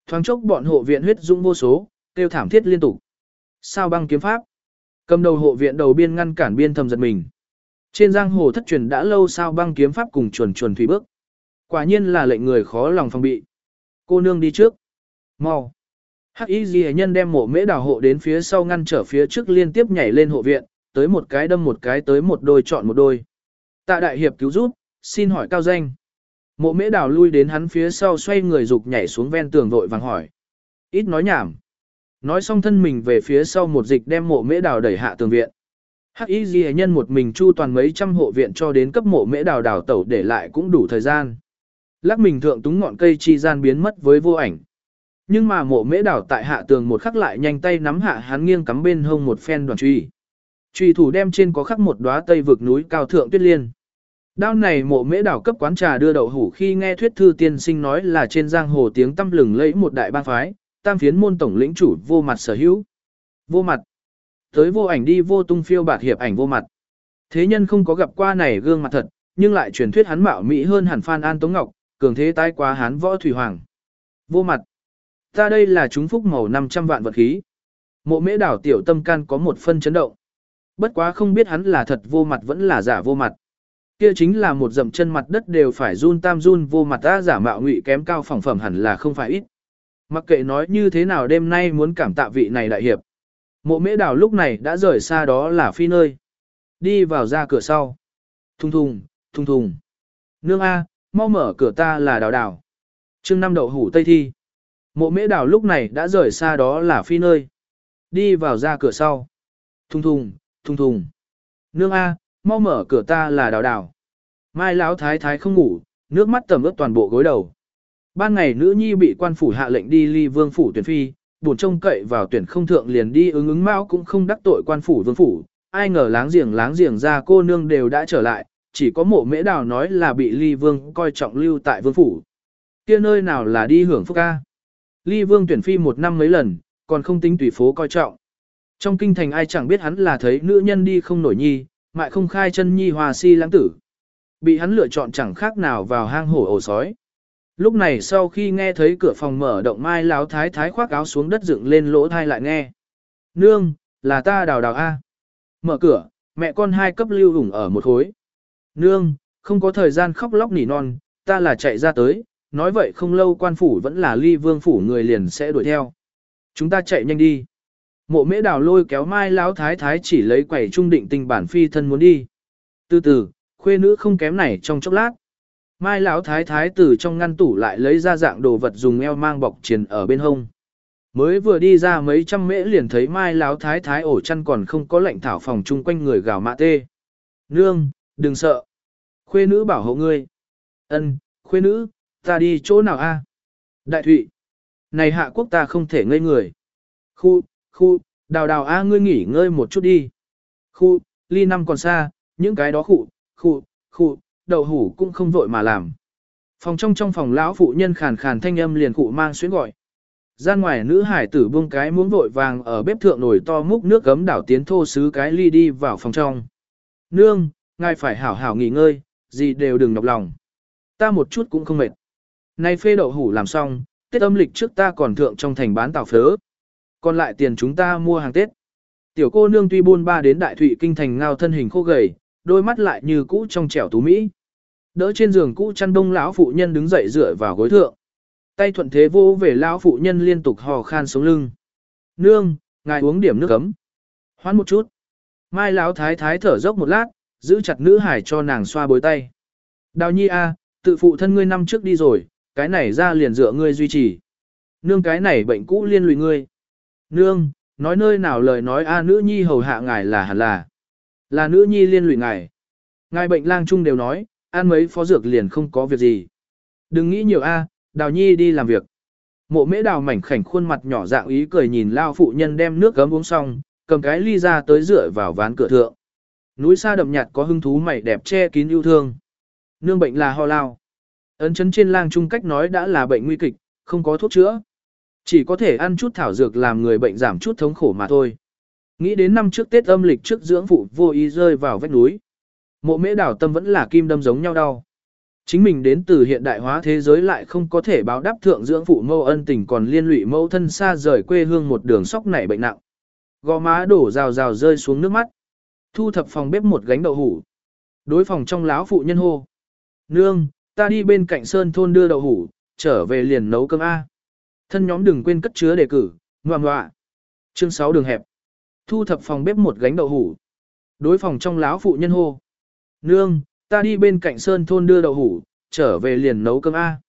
Thoáng chốc bọn hộ viện huyết dũng vô số, kêu thảm thiết liên tục. Sao băng kiếm pháp? Cầm đầu hộ viện đầu biên ngăn cản biên thầm giật mình. Trên giang hồ thất truyền đã lâu sao băng kiếm pháp cùng chuẩn chuẩn thủy bước. Quả nhiên là lệnh người khó lòng phòng bị. Cô nương đi trước. Mau. Hắc y dì nhân đem mộ mễ đào hộ đến phía sau ngăn trở phía trước liên tiếp nhảy lên hộ viện, tới một cái đâm một cái tới một đôi chọn một đôi. Tạ đại hiệp cứu giúp, xin hỏi cao danh. Mộ mễ đào lui đến hắn phía sau xoay người dục nhảy xuống ven tường vội vàng hỏi. Ít nói nhảm. Nói xong thân mình về phía sau một dịch đem mộ mễ đào đẩy hạ tường viện. Hắc y ghi nhân một mình chu toàn mấy trăm hộ viện cho đến cấp mộ mễ đào đào tẩu để lại cũng đủ thời gian. Lắc mình thượng túng ngọn cây chi gian biến mất với vô ảnh. Nhưng mà mộ mễ đào tại hạ tường một khắc lại nhanh tay nắm hạ hắn nghiêng cắm bên hông một phen đoàn truy. Truy thủ đem trên có khắc một đóa tây vực núi cao thượng tuyết liên. Đao này mộ mễ đảo cấp quán trà đưa đậu hủ khi nghe thuyết thư tiên sinh nói là trên giang hồ tiếng tâm lừng lẫy một đại bang phái, tam phiến môn tổng lĩnh chủ vô mặt sở hữu. Vô mặt. Tới vô ảnh đi vô tung phiêu bạt hiệp ảnh vô mặt. Thế nhân không có gặp qua này gương mặt thật, nhưng lại truyền thuyết hắn mạo mỹ hơn hẳn Phan An Tống Ngọc, cường thế tái quá hán võ thủy hoàng. Vô mặt. Ta đây là chúng phúc màu 500 vạn vật khí. Mộ mễ đảo tiểu tâm can có một phân chấn động. Bất quá không biết hắn là thật vô mặt vẫn là giả vô mặt. Kia chính là một dậm chân mặt đất đều phải run tam run vô mặt ta giả mạo ngụy kém cao phỏng phẩm hẳn là không phải ít. Mặc kệ nói như thế nào đêm nay muốn cảm tạ vị này đại hiệp. Mộ mễ đảo lúc này đã rời xa đó là phi nơi. Đi vào ra cửa sau. Thùng thùng, thùng thùng. Nương A, mau mở cửa ta là đào đào. chương năm đậu hủ tây thi. Mộ mễ đảo lúc này đã rời xa đó là phi nơi. Đi vào ra cửa sau. Thùng thùng, thùng thùng. Nương A, mau mở cửa ta là đào đào. Mai lão thái thái không ngủ, nước mắt tầm ướt toàn bộ gối đầu. Ban ngày nữ nhi bị quan phủ hạ lệnh đi ly vương phủ tuyển phi, buồn trông cậy vào tuyển không thượng liền đi ứng ứng mao cũng không đắc tội quan phủ vương phủ. Ai ngờ láng giềng láng giềng ra cô nương đều đã trở lại, chỉ có mộ mễ đào nói là bị ly vương coi trọng lưu tại vương phủ. kia nơi nào là đi hưởng phúc ca. Ly vương tuyển phi một năm mấy lần, còn không tính tùy phố coi trọng. Trong kinh thành ai chẳng biết hắn là thấy nữ nhân đi không nổi nhi, mại không khai chân nhi hòa si lãng tử. Bị hắn lựa chọn chẳng khác nào vào hang hổ ổ sói. Lúc này sau khi nghe thấy cửa phòng mở động mai láo thái thái khoác áo xuống đất dựng lên lỗ thai lại nghe. Nương, là ta đào đào A. Mở cửa, mẹ con hai cấp lưu ủng ở một khối. Nương, không có thời gian khóc lóc nỉ non, ta là chạy ra tới, nói vậy không lâu quan phủ vẫn là ly vương phủ người liền sẽ đuổi theo. Chúng ta chạy nhanh đi. Mộ mễ đào lôi kéo mai lão thái thái chỉ lấy quẩy trung định tình bản phi thân muốn đi. Từ từ, khuê nữ không kém này trong chốc lát. Mai lão thái thái từ trong ngăn tủ lại lấy ra dạng đồ vật dùng eo mang bọc triền ở bên hông. Mới vừa đi ra mấy trăm mễ liền thấy mai lão thái thái ổ chăn còn không có lệnh thảo phòng chung quanh người gào mạ tê. Nương, đừng sợ. Khuê nữ bảo hộ ngươi. Ân, khuê nữ, ta đi chỗ nào a? Đại thụy. Này hạ quốc ta không thể ngây người. Khu, khu, đào đào a ngươi nghỉ ngơi một chút đi. Khu, ly năm còn xa, những cái đó khu, khu, khu, đậu hủ cũng không vội mà làm. Phòng trong trong phòng lão phụ nhân khàn khàn thanh âm liền cụ mang xuyến gọi. Gian ngoài nữ hải tử buông cái muốn vội vàng ở bếp thượng nổi to múc nước gấm đảo tiến thô sứ cái ly đi vào phòng trong. Nương, ngài phải hảo hảo nghỉ ngơi, gì đều đừng nhọc lòng. Ta một chút cũng không mệt. Nay phê đậu hủ làm xong, Tết âm lịch trước ta còn thượng trong thành bán tàu phớ. Còn lại tiền chúng ta mua hàng Tết. Tiểu cô nương tuy buôn ba đến đại thụy kinh thành ngao thân hình khô gầy, đôi mắt lại như cũ trong trẻo tú Mỹ. Đỡ trên giường cũ chăn đông lão phụ nhân đứng dậy dựa vào gối thượng. Tay thuận thế vô về lão phụ nhân liên tục hò khan sống lưng. Nương, ngài uống điểm nước cấm. Hoán một chút. Mai lão thái thái thở dốc một lát, giữ chặt nữ hải cho nàng xoa bối tay. Đào nhi a, tự phụ thân ngươi năm trước đi rồi, cái này ra liền dựa ngươi duy trì. Nương cái này bệnh cũ liên lụy ngươi. Nương, nói nơi nào lời nói a nữ nhi hầu hạ ngài là hẳn là. Là nữ nhi liên lụy ngài. Ngài bệnh lang chung đều nói, ăn mấy phó dược liền không có việc gì. Đừng nghĩ nhiều a, đào nhi đi làm việc. Mộ mễ đào mảnh khảnh khuôn mặt nhỏ dạng ý cười nhìn lao phụ nhân đem nước gấm uống xong, cầm cái ly ra tới rửa vào ván cửa thượng. Núi xa đậm nhạt có hứng thú mày đẹp che kín yêu thương. Nương bệnh là ho lao. Ấn chấn trên lang trung cách nói đã là bệnh nguy kịch, không có thuốc chữa. Chỉ có thể ăn chút thảo dược làm người bệnh giảm chút thống khổ mà thôi. Nghĩ đến năm trước Tết âm lịch trước dưỡng phụ vô ý rơi vào vách núi. Mộ mễ đảo tâm vẫn là kim đâm giống nhau đau. Chính mình đến từ hiện đại hóa thế giới lại không có thể báo đáp thượng dưỡng phụ mâu ân tình còn liên lụy mâu thân xa rời quê hương một đường sóc nảy bệnh nặng. Gò má đổ rào rào rơi xuống nước mắt. Thu thập phòng bếp một gánh đậu hủ. Đối phòng trong láo phụ nhân hô. Nương, ta đi bên cạnh sơn thôn đưa đậu hủ, trở về liền nấu cơm A. Thân nhóm đừng quên cất chứa đề cử, ngoạm ngoạ. Chương 6 đường hẹp. Thu thập phòng bếp một gánh đậu hủ. Đối phòng trong láo phụ nhân hô. Nương, ta đi bên cạnh sơn thôn đưa đậu hủ, trở về liền nấu cơm A.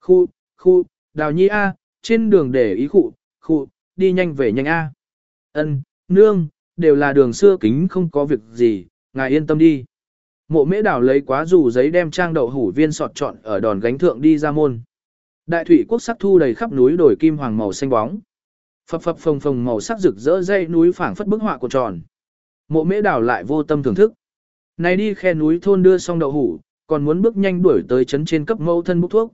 Khu, khu, đào nhi A, trên đường để ý khu, khu, đi nhanh về nhanh A. Ân, nương, đều là đường xưa kính không có việc gì, ngài yên tâm đi. Mộ mễ đảo lấy quá dù giấy đem trang đậu hủ viên sọt trọn ở đòn gánh thượng đi ra môn. Đại thủy quốc sắc thu đầy khắp núi đồi kim hoàng màu xanh bóng. Phập phập phồng phồng màu sắc rực rỡ dây núi phảng phất bức họa của tròn. Mộ mễ đảo lại vô tâm thưởng thức. Này đi khe núi thôn đưa xong đậu hủ, còn muốn bước nhanh đuổi tới trấn trên cấp mẫu thân bốc thuốc.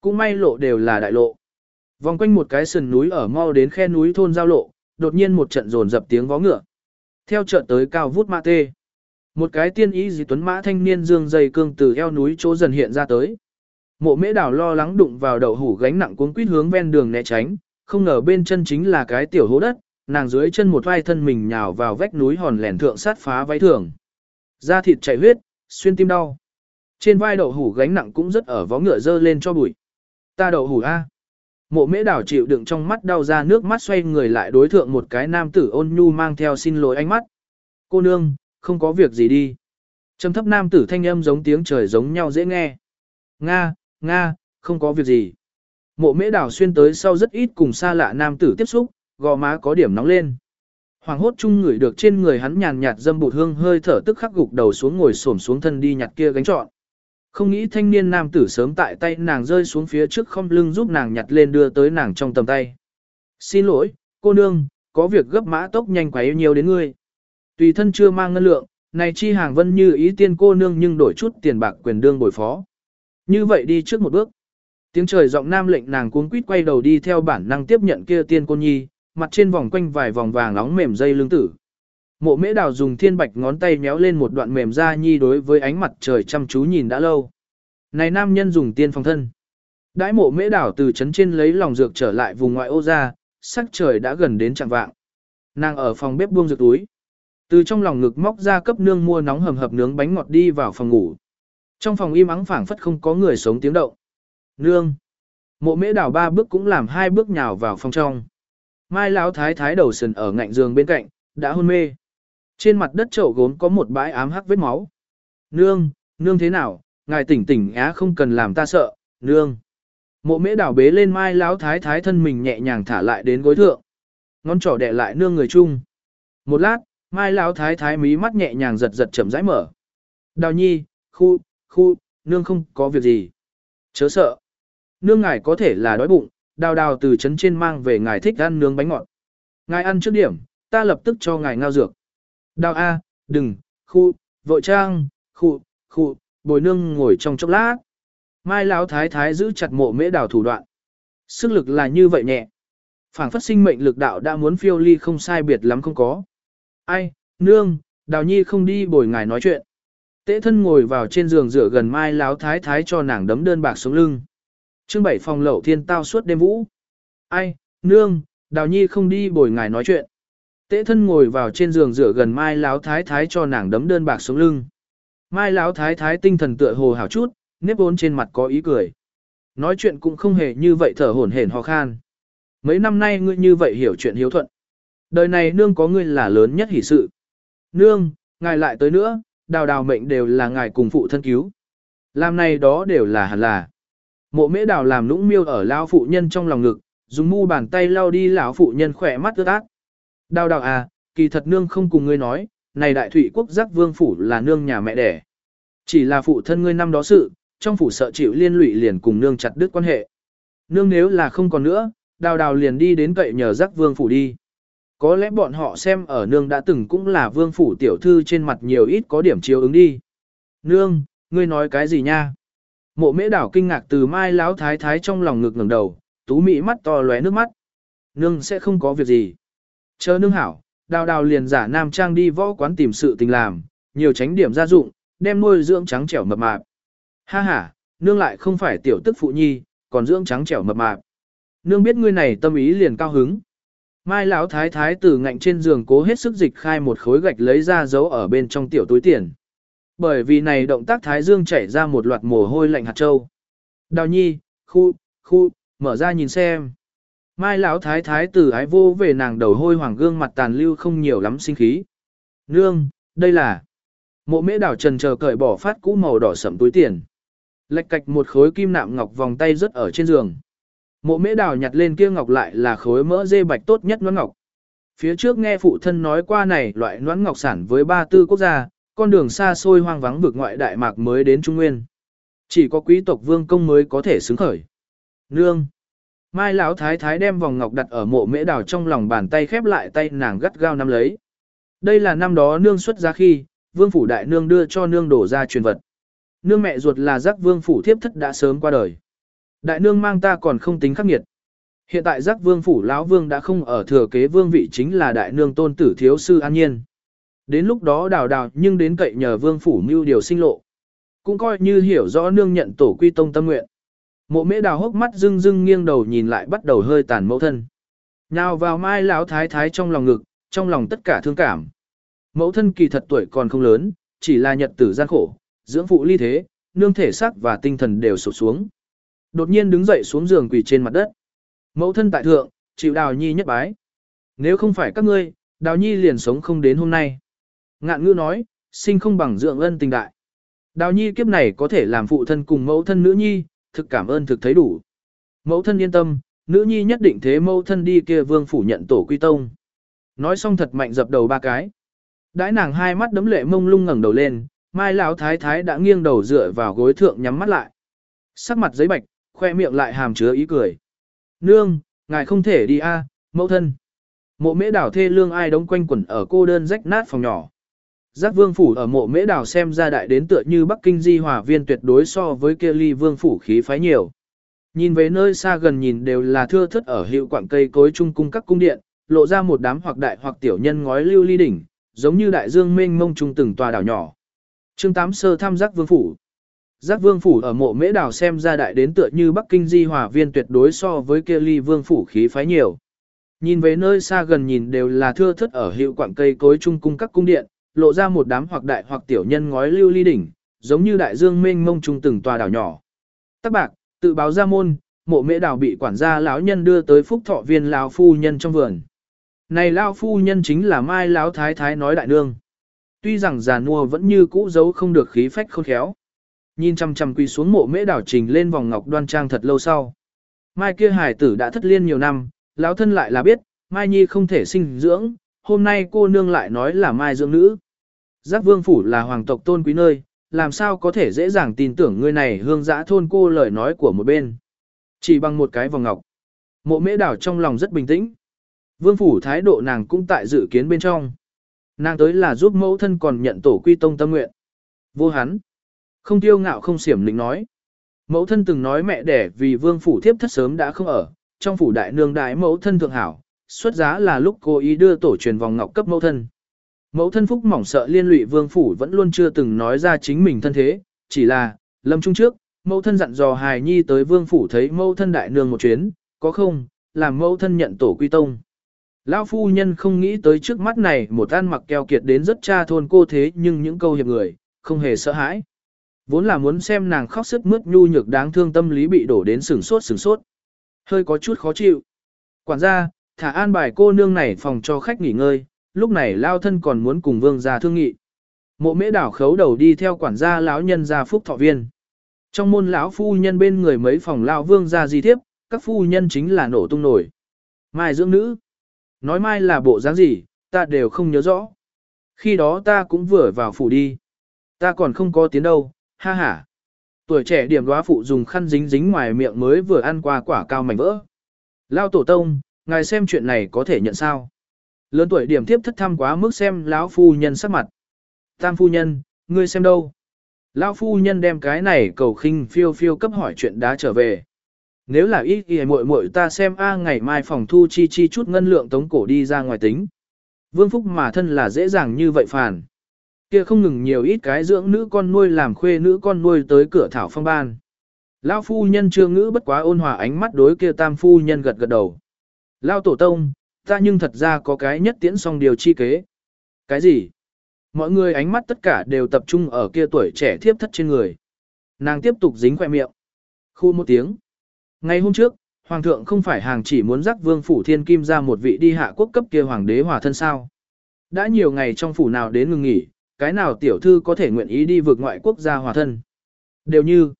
Cũng may lộ đều là đại lộ. Vòng quanh một cái sườn núi ở mau đến khe núi thôn giao lộ, đột nhiên một trận rồn dập tiếng vó ngựa. Theo chợt tới cao vút mã tê. Một cái tiên ý dì tuấn mã thanh niên dương dày cương từ eo núi chỗ dần hiện ra tới. Mộ mễ đảo lo lắng đụng vào đậu hủ gánh nặng cuốn quýt hướng ven đường né tránh, không ngờ bên chân chính là cái tiểu hố đất, nàng dưới chân một vai thân mình nhào vào vách núi hòn lẻn thượng sát phá váy thường. Da thịt chảy huyết, xuyên tim đau. Trên vai đậu hủ gánh nặng cũng rất ở vó ngựa dơ lên cho bụi. Ta đậu hủ a. Mộ mễ đảo chịu đựng trong mắt đau ra nước mắt xoay người lại đối thượng một cái nam tử ôn nhu mang theo xin lỗi ánh mắt. Cô nương, không có việc gì đi. Trầm thấp nam tử thanh âm giống tiếng trời giống nhau dễ nghe. Nga, Nga, không có việc gì. Mộ mễ đảo xuyên tới sau rất ít cùng xa lạ nam tử tiếp xúc, gò má có điểm nóng lên. Hoàng hốt chung ngửi được trên người hắn nhàn nhạt dâm bụt hương hơi thở tức khắc gục đầu xuống ngồi xổm xuống thân đi nhặt kia gánh trọn. Không nghĩ thanh niên nam tử sớm tại tay nàng rơi xuống phía trước không lưng giúp nàng nhặt lên đưa tới nàng trong tầm tay. Xin lỗi, cô nương, có việc gấp mã tốc nhanh quá yêu nhiều đến ngươi. Tùy thân chưa mang ngân lượng, này chi hàng vân như ý tiên cô nương nhưng đổi chút tiền bạc quyền đương bồi phó. Như vậy đi trước một bước. Tiếng trời giọng nam lệnh nàng cuống quýt quay đầu đi theo bản năng tiếp nhận kia tiên cô nhi, mặt trên vòng quanh vài vòng vàng nóng mềm dây lưng tử. Mộ mễ đào dùng thiên bạch ngón tay méo lên một đoạn mềm da nhi đối với ánh mặt trời chăm chú nhìn đã lâu. Này nam nhân dùng tiên phong thân. Đãi mộ mễ đảo từ chấn trên lấy lòng dược trở lại vùng ngoại ô ra, sắc trời đã gần đến trạng vạng. Nàng ở phòng bếp buông dược túi. Từ trong lòng ngực móc ra cấp nương mua nóng hầm hập nướng bánh ngọt đi vào phòng ngủ. Trong phòng im ắng phảng phất không có người sống tiếng động. Nương. Mộ mễ đảo ba bước cũng làm hai bước nhào vào phòng trong. Mai lão thái thái đầu sần ở ngạnh giường bên cạnh, đã hôn mê. Trên mặt đất chậu gốm có một bãi ám hắc vết máu. Nương, nương thế nào, ngài tỉnh tỉnh á không cần làm ta sợ, nương. Mộ mễ đảo bế lên mai lão thái thái thân mình nhẹ nhàng thả lại đến gối thượng. Ngón trỏ đè lại nương người chung. Một lát, mai lão thái thái mí mắt nhẹ nhàng giật giật chậm rãi mở. Đào nhi, khu, khu, nương không có việc gì. Chớ sợ. Nương ngài có thể là đói bụng, đào đào từ trấn trên mang về ngài thích ăn nướng bánh ngọt. Ngài ăn trước điểm, ta lập tức cho ngài ngao dược. Đào A, đừng, khu, vội trang, khu, khu, bồi nương ngồi trong chốc lát. Mai Lão thái thái giữ chặt mộ mễ đào thủ đoạn. Sức lực là như vậy nhẹ. phảng phất sinh mệnh lực đạo đã muốn phiêu ly không sai biệt lắm không có. Ai, nương, đào nhi không đi bồi ngài nói chuyện. Tế thân ngồi vào trên giường rửa gần mai Lão thái thái cho nàng đấm đơn bạc xuống lưng. Trương bảy phòng lậu thiên tao suốt đêm vũ. Ai, nương, đào nhi không đi bồi ngài nói chuyện. Tế thân ngồi vào trên giường rửa gần mai Lão thái thái cho nàng đấm đơn bạc xuống lưng. Mai Lão thái thái tinh thần tựa hồ hảo chút, nếp vốn trên mặt có ý cười. Nói chuyện cũng không hề như vậy thở hổn hển ho khan. Mấy năm nay ngươi như vậy hiểu chuyện hiếu thuận. Đời này nương có ngươi là lớn nhất hỷ sự. Nương, ngài lại tới nữa, đào đào mệnh đều là ngài cùng phụ thân cứu. Làm này đó đều là hẳn là. Mộ mễ đào làm nũng miêu ở lao phụ nhân trong lòng ngực, dùng mu bàn tay lau đi lão phụ nhân khỏe mắt ướt át. Đào đào à, kỳ thật nương không cùng ngươi nói, này đại thủy quốc giác vương phủ là nương nhà mẹ đẻ. Chỉ là phụ thân ngươi năm đó sự, trong phủ sợ chịu liên lụy liền cùng nương chặt đứt quan hệ. Nương nếu là không còn nữa, đào đào liền đi đến cậy nhờ giác vương phủ đi. Có lẽ bọn họ xem ở nương đã từng cũng là vương phủ tiểu thư trên mặt nhiều ít có điểm chiếu ứng đi. Nương, ngươi nói cái gì nha? Mộ mễ đảo kinh ngạc từ mai láo thái thái trong lòng ngực ngẩng đầu, tú mị mắt to lóe nước mắt. Nương sẽ không có việc gì. Chờ nương hảo, đào đào liền giả nam trang đi võ quán tìm sự tình làm, nhiều tránh điểm gia dụng, đem nuôi dưỡng trắng trẻo mập mạp. Ha ha, nương lại không phải tiểu tức phụ nhi, còn dưỡng trắng trẻo mập mạp. Nương biết ngươi này tâm ý liền cao hứng. Mai lão thái thái từ ngạnh trên giường cố hết sức dịch khai một khối gạch lấy ra giấu ở bên trong tiểu túi tiền. Bởi vì này động tác thái dương chảy ra một loạt mồ hôi lạnh hạt châu. Đào nhi, khu, khu, mở ra nhìn xem. Mai lão thái thái tử ái vô về nàng đầu hôi hoàng gương mặt tàn lưu không nhiều lắm sinh khí. Nương, đây là... Mộ mễ đảo trần chờ cởi bỏ phát cũ màu đỏ sẫm túi tiền. Lệch cạch một khối kim nạm ngọc vòng tay rất ở trên giường. Mộ mễ đào nhặt lên kia ngọc lại là khối mỡ dê bạch tốt nhất noãn ngọc. Phía trước nghe phụ thân nói qua này loại noãn ngọc sản với ba tư quốc gia, con đường xa xôi hoang vắng vực ngoại đại mạc mới đến Trung Nguyên. Chỉ có quý tộc vương công mới có thể xứng khởi. Nương. Mai lão thái thái đem vòng ngọc đặt ở mộ mễ đào trong lòng bàn tay khép lại tay nàng gắt gao nắm lấy. Đây là năm đó nương xuất ra khi, vương phủ đại nương đưa cho nương đổ ra truyền vật. Nương mẹ ruột là giác vương phủ thiếp thất đã sớm qua đời. Đại nương mang ta còn không tính khắc nghiệt. Hiện tại giác vương phủ lão vương đã không ở thừa kế vương vị chính là đại nương tôn tử thiếu sư an nhiên. Đến lúc đó đào đào nhưng đến cậy nhờ vương phủ mưu điều sinh lộ. Cũng coi như hiểu rõ nương nhận tổ quy tông tâm nguyện. Mộ mễ đào hốc mắt rưng rưng nghiêng đầu nhìn lại bắt đầu hơi tàn mẫu thân. Nào vào mai lão thái thái trong lòng ngực, trong lòng tất cả thương cảm. Mẫu thân kỳ thật tuổi còn không lớn, chỉ là nhật tử gian khổ, dưỡng phụ ly thế, nương thể xác và tinh thần đều sụt xuống. Đột nhiên đứng dậy xuống giường quỳ trên mặt đất. Mẫu thân tại thượng, chịu đào nhi nhất bái. Nếu không phải các ngươi, đào nhi liền sống không đến hôm nay. Ngạn ngữ nói, sinh không bằng dưỡng ân tình đại. Đào nhi kiếp này có thể làm phụ thân cùng mẫu thân nữ nhi, thực cảm ơn thực thấy đủ. Mẫu thân yên tâm, nữ nhi nhất định thế mẫu thân đi kia vương phủ nhận tổ quy tông. Nói xong thật mạnh dập đầu ba cái. Đãi nàng hai mắt đấm lệ mông lung ngẩng đầu lên, mai lão thái thái đã nghiêng đầu dựa vào gối thượng nhắm mắt lại. Sắc mặt giấy bạch, khoe miệng lại hàm chứa ý cười. Nương, ngài không thể đi a, mẫu thân. Mộ mễ đảo thê lương ai đóng quanh quẩn ở cô đơn rách nát phòng nhỏ. Giác vương phủ ở mộ mễ đảo xem ra đại đến tựa như Bắc Kinh di hòa viên tuyệt đối so với kia ly vương phủ khí phái nhiều. Nhìn về nơi xa gần nhìn đều là thưa thất ở hiệu quảng cây cối trung cung các cung điện, lộ ra một đám hoặc đại hoặc tiểu nhân ngói lưu ly đỉnh, giống như đại dương mênh mông trung từng tòa đảo nhỏ. Chương 8 sơ tham giác vương phủ. Giác vương phủ ở mộ mễ đảo xem ra đại đến tựa như Bắc Kinh di hòa viên tuyệt đối so với kia ly vương phủ khí phái nhiều. Nhìn về nơi xa gần nhìn đều là thưa thất ở hiệu quảng cây cối trung cung các cung điện, lộ ra một đám hoặc đại hoặc tiểu nhân ngói lưu ly đỉnh, giống như đại dương mênh mông trung từng tòa đảo nhỏ. Tắc bạc, tự báo ra môn, mộ mễ đảo bị quản gia lão nhân đưa tới phúc thọ viên lão phu nhân trong vườn. Này lão phu nhân chính là mai lão thái thái nói đại nương. Tuy rằng già nua vẫn như cũ giấu không được khí phách khôn khéo. Nhìn chăm chăm quỳ xuống mộ mễ đảo trình lên vòng ngọc đoan trang thật lâu sau. Mai kia hải tử đã thất liên nhiều năm, lão thân lại là biết, Mai Nhi không thể sinh dưỡng, hôm nay cô nương lại nói là Mai dưỡng nữ. Giác vương phủ là hoàng tộc tôn quý nơi, làm sao có thể dễ dàng tin tưởng người này hương giã thôn cô lời nói của một bên. Chỉ bằng một cái vòng ngọc. Mộ mễ đảo trong lòng rất bình tĩnh. Vương phủ thái độ nàng cũng tại dự kiến bên trong. Nàng tới là giúp mẫu thân còn nhận tổ quy tông tâm nguyện. Vô hắn. Không tiêu ngạo không xiểm lĩnh nói. Mẫu thân từng nói mẹ đẻ vì vương phủ thiếp thất sớm đã không ở, trong phủ đại nương đại mẫu thân thượng hảo, xuất giá là lúc cô ý đưa tổ truyền vòng ngọc cấp mẫu thân. Mẫu thân phúc mỏng sợ liên lụy vương phủ vẫn luôn chưa từng nói ra chính mình thân thế, chỉ là, lâm trung trước, mẫu thân dặn dò hài nhi tới vương phủ thấy mẫu thân đại nương một chuyến, có không, làm mẫu thân nhận tổ quy tông. Lão phu nhân không nghĩ tới trước mắt này một ăn mặc keo kiệt đến rất cha thôn cô thế nhưng những câu hiệp người, không hề sợ hãi. Vốn là muốn xem nàng khóc sức mướt nhu nhược đáng thương tâm lý bị đổ đến sừng sốt sừng sốt. Hơi có chút khó chịu. Quản gia, thả an bài cô nương này phòng cho khách nghỉ ngơi, lúc này lao thân còn muốn cùng vương gia thương nghị. Mộ mễ đảo khấu đầu đi theo quản gia lão nhân gia phúc thọ viên. Trong môn lão phu nhân bên người mấy phòng lao vương gia di thiếp, các phu nhân chính là nổ tung nổi. Mai dưỡng nữ. Nói mai là bộ dáng gì, ta đều không nhớ rõ. Khi đó ta cũng vừa vào phủ đi. Ta còn không có tiến đâu, ha ha. Tuổi trẻ điểm đoá phụ dùng khăn dính dính ngoài miệng mới vừa ăn qua quả cao mảnh vỡ. Lao tổ tông, ngài xem chuyện này có thể nhận sao? Lớn tuổi điểm tiếp thất thăm quá mức xem lão phu nhân sắc mặt. Tam phu nhân, ngươi xem đâu? Lão phu nhân đem cái này cầu khinh phiêu phiêu cấp hỏi chuyện đã trở về. Nếu là ít thì muội muội ta xem a ngày mai phòng thu chi chi chút ngân lượng tống cổ đi ra ngoài tính. Vương Phúc mà thân là dễ dàng như vậy phản. Kia không ngừng nhiều ít cái dưỡng nữ con nuôi làm khuê nữ con nuôi tới cửa thảo phong ban. Lão phu nhân chưa ngữ bất quá ôn hòa ánh mắt đối kia tam phu nhân gật gật đầu. Lão tổ tông, ta nhưng thật ra có cái nhất tiễn xong điều chi kế. Cái gì? Mọi người ánh mắt tất cả đều tập trung ở kia tuổi trẻ thiếp thất trên người. Nàng tiếp tục dính khoẻ miệng. Khu một tiếng. Ngày hôm trước, Hoàng thượng không phải hàng chỉ muốn dắt vương phủ thiên kim ra một vị đi hạ quốc cấp kia hoàng đế hòa thân sao. Đã nhiều ngày trong phủ nào đến ngừng nghỉ, cái nào tiểu thư có thể nguyện ý đi vượt ngoại quốc gia hòa thân. Đều như,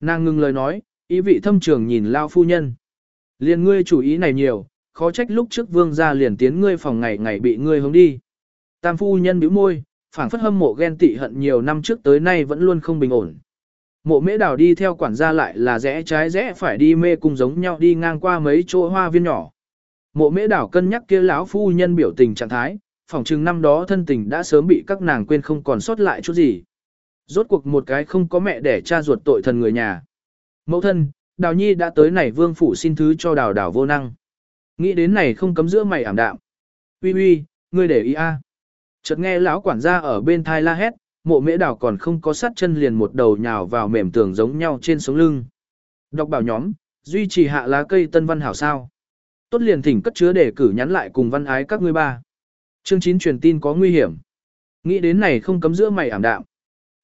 nàng ngừng lời nói, ý vị thâm trường nhìn lao phu nhân. Liền ngươi chủ ý này nhiều, khó trách lúc trước vương gia liền tiến ngươi phòng ngày ngày bị ngươi hướng đi. Tam phu nhân bĩu môi, phảng phất hâm mộ ghen tị hận nhiều năm trước tới nay vẫn luôn không bình ổn. Mộ mễ đào đi theo quản gia lại là rẽ trái rẽ phải đi mê cùng giống nhau đi ngang qua mấy chỗ hoa viên nhỏ. Mộ mễ đảo cân nhắc kia lão phu nhân biểu tình trạng thái, phỏng chừng năm đó thân tình đã sớm bị các nàng quên không còn sót lại chút gì. Rốt cuộc một cái không có mẹ để cha ruột tội thần người nhà. Mẫu thân, Đào Nhi đã tới này vương phủ xin thứ cho đào đào vô năng. Nghĩ đến này không cấm giữa mày ảm đạm. Uy uy, ngươi để ý a. Chợt nghe lão quản gia ở bên thai la hét, mộ mễ đào còn không có sát chân liền một đầu nhào vào mềm tường giống nhau trên sống lưng. Đọc bảo nhóm, duy trì hạ lá cây tân văn hảo sao. Tốt liền thỉnh cất chứa để cử nhắn lại cùng văn ái các ngươi ba. Chương 9 truyền tin có nguy hiểm. Nghĩ đến này không cấm giữa mày ảm đạm.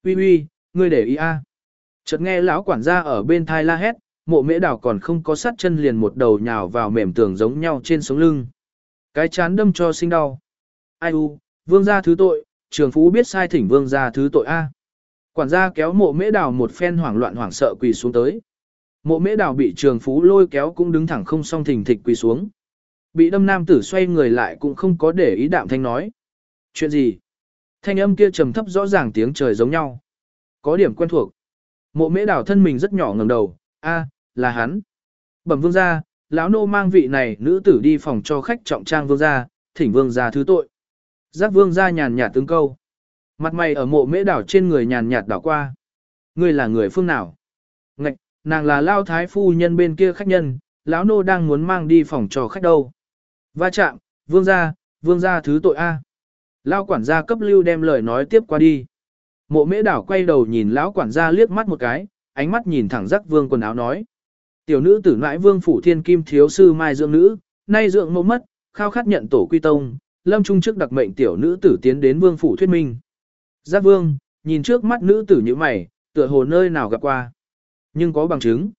Uy uy, ngươi để ý a. Chợt nghe lão quản gia ở bên thai la hét, mộ mễ đào còn không có sát chân liền một đầu nhào vào mềm tường giống nhau trên sống lưng. Cái chán đâm cho sinh đau. Ai u, vương gia thứ tội, trường phú biết sai thỉnh vương gia thứ tội A. Quản gia kéo mộ mễ đào một phen hoảng loạn hoảng sợ quỳ xuống tới. Mộ mễ đào bị trường phú lôi kéo cũng đứng thẳng không song thình thịch quỳ xuống. Bị đâm nam tử xoay người lại cũng không có để ý đạm thanh nói. Chuyện gì? Thanh âm kia trầm thấp rõ ràng tiếng trời giống nhau. Có điểm quen thuộc. Mộ mễ đảo thân mình rất nhỏ ngầm đầu. A, là hắn. Bẩm vương gia, lão nô mang vị này nữ tử đi phòng cho khách trọng trang vương gia, thỉnh vương gia thứ tội. Giác vương gia nhàn nhạt tướng câu. Mặt mày ở mộ mễ đảo trên người nhàn nhạt đảo qua. Ngươi là người phương nào? Ngạch, nàng là lao thái phu nhân bên kia khách nhân, lão nô đang muốn mang đi phòng cho khách đâu. Va chạm, vương gia, vương gia thứ tội A. Lao quản gia cấp lưu đem lời nói tiếp qua đi. Mộ mễ đảo quay đầu nhìn lão quản gia liếc mắt một cái, ánh mắt nhìn thẳng giác vương quần áo nói. Tiểu nữ tử nãi vương phủ thiên kim thiếu sư mai dưỡng nữ, nay dưỡng mẫu mất, khao khát nhận tổ quy tông, lâm trung trước đặc mệnh tiểu nữ tử tiến đến vương phủ thuyết minh. Giác vương, nhìn trước mắt nữ tử như mày, tựa hồ nơi nào gặp qua. Nhưng có bằng chứng.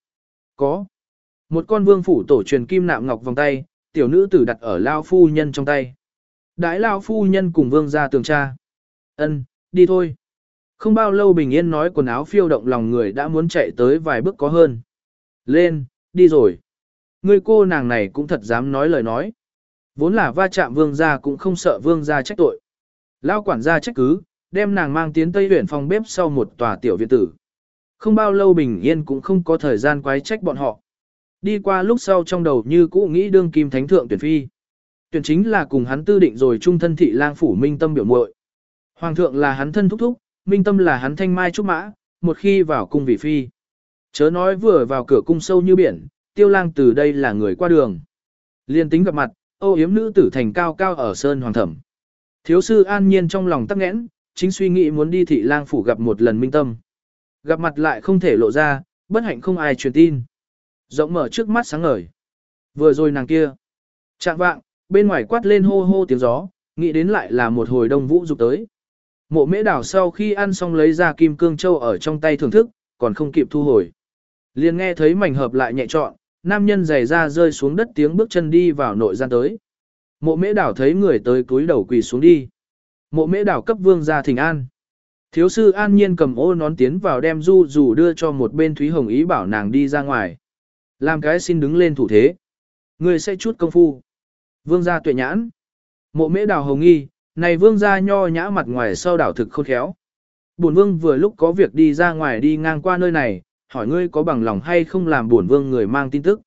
Có. Một con vương phủ tổ truyền kim nạm ngọc vòng tay, tiểu nữ tử đặt ở lao phu nhân trong tay. Đãi lao phu nhân cùng vương ra tường tra. Ân, đi thôi. Không bao lâu bình yên nói quần áo phiêu động lòng người đã muốn chạy tới vài bước có hơn. Lên, đi rồi. Người cô nàng này cũng thật dám nói lời nói. Vốn là va chạm vương gia cũng không sợ vương gia trách tội. Lao quản gia trách cứ, đem nàng mang tiến Tây huyển phòng bếp sau một tòa tiểu viện tử. Không bao lâu bình yên cũng không có thời gian quái trách bọn họ. Đi qua lúc sau trong đầu như cũ nghĩ đương kim thánh thượng tuyển phi. Tuyển chính là cùng hắn tư định rồi trung thân thị lang phủ minh tâm biểu muội. Hoàng thượng là hắn thân thúc thúc, minh tâm là hắn thanh mai trúc mã, một khi vào cung vị phi. Chớ nói vừa vào cửa cung sâu như biển, tiêu lang từ đây là người qua đường. Liên tính gặp mặt, ô yếm nữ tử thành cao cao ở sơn hoàng thẩm. Thiếu sư an nhiên trong lòng tắc nghẽn, chính suy nghĩ muốn đi thị lang phủ gặp một lần minh tâm. Gặp mặt lại không thể lộ ra, bất hạnh không ai truyền tin. Rộng mở trước mắt sáng ngời. Vừa rồi nàng kia. Trạng vạng, bên ngoài quát lên hô hô tiếng gió, nghĩ đến lại là một hồi đông vũ dục tới. Mộ mễ đảo sau khi ăn xong lấy ra kim cương châu ở trong tay thưởng thức, còn không kịp thu hồi. Liền nghe thấy mảnh hợp lại nhẹ trọn, nam nhân giày ra rơi xuống đất tiếng bước chân đi vào nội gian tới. Mộ mễ đảo thấy người tới cúi đầu quỳ xuống đi. Mộ mễ đảo cấp vương ra thỉnh an. Thiếu sư an nhiên cầm ô nón tiến vào đem du dù đưa cho một bên Thúy Hồng ý bảo nàng đi ra ngoài. Làm cái xin đứng lên thủ thế. Người sẽ chút công phu. Vương gia tuệ nhãn. Mộ mễ đào hồng nghi, này vương gia nho nhã mặt ngoài sau đảo thực khôn khéo. Bổn vương vừa lúc có việc đi ra ngoài đi ngang qua nơi này, hỏi ngươi có bằng lòng hay không làm bổn vương người mang tin tức.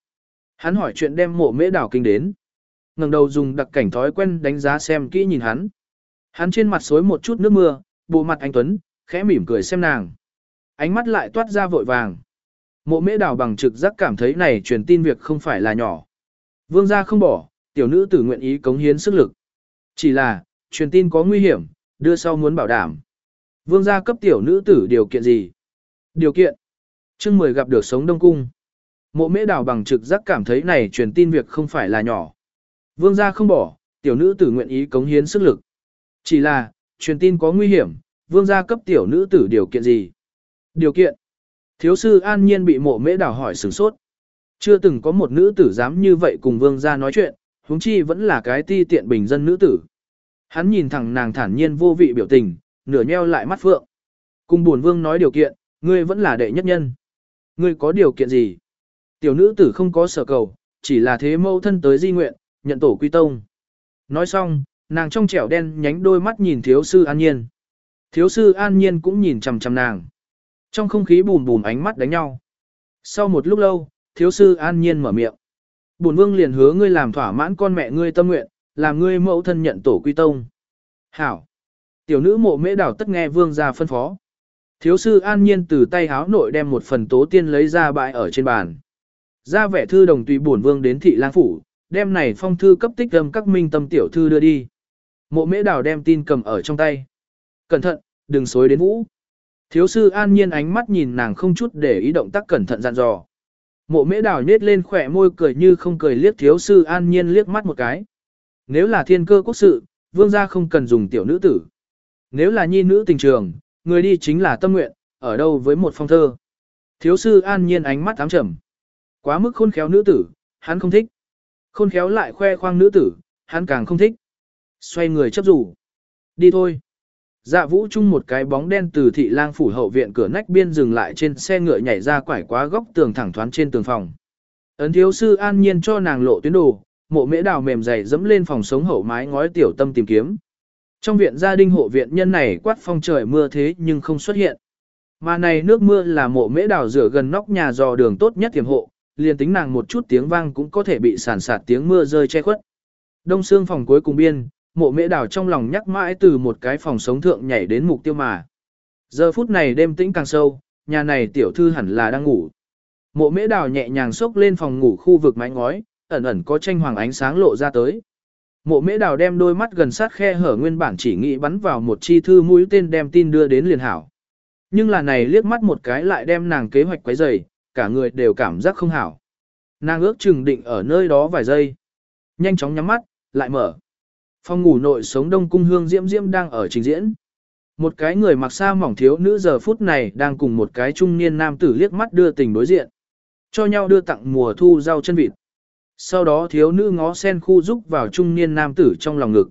Hắn hỏi chuyện đem mộ mễ đào kinh đến. ngẩng đầu dùng đặc cảnh thói quen đánh giá xem kỹ nhìn hắn. Hắn trên mặt xối một chút nước mưa, bộ mặt anh Tuấn, khẽ mỉm cười xem nàng. Ánh mắt lại toát ra vội vàng. Mộ mễ Đào bằng trực giác cảm thấy này truyền tin việc không phải là nhỏ. Vương gia không bỏ, tiểu nữ tử nguyện ý cống hiến sức lực. Chỉ là, truyền tin có nguy hiểm, đưa sau muốn bảo đảm. Vương gia cấp tiểu nữ tử điều kiện gì? Điều kiện. chương 10 gặp được sống đông cung. Mộ mễ Đào bằng trực giác cảm thấy này truyền tin việc không phải là nhỏ. Vương gia không bỏ, tiểu nữ tử nguyện ý cống hiến sức lực. Chỉ là, truyền tin có nguy hiểm, vương gia cấp tiểu nữ tử điều kiện gì? Điều kiện. Thiếu sư an nhiên bị mộ mễ đảo hỏi sửng sốt. Chưa từng có một nữ tử dám như vậy cùng vương gia nói chuyện, huống chi vẫn là cái ti tiện bình dân nữ tử. Hắn nhìn thẳng nàng thản nhiên vô vị biểu tình, nửa nheo lại mắt phượng. Cùng buồn vương nói điều kiện, ngươi vẫn là đệ nhất nhân. Ngươi có điều kiện gì? Tiểu nữ tử không có sở cầu, chỉ là thế mâu thân tới di nguyện, nhận tổ quy tông. Nói xong, nàng trong trẻo đen nhánh đôi mắt nhìn thiếu sư an nhiên. Thiếu sư an nhiên cũng nhìn chằm chằm nàng. Trong không khí bùm bùm ánh mắt đánh nhau. Sau một lúc lâu, thiếu sư an nhiên mở miệng. Bổn vương liền hứa ngươi làm thỏa mãn con mẹ ngươi tâm nguyện, làm ngươi mẫu thân nhận tổ quy tông. Hảo. Tiểu nữ mộ mễ đảo tất nghe vương ra phân phó. Thiếu sư an nhiên từ tay háo nội đem một phần tố tiên lấy ra bãi ở trên bàn. Ra vẻ thư đồng tùy bổn vương đến thị lang phủ, đem này phong thư cấp tích âm các minh tâm tiểu thư đưa đi. Mộ mễ đảo đem tin cầm ở trong tay. Cẩn thận, đừng xối đến vũ. Thiếu sư an nhiên ánh mắt nhìn nàng không chút để ý động tác cẩn thận dặn dò. Mộ mễ đào nết lên khỏe môi cười như không cười liếc thiếu sư an nhiên liếc mắt một cái. Nếu là thiên cơ quốc sự, vương gia không cần dùng tiểu nữ tử. Nếu là nhi nữ tình trường, người đi chính là tâm nguyện, ở đâu với một phong thơ. Thiếu sư an nhiên ánh mắt ám trầm. Quá mức khôn khéo nữ tử, hắn không thích. Khôn khéo lại khoe khoang nữ tử, hắn càng không thích. Xoay người chấp rủ. Đi thôi. Dạ vũ chung một cái bóng đen từ thị lang phủ hậu viện cửa nách biên dừng lại trên xe ngựa nhảy ra quải quá góc tường thẳng thoáng trên tường phòng. Ấn thiếu sư an nhiên cho nàng lộ tuyến đồ, mộ mễ đào mềm dày dẫm lên phòng sống hậu mái ngói tiểu tâm tìm kiếm. Trong viện gia đình hộ viện nhân này quát phong trời mưa thế nhưng không xuất hiện. Mà này nước mưa là mộ mễ đào rửa gần nóc nhà dò đường tốt nhất tiềm hộ, liền tính nàng một chút tiếng vang cũng có thể bị sản sạt tiếng mưa rơi che khuất. Đông xương phòng cuối cùng biên, mộ mễ đào trong lòng nhắc mãi từ một cái phòng sống thượng nhảy đến mục tiêu mà. Giờ phút này đêm tĩnh càng sâu, nhà này tiểu thư hẳn là đang ngủ. Mộ mễ đào nhẹ nhàng xốc lên phòng ngủ khu vực mái ngói, ẩn ẩn có tranh hoàng ánh sáng lộ ra tới. Mộ mễ đào đem đôi mắt gần sát khe hở nguyên bản chỉ nghĩ bắn vào một chi thư mũi tên đem tin đưa đến liền hảo. Nhưng là này liếc mắt một cái lại đem nàng kế hoạch quấy rầy, cả người đều cảm giác không hảo. Nàng ước chừng định ở nơi đó vài giây. Nhanh chóng nhắm mắt, lại mở. Phòng ngủ nội sống đông cung hương diễm diễm đang ở trình diễn. Một cái người mặc sa mỏng thiếu nữ giờ phút này đang cùng một cái trung niên nam tử liếc mắt đưa tình đối diện. Cho nhau đưa tặng mùa thu rau chân vịt. Sau đó thiếu nữ ngó sen khu rúc vào trung niên nam tử trong lòng ngực.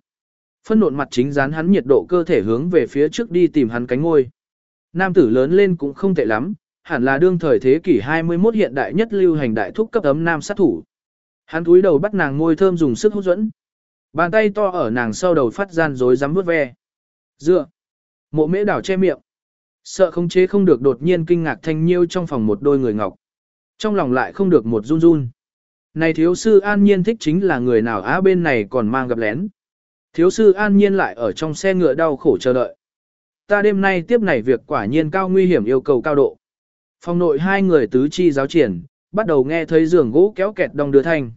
Phân nộn mặt chính dán hắn nhiệt độ cơ thể hướng về phía trước đi tìm hắn cánh ngôi. Nam tử lớn lên cũng không tệ lắm, hẳn là đương thời thế kỷ 21 hiện đại nhất lưu hành đại thúc cấp ấm nam sát thủ. Hắn túi đầu bắt nàng ngôi thơm dùng sức hút dẫn. Bàn tay to ở nàng sau đầu phát gian rối rắm vút ve. Dựa. Mộ mễ đảo che miệng. Sợ không chế không được đột nhiên kinh ngạc thanh nhiêu trong phòng một đôi người ngọc. Trong lòng lại không được một run run. Này thiếu sư an nhiên thích chính là người nào á bên này còn mang gặp lén. Thiếu sư an nhiên lại ở trong xe ngựa đau khổ chờ đợi. Ta đêm nay tiếp này việc quả nhiên cao nguy hiểm yêu cầu cao độ. Phòng nội hai người tứ chi giáo triển, bắt đầu nghe thấy giường gỗ kéo kẹt đong đưa thanh.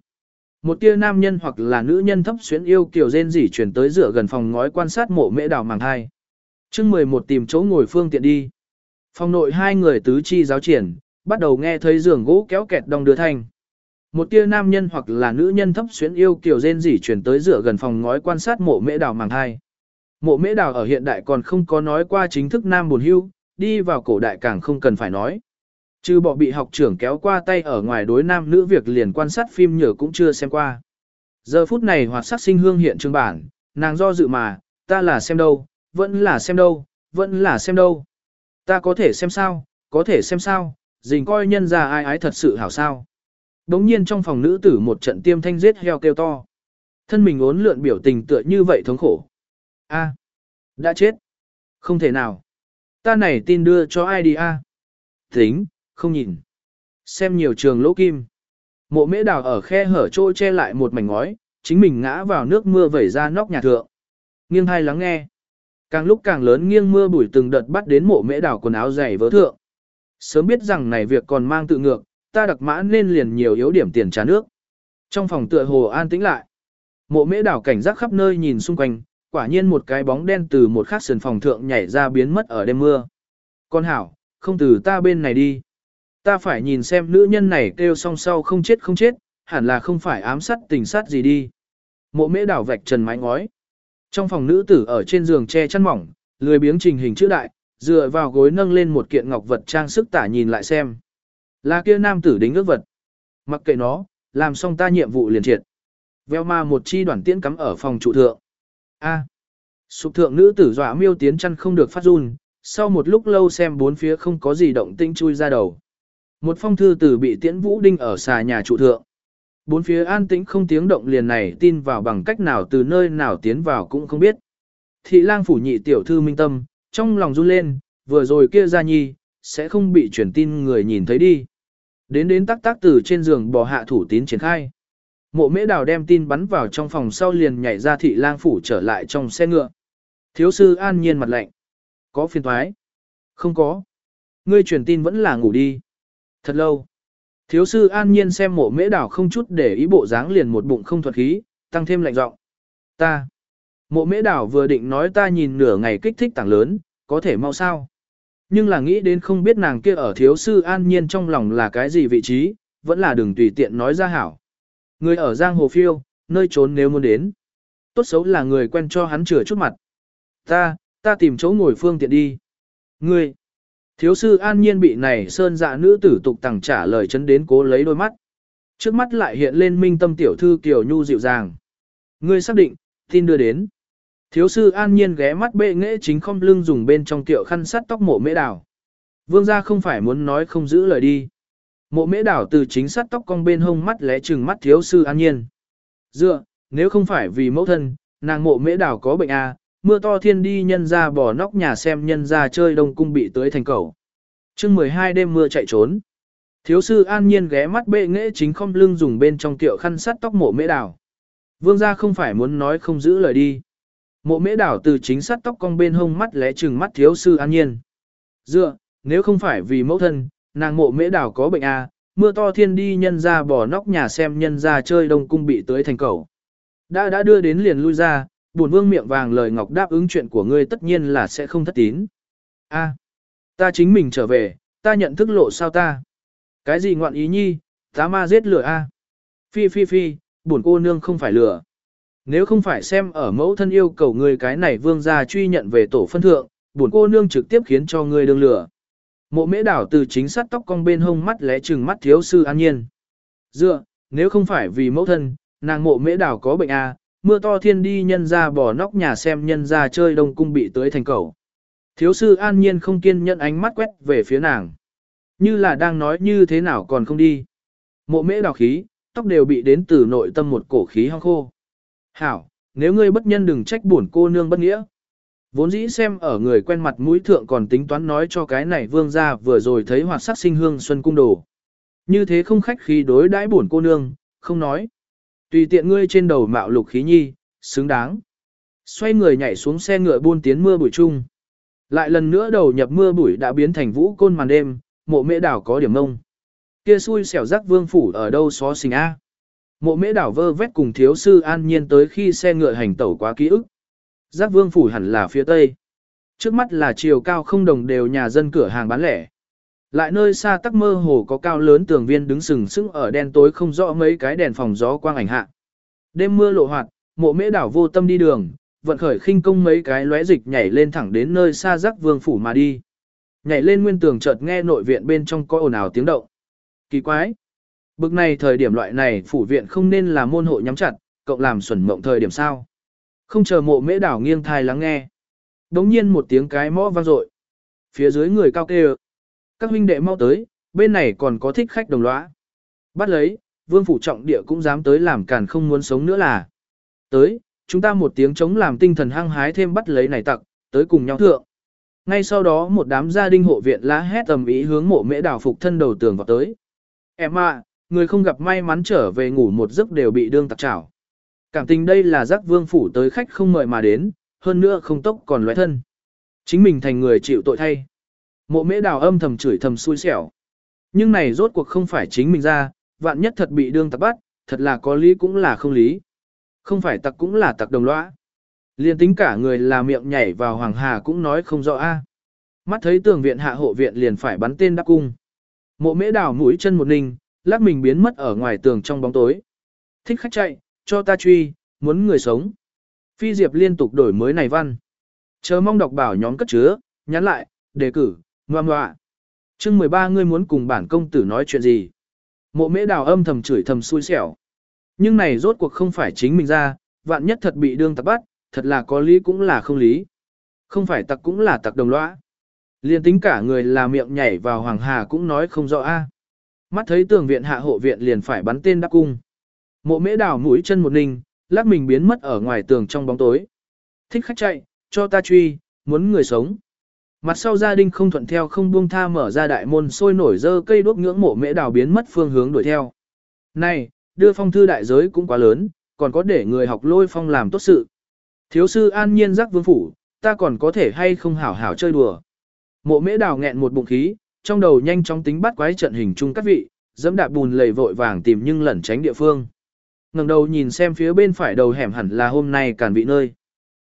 Một tia nam nhân hoặc là nữ nhân thấp xuyến yêu kiểu rên rỉ chuyển tới rửa gần phòng ngói quan sát mộ mễ đào màng hai. chương 11 tìm chỗ ngồi phương tiện đi. Phòng nội hai người tứ chi giáo triển, bắt đầu nghe thấy giường gỗ kéo kẹt đong đưa thanh. Một tia nam nhân hoặc là nữ nhân thấp xuyến yêu kiểu rên rỉ chuyển tới rửa gần phòng ngói quan sát mộ mễ đào màng hai. Mộ mễ đào ở hiện đại còn không có nói qua chính thức nam buồn hưu, đi vào cổ đại càng không cần phải nói. Trừ bỏ bị học trưởng kéo qua tay ở ngoài đối nam nữ việc liền quan sát phim nhở cũng chưa xem qua. Giờ phút này hoạt sắc sinh hương hiện trường bản, nàng do dự mà, ta là xem đâu, vẫn là xem đâu, vẫn là xem đâu. Ta có thể xem sao, có thể xem sao, dình coi nhân ra ai ái thật sự hảo sao. Đống nhiên trong phòng nữ tử một trận tiêm thanh giết heo kêu to. Thân mình ốn lượn biểu tình tựa như vậy thống khổ. A, đã chết. Không thể nào. Ta này tin đưa cho ai đi a? Tính, không nhìn. Xem nhiều trường lỗ kim. Mộ mễ đào ở khe hở trôi che lại một mảnh ngói, chính mình ngã vào nước mưa vẩy ra nóc nhà thượng. Nghiêng hai lắng nghe. Càng lúc càng lớn nghiêng mưa bụi từng đợt bắt đến mộ mễ đào quần áo dày vớ thượng. Sớm biết rằng này việc còn mang tự ngược, ta đặc mã nên liền nhiều yếu điểm tiền trả nước. Trong phòng tựa hồ an tĩnh lại. Mộ mễ đảo cảnh giác khắp nơi nhìn xung quanh, quả nhiên một cái bóng đen từ một khắc sườn phòng thượng nhảy ra biến mất ở đêm mưa. Con hảo, không từ ta bên này đi. Ta phải nhìn xem nữ nhân này kêu song sau không chết không chết, hẳn là không phải ám sát tình sát gì đi. Mộ mễ đảo vạch trần mái ngói. Trong phòng nữ tử ở trên giường che chăn mỏng, lười biếng trình hình chữ đại, dựa vào gối nâng lên một kiện ngọc vật trang sức tả nhìn lại xem. Là kia nam tử đính ước vật. Mặc kệ nó, làm xong ta nhiệm vụ liền triệt. Veo ma một chi đoàn tiễn cắm ở phòng trụ thượng. A. À. Sụp thượng nữ tử dọa miêu tiến chăn không được phát run, sau một lúc lâu xem bốn phía không có gì động tĩnh chui ra đầu. Một phong thư từ bị tiễn vũ đinh ở xà nhà trụ thượng. Bốn phía an tĩnh không tiếng động liền này tin vào bằng cách nào từ nơi nào tiến vào cũng không biết. Thị lang phủ nhị tiểu thư minh tâm, trong lòng run lên, vừa rồi kia ra nhi, sẽ không bị truyền tin người nhìn thấy đi. Đến đến tắc tắc từ trên giường bò hạ thủ tín triển khai. Mộ mễ đào đem tin bắn vào trong phòng sau liền nhảy ra thị lang phủ trở lại trong xe ngựa. Thiếu sư an nhiên mặt lạnh. Có phiền thoái? Không có. Ngươi truyền tin vẫn là ngủ đi. Thật lâu. Thiếu sư an nhiên xem mộ mễ đảo không chút để ý bộ dáng liền một bụng không thuật khí, tăng thêm lạnh giọng. Ta. Mộ mễ đảo vừa định nói ta nhìn nửa ngày kích thích tảng lớn, có thể mau sao. Nhưng là nghĩ đến không biết nàng kia ở thiếu sư an nhiên trong lòng là cái gì vị trí, vẫn là đừng tùy tiện nói ra hảo. Người ở giang hồ phiêu, nơi trốn nếu muốn đến. Tốt xấu là người quen cho hắn chừa chút mặt. Ta, ta tìm chỗ ngồi phương tiện đi. Ngươi, thiếu sư an nhiên bị này sơn dạ nữ tử tục tằng trả lời chấn đến cố lấy đôi mắt. Trước mắt lại hiện lên minh tâm tiểu thư kiểu nhu dịu dàng. Ngươi xác định, tin đưa đến. Thiếu sư an nhiên ghé mắt bệ nghệ chính không lưng dùng bên trong tiệu khăn sắt tóc mộ mễ đảo. Vương gia không phải muốn nói không giữ lời đi. Mộ mễ đảo từ chính sắt tóc cong bên hông mắt lẽ trừng mắt thiếu sư an nhiên. Dựa, nếu không phải vì mẫu thân, nàng mộ mễ đảo có bệnh à, mưa to thiên đi nhân ra bỏ nóc nhà xem nhân ra chơi đông cung bị tới thành cầu. chương 12 đêm mưa chạy trốn. Thiếu sư an nhiên ghé mắt bệ nghệ chính không lưng dùng bên trong tiệu khăn sắt tóc mộ mễ đảo. Vương gia không phải muốn nói không giữ lời đi. Mộ mễ đảo từ chính sắt tóc cong bên hông mắt lé trừng mắt thiếu sư an nhiên. Dựa, nếu không phải vì mẫu thân, nàng mộ mễ đảo có bệnh à, mưa to thiên đi nhân ra bỏ nóc nhà xem nhân ra chơi đông cung bị tới thành cầu. Đã đã đưa đến liền lui ra, Bổn vương miệng vàng lời ngọc đáp ứng chuyện của ngươi tất nhiên là sẽ không thất tín. A, ta chính mình trở về, ta nhận thức lộ sao ta? Cái gì ngoạn ý nhi, tá ma giết lửa a? Phi phi phi, bổn cô nương không phải lửa. Nếu không phải xem ở mẫu thân yêu cầu ngươi cái này vương gia truy nhận về tổ phân thượng, bổn cô nương trực tiếp khiến cho ngươi đương lửa. Mộ mễ đảo từ chính sát tóc cong bên hông mắt lẽ trừng mắt thiếu sư an nhiên. Dựa, nếu không phải vì mẫu thân, nàng mộ mễ đảo có bệnh a, mưa to thiên đi nhân ra bỏ nóc nhà xem nhân ra chơi đông cung bị tới thành cầu. Thiếu sư an nhiên không kiên nhẫn ánh mắt quét về phía nàng. Như là đang nói như thế nào còn không đi. Mộ mễ đào khí, tóc đều bị đến từ nội tâm một cổ khí hong khô. Hảo, nếu ngươi bất nhân đừng trách buồn cô nương bất nghĩa. Vốn dĩ xem ở người quen mặt mũi thượng còn tính toán nói cho cái này vương ra vừa rồi thấy hoạt sắc sinh hương xuân cung đồ. Như thế không khách khí đối đãi buồn cô nương, không nói. Tùy tiện ngươi trên đầu mạo lục khí nhi, xứng đáng. Xoay người nhảy xuống xe ngựa buôn tiến mưa bụi chung. Lại lần nữa đầu nhập mưa bụi đã biến thành vũ côn màn đêm, mộ mễ đảo có điểm mông. Kia xui xẻo rắc vương phủ ở đâu xó xình A. Mộ mễ đảo vơ vét cùng thiếu sư an nhiên tới khi xe ngựa hành tẩu quá ký ức. Giác vương phủ hẳn là phía tây. Trước mắt là chiều cao không đồng đều nhà dân cửa hàng bán lẻ. Lại nơi xa tắc mơ hồ có cao lớn tường viên đứng sừng sững ở đen tối không rõ mấy cái đèn phòng gió quang ảnh hạ. Đêm mưa lộ hoạt, mộ mễ đảo vô tâm đi đường, vận khởi khinh công mấy cái lóe dịch nhảy lên thẳng đến nơi xa rắc vương phủ mà đi. Nhảy lên nguyên tường chợt nghe nội viện bên trong có ồn ào tiếng động. Kỳ quái! Bực này thời điểm loại này phủ viện không nên là môn hộ nhắm chặt, cộng làm xuẩn mộng thời điểm sao. Không chờ mộ mễ đảo nghiêng thai lắng nghe. Đống nhiên một tiếng cái mõ vang dội Phía dưới người cao kêu. Các huynh đệ mau tới, bên này còn có thích khách đồng lõa. Bắt lấy, vương phủ trọng địa cũng dám tới làm càn không muốn sống nữa là. Tới, chúng ta một tiếng chống làm tinh thần hăng hái thêm bắt lấy này tặc, tới cùng nhau thượng. Ngay sau đó một đám gia đình hộ viện lá hét tầm ý hướng mộ mễ đảo phục thân đầu tường vào tới. Em à, người không gặp may mắn trở về ngủ một giấc đều bị đương tặc chảo. Cảm tình đây là giác vương phủ tới khách không mời mà đến, hơn nữa không tốc còn loại thân. Chính mình thành người chịu tội thay. Mộ mễ đào âm thầm chửi thầm xui xẻo. Nhưng này rốt cuộc không phải chính mình ra, vạn nhất thật bị đương tặc bắt, thật là có lý cũng là không lý. Không phải tặc cũng là tặc đồng lõa. Liên tính cả người là miệng nhảy vào hoàng hà cũng nói không rõ a. Mắt thấy tường viện hạ hộ viện liền phải bắn tên đắc cung. Mộ mễ đào mũi chân một ninh, lát mình biến mất ở ngoài tường trong bóng tối. Thích khách chạy, cho ta truy, muốn người sống. Phi Diệp liên tục đổi mới này văn. Chờ mong đọc bảo nhóm cất chứa, nhắn lại, đề cử, ngoan ngoạ. chương 13 ngươi muốn cùng bản công tử nói chuyện gì? Mộ mễ đào âm thầm chửi thầm xui xẻo. Nhưng này rốt cuộc không phải chính mình ra, vạn nhất thật bị đương tặc bắt, thật là có lý cũng là không lý. Không phải tặc cũng là tặc đồng lõa. Liên tính cả người là miệng nhảy vào hoàng hà cũng nói không rõ a. Mắt thấy tường viện hạ hộ viện liền phải bắn tên đáp cung. Mộ mễ đào mũi chân một ninh, lắc mình biến mất ở ngoài tường trong bóng tối. Thích khách chạy, cho ta truy, muốn người sống. Mặt sau gia đình không thuận theo không buông tha mở ra đại môn sôi nổi dơ cây đuốc ngưỡng mộ mễ đào biến mất phương hướng đuổi theo. Này, đưa phong thư đại giới cũng quá lớn, còn có để người học lôi phong làm tốt sự. Thiếu sư an nhiên giác vương phủ, ta còn có thể hay không hảo hảo chơi đùa. Mộ mễ đào nghẹn một bụng khí, trong đầu nhanh chóng tính bắt quái trận hình chung các vị, dẫm đạp bùn lầy vội vàng tìm nhưng lẩn tránh địa phương. ngẩng đầu nhìn xem phía bên phải đầu hẻm hẳn là hôm nay càn vị nơi.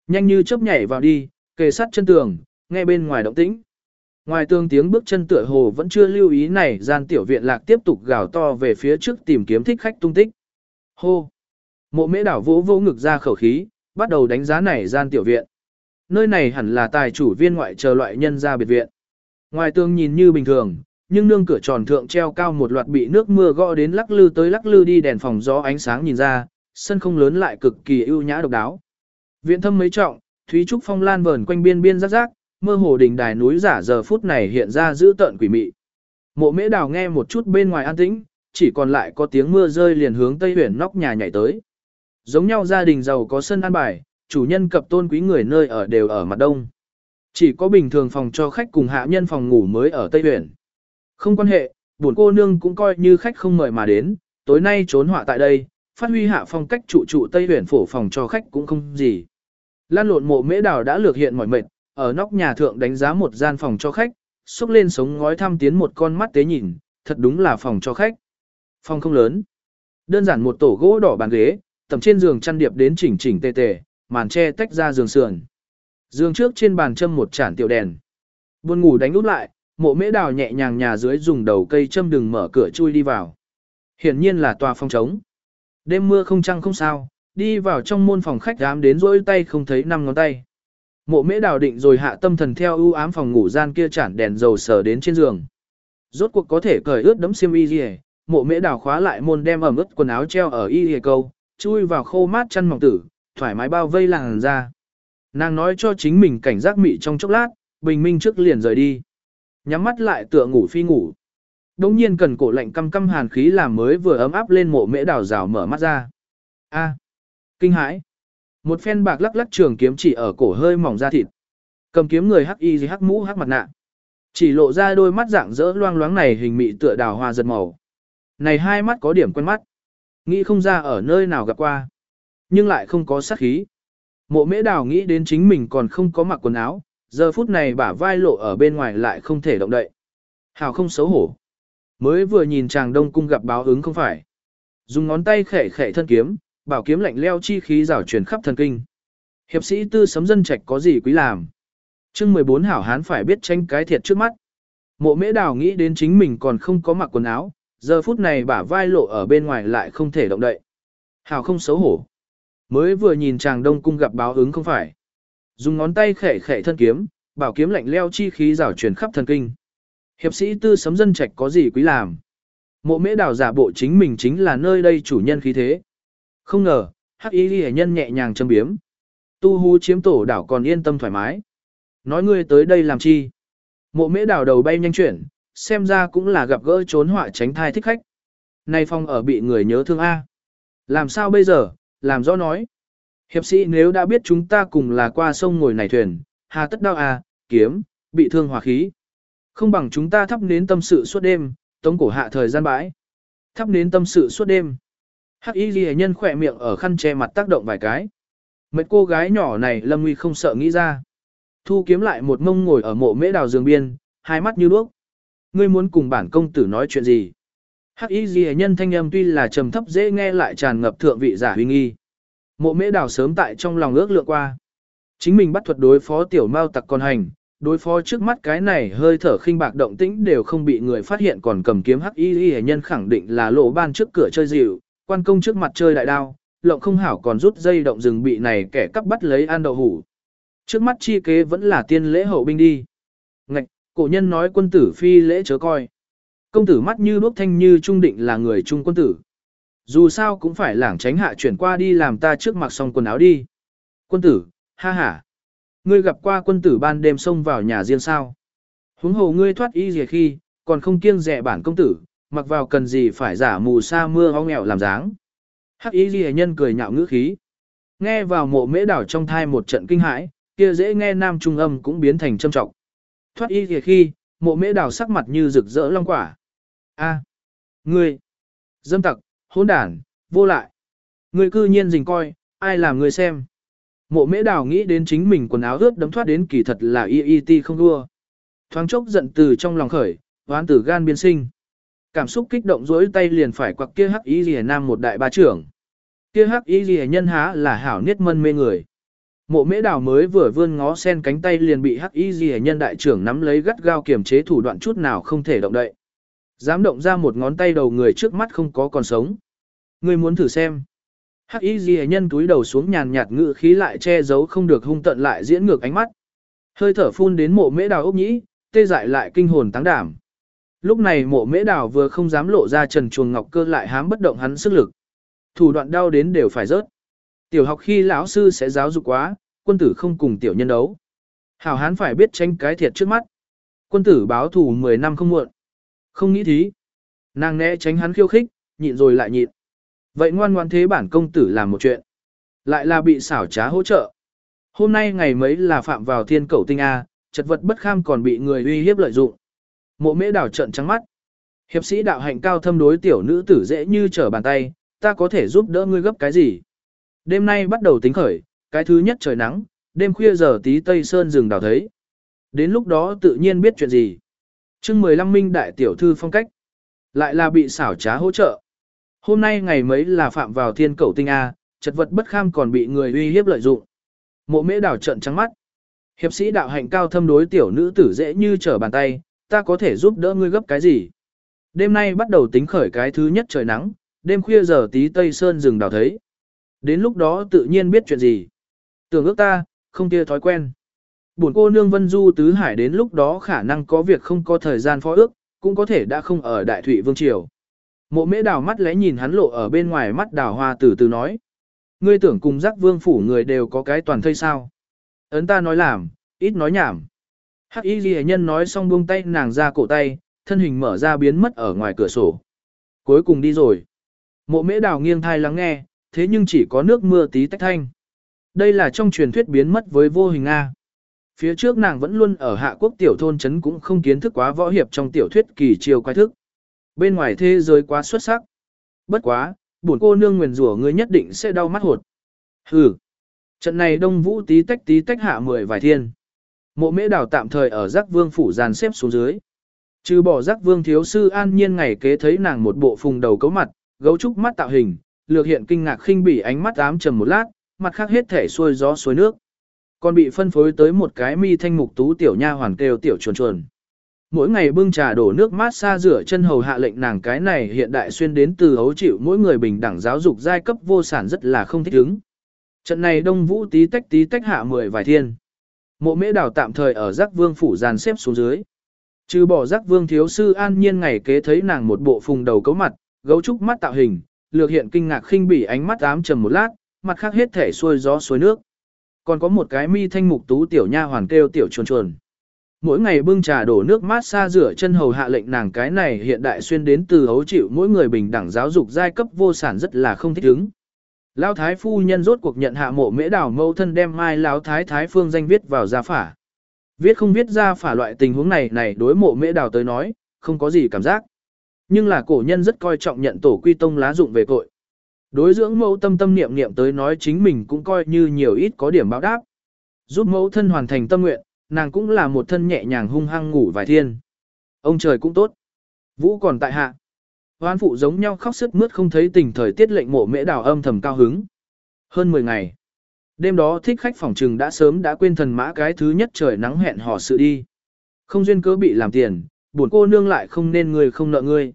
Nhanh như chớp nhảy vào đi, kề sát chân tường, nghe bên ngoài động tĩnh. Ngoài tường tiếng bước chân tựa hồ vẫn chưa lưu ý này gian tiểu viện lạc tiếp tục gào to về phía trước tìm kiếm thích khách tung tích. Hô! Mộ mễ đảo vỗ vô ngực ra khẩu khí, bắt đầu đánh giá này gian tiểu viện. Nơi này hẳn là tài chủ viên ngoại chờ loại nhân ra biệt viện. Ngoài tường nhìn như bình thường, nhưng nương cửa tròn thượng treo cao một loạt bị nước mưa gõ đến lắc lư tới lắc lư đi đèn phòng gió ánh sáng nhìn ra, sân không lớn lại cực kỳ ưu nhã độc đáo. Viện thâm mấy trọng, thúy trúc phong lan vờn quanh biên biên rắc rác, mơ hồ đỉnh đài núi giả giờ phút này hiện ra giữ tợn quỷ mị. Mộ mễ đào nghe một chút bên ngoài an tĩnh, chỉ còn lại có tiếng mưa rơi liền hướng tây huyền nóc nhà nhảy tới. Giống nhau gia đình giàu có sân an bài, chủ nhân cập tôn quý người nơi ở đều ở mặt đông. Chỉ có bình thường phòng cho khách cùng hạ nhân phòng ngủ mới ở Tây Huyền. Không quan hệ, buồn cô nương cũng coi như khách không mời mà đến, tối nay trốn họa tại đây, phát huy hạ phong cách trụ trụ Tây Huyền phổ phòng cho khách cũng không gì. Lan lộn mộ mễ đào đã lược hiện mỏi mệt, ở nóc nhà thượng đánh giá một gian phòng cho khách, xúc lên sống ngói thăm tiến một con mắt tế nhìn, thật đúng là phòng cho khách. Phòng không lớn. Đơn giản một tổ gỗ đỏ bàn ghế, tầm trên giường chăn điệp đến chỉnh chỉnh tề tề, màn che tách ra giường sườn. Giường trước trên bàn châm một chản tiểu đèn. Buồn ngủ đánh úp lại, mộ mễ đào nhẹ nhàng nhà dưới dùng đầu cây châm đừng mở cửa chui đi vào. Hiển nhiên là tòa phòng trống. Đêm mưa không trăng không sao, đi vào trong môn phòng khách dám đến rỗi tay không thấy năm ngón tay. Mộ mễ đào định rồi hạ tâm thần theo ưu ám phòng ngủ gian kia chản đèn dầu sờ đến trên giường. Rốt cuộc có thể cởi ướt đấm xiêm y gì mộ mễ đào khóa lại môn đem ẩm ướt quần áo treo ở y hề câu, chui vào khô mát chăn mỏng tử, thoải mái bao vây làng ra. Nàng nói cho chính mình cảnh giác mị trong chốc lát, bình minh trước liền rời đi. Nhắm mắt lại tựa ngủ phi ngủ. Đống nhiên cần cổ lạnh căm căm hàn khí làm mới vừa ấm áp lên mộ mễ đào rào mở mắt ra. A, kinh hãi. Một phen bạc lắc lắc trường kiếm chỉ ở cổ hơi mỏng da thịt. Cầm kiếm người hắc y gì hắc mũ hắc mặt nạ. Chỉ lộ ra đôi mắt dạng dỡ loang loáng này hình mị tựa đào hoa giật màu. Này hai mắt có điểm quen mắt. Nghĩ không ra ở nơi nào gặp qua. Nhưng lại không có sát khí. Mộ mễ đào nghĩ đến chính mình còn không có mặc quần áo, giờ phút này bả vai lộ ở bên ngoài lại không thể động đậy. Hào không xấu hổ. Mới vừa nhìn chàng đông cung gặp báo ứng không phải. Dùng ngón tay khẽ khẽ thân kiếm, bảo kiếm lạnh leo chi khí rảo truyền khắp thần kinh. Hiệp sĩ tư sấm dân trạch có gì quý làm. chương 14 hảo hán phải biết tranh cái thiệt trước mắt. Mộ mễ đào nghĩ đến chính mình còn không có mặc quần áo, giờ phút này bả vai lộ ở bên ngoài lại không thể động đậy. Hảo không xấu hổ. Mới vừa nhìn chàng đông cung gặp báo ứng không phải. Dùng ngón tay khẽ khẽ thân kiếm, bảo kiếm lạnh leo chi khí rảo truyền khắp thần kinh. Hiệp sĩ tư sấm dân trạch có gì quý làm. Mộ mễ đào giả bộ chính mình chính là nơi đây chủ nhân khí thế. Không ngờ, hắc y ghi nhân nhẹ nhàng châm biếm. Tu hú chiếm tổ đảo còn yên tâm thoải mái. Nói ngươi tới đây làm chi? Mộ mễ đảo đầu bay nhanh chuyển, xem ra cũng là gặp gỡ trốn họa tránh thai thích khách. Nay phong ở bị người nhớ thương A. Làm sao bây giờ, làm rõ nói. Hiệp sĩ nếu đã biết chúng ta cùng là qua sông ngồi này thuyền, hà tất đau A, kiếm, bị thương hỏa khí. Không bằng chúng ta thắp nến tâm sự suốt đêm, tống cổ hạ thời gian bãi. Thắp nến tâm sự suốt đêm. Hắc y ghi nhân khỏe miệng ở khăn che mặt tác động vài cái. Mấy cô gái nhỏ này lâm nguy không sợ nghĩ ra. Thu kiếm lại một mông ngồi ở mộ mễ đào giường biên, hai mắt như đuốc. Ngươi muốn cùng bản công tử nói chuyện gì? Hắc y ghi nhân thanh âm tuy là trầm thấp dễ nghe lại tràn ngập thượng vị giả huy nghi. Mộ mễ đào sớm tại trong lòng ước lượng qua. Chính mình bắt thuật đối phó tiểu mao tặc con hành, đối phó trước mắt cái này hơi thở khinh bạc động tĩnh đều không bị người phát hiện còn cầm kiếm hắc y ghi nhân khẳng định là lộ ban trước cửa chơi dịu, quan công trước mặt chơi đại đao, lộng không hảo còn rút dây động rừng bị này kẻ cắp bắt lấy ăn đậu hủ. Trước mắt chi kế vẫn là tiên lễ hậu binh đi. Ngạch, cổ nhân nói quân tử phi lễ chớ coi. Công tử mắt như đuốc thanh như trung định là người trung quân tử. Dù sao cũng phải lảng tránh hạ chuyển qua đi làm ta trước mặc xong quần áo đi. Quân tử, ha ha. Ngươi gặp qua quân tử ban đêm xông vào nhà riêng sao. Huống hồ ngươi thoát y gì khi, còn không kiêng rẻ bản công tử, mặc vào cần gì phải giả mù sa mưa ho nghèo làm dáng. Hắc ý ghi nhân cười nhạo ngữ khí. Nghe vào mộ mễ đảo trong thai một trận kinh hãi, kia dễ nghe nam trung âm cũng biến thành châm trọng. Thoát y thì khi, mộ mễ đảo sắc mặt như rực rỡ long quả. a ngươi, dâm tặc, hỗn đản, vô lại. Ngươi cư nhiên dình coi, ai làm ngươi xem. Mộ mễ đảo nghĩ đến chính mình quần áo ướt đấm thoát đến kỳ thật là y y ti không đua. Thoáng chốc giận từ trong lòng khởi, hoán tử gan biên sinh. Cảm xúc kích động dối tay liền phải quặc kia hắc y rìa nam một đại ba trưởng. Kia hắc y rìa nhân há là hảo niết mân mê người. Mộ mễ đào mới vừa vươn ngó sen cánh tay liền bị hắc y rìa nhân đại trưởng nắm lấy gắt gao kiềm chế thủ đoạn chút nào không thể động đậy. Dám động ra một ngón tay đầu người trước mắt không có còn sống. Người muốn thử xem. Hắc y ghi nhân túi đầu xuống nhàn nhạt ngự khí lại che giấu không được hung tận lại diễn ngược ánh mắt. Hơi thở phun đến mộ mễ đào ốc nhĩ, tê dại lại kinh hồn táng đảm. Lúc này mộ mễ đào vừa không dám lộ ra trần chuồng ngọc cơ lại hám bất động hắn sức lực. Thủ đoạn đau đến đều phải rớt. Tiểu học khi lão sư sẽ giáo dục quá, quân tử không cùng tiểu nhân đấu. Hảo hán phải biết tranh cái thiệt trước mắt. Quân tử báo thù 10 năm không muộn. Không nghĩ thí. Nàng né tránh hắn khiêu khích, nhịn rồi lại nhịn. Vậy ngoan ngoan thế bản công tử làm một chuyện. Lại là bị xảo trá hỗ trợ. Hôm nay ngày mấy là phạm vào thiên cầu tinh A, chật vật bất kham còn bị người uy hiếp lợi dụng. Mộ mễ đảo trận trắng mắt. Hiệp sĩ đạo hạnh cao thâm đối tiểu nữ tử dễ như trở bàn tay, ta có thể giúp đỡ ngươi gấp cái gì. Đêm nay bắt đầu tính khởi, cái thứ nhất trời nắng, đêm khuya giờ tí tây sơn rừng đào thấy. Đến lúc đó tự nhiên biết chuyện gì. chương 15 minh đại tiểu thư phong cách. Lại là bị xảo trá hỗ trợ. Hôm nay ngày mấy là phạm vào thiên cầu tinh A, chật vật bất kham còn bị người uy hiếp lợi dụng. Mộ mễ đảo trận trắng mắt. Hiệp sĩ đạo hạnh cao thâm đối tiểu nữ tử dễ như trở bàn tay, ta có thể giúp đỡ ngươi gấp cái gì. Đêm nay bắt đầu tính khởi cái thứ nhất trời nắng, đêm khuya giờ tí tây sơn rừng đào thấy. Đến lúc đó tự nhiên biết chuyện gì. Tưởng ước ta, không kia thói quen. Buồn cô nương vân du tứ hải đến lúc đó khả năng có việc không có thời gian phó ước, cũng có thể đã không ở đại thủy vương triều. Mộ mễ đào mắt lẽ nhìn hắn lộ ở bên ngoài mắt đào hoa từ từ nói. Ngươi tưởng cùng giác vương phủ người đều có cái toàn thây sao. Ấn ta nói làm, ít nói nhảm. Hắc y ghi nhân nói xong buông tay nàng ra cổ tay, thân hình mở ra biến mất ở ngoài cửa sổ. Cuối cùng đi rồi. Mộ mễ đào nghiêng thai lắng nghe, thế nhưng chỉ có nước mưa tí tách thanh. Đây là trong truyền thuyết biến mất với vô hình A. Phía trước nàng vẫn luôn ở hạ quốc tiểu thôn chấn cũng không kiến thức quá võ hiệp trong tiểu thuyết kỳ chiều quái thức. Bên ngoài thế giới quá xuất sắc. Bất quá, buồn cô nương nguyền rủa ngươi nhất định sẽ đau mắt hột. Hừ. Trận này đông vũ tí tách tí tách hạ mười vài thiên. Mộ mễ đảo tạm thời ở giác vương phủ dàn xếp xuống dưới. Trừ bỏ giác vương thiếu sư an nhiên ngày kế thấy nàng một bộ phùng đầu cấu mặt, gấu trúc mắt tạo hình, lược hiện kinh ngạc khinh bỉ ánh mắt ám trầm một lát, mặt khác hết thể xuôi gió suối nước. Còn bị phân phối tới một cái mi thanh mục tú tiểu nha hoàn kêu tiểu chuồn chuồn mỗi ngày bưng trà đổ nước mát xa rửa chân hầu hạ lệnh nàng cái này hiện đại xuyên đến từ hấu chịu mỗi người bình đẳng giáo dục giai cấp vô sản rất là không thích ứng. Trận này đông vũ tí tách tí tách hạ mười vài thiên. Mộ mễ đào tạm thời ở giác vương phủ dàn xếp xuống dưới. Trừ bỏ giác vương thiếu sư an nhiên ngày kế thấy nàng một bộ phùng đầu cấu mặt, gấu trúc mắt tạo hình, lược hiện kinh ngạc khinh bỉ ánh mắt ám trầm một lát, mặt khác hết thể xuôi gió suối nước. Còn có một cái mi thanh mục tú tiểu nha hoàn kêu tiểu chuồn chuồn mỗi ngày bưng trà đổ nước mát xa rửa chân hầu hạ lệnh nàng cái này hiện đại xuyên đến từ hấu chịu mỗi người bình đẳng giáo dục giai cấp vô sản rất là không thích ứng. Lão thái phu nhân rốt cuộc nhận hạ mộ mễ đảo mâu thân đem mai lão thái thái phương danh viết vào gia phả. Viết không viết ra phả loại tình huống này này đối mộ mễ đảo tới nói, không có gì cảm giác. Nhưng là cổ nhân rất coi trọng nhận tổ quy tông lá dụng về cội. Đối dưỡng mẫu tâm tâm niệm niệm tới nói chính mình cũng coi như nhiều ít có điểm báo đáp. Giúp mẫu thân hoàn thành tâm nguyện, nàng cũng là một thân nhẹ nhàng hung hăng ngủ vài thiên. Ông trời cũng tốt. Vũ còn tại hạ. Hoán phụ giống nhau khóc sức mướt không thấy tình thời tiết lệnh mộ mễ đào âm thầm cao hứng. Hơn 10 ngày. Đêm đó thích khách phòng trừng đã sớm đã quên thần mã cái thứ nhất trời nắng hẹn hò sự đi. Không duyên cớ bị làm tiền, buồn cô nương lại không nên người không nợ ngươi.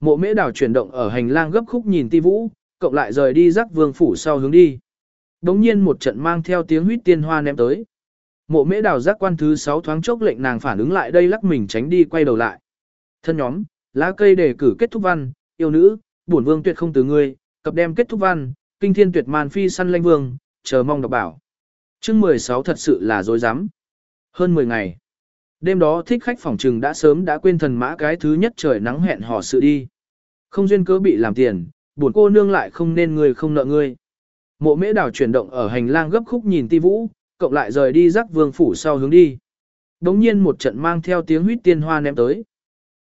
Mộ mễ đào chuyển động ở hành lang gấp khúc nhìn ti vũ, cộng lại rời đi rắc vương phủ sau hướng đi. Đống nhiên một trận mang theo tiếng huyết tiên hoa ném tới. Mộ mễ đào giác quan thứ 6 thoáng chốc lệnh nàng phản ứng lại đây lắc mình tránh đi quay đầu lại. Thân nhóm, lá cây đề cử kết thúc văn, yêu nữ, bổn vương tuyệt không từ ngươi, cập đem kết thúc văn, kinh thiên tuyệt màn phi săn lanh vương, chờ mong đọc bảo. chương 16 thật sự là dối rắm Hơn 10 ngày. Đêm đó thích khách phòng trừng đã sớm đã quên thần mã cái thứ nhất trời nắng hẹn hò sự đi. Không duyên cớ bị làm tiền, buồn cô nương lại không nên người không nợ ngươi. Mộ mễ đảo chuyển động ở hành lang gấp khúc nhìn ti vũ, cộng lại rời đi rắc vương phủ sau hướng đi. Đống nhiên một trận mang theo tiếng huyết tiên hoa ném tới.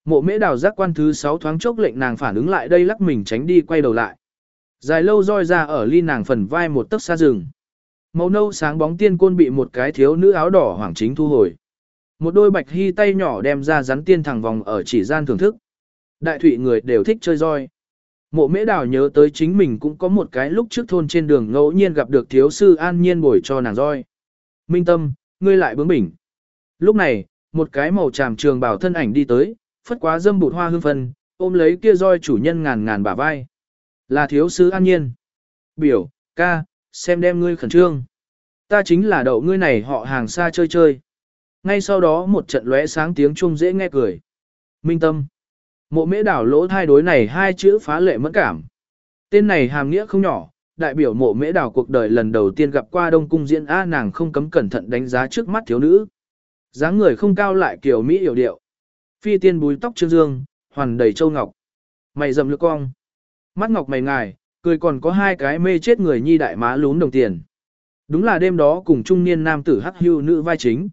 Mộ mễ đào giác quan thứ 6 thoáng chốc lệnh nàng phản ứng lại đây lắc mình tránh đi quay đầu lại. Dài lâu roi ra ở ly nàng phần vai một tấc xa rừng. màu nâu sáng bóng tiên côn bị một cái thiếu nữ áo đỏ hoàng chính thu hồi. Một đôi bạch hy tay nhỏ đem ra rắn tiên thẳng vòng ở chỉ gian thưởng thức. Đại thủy người đều thích chơi roi. Mộ mễ đào nhớ tới chính mình cũng có một cái lúc trước thôn trên đường ngẫu nhiên gặp được thiếu sư an nhiên bồi cho nàng roi. Minh tâm, ngươi lại bướng bỉnh. Lúc này, một cái màu tràm trường bảo thân ảnh đi tới, phất quá dâm bụt hoa hương phân, ôm lấy kia roi chủ nhân ngàn ngàn bả vai. Là thiếu sứ an nhiên. Biểu, ca, xem đem ngươi khẩn trương. Ta chính là đậu ngươi này họ hàng xa chơi chơi. Ngay sau đó một trận lóe sáng tiếng chuông dễ nghe cười. Minh tâm. Mộ mễ đảo lỗ thai đối này hai chữ phá lệ mẫn cảm. Tên này hàm nghĩa không nhỏ, đại biểu mộ mễ đảo cuộc đời lần đầu tiên gặp qua đông cung diễn A nàng không cấm cẩn thận đánh giá trước mắt thiếu nữ. dáng người không cao lại kiểu Mỹ hiểu điệu. Phi tiên búi tóc trương dương, hoàn đầy châu ngọc. Mày rậm lực cong. Mắt ngọc mày ngài, cười còn có hai cái mê chết người nhi đại má lún đồng tiền. Đúng là đêm đó cùng trung niên nam tử hắc hưu nữ vai chính.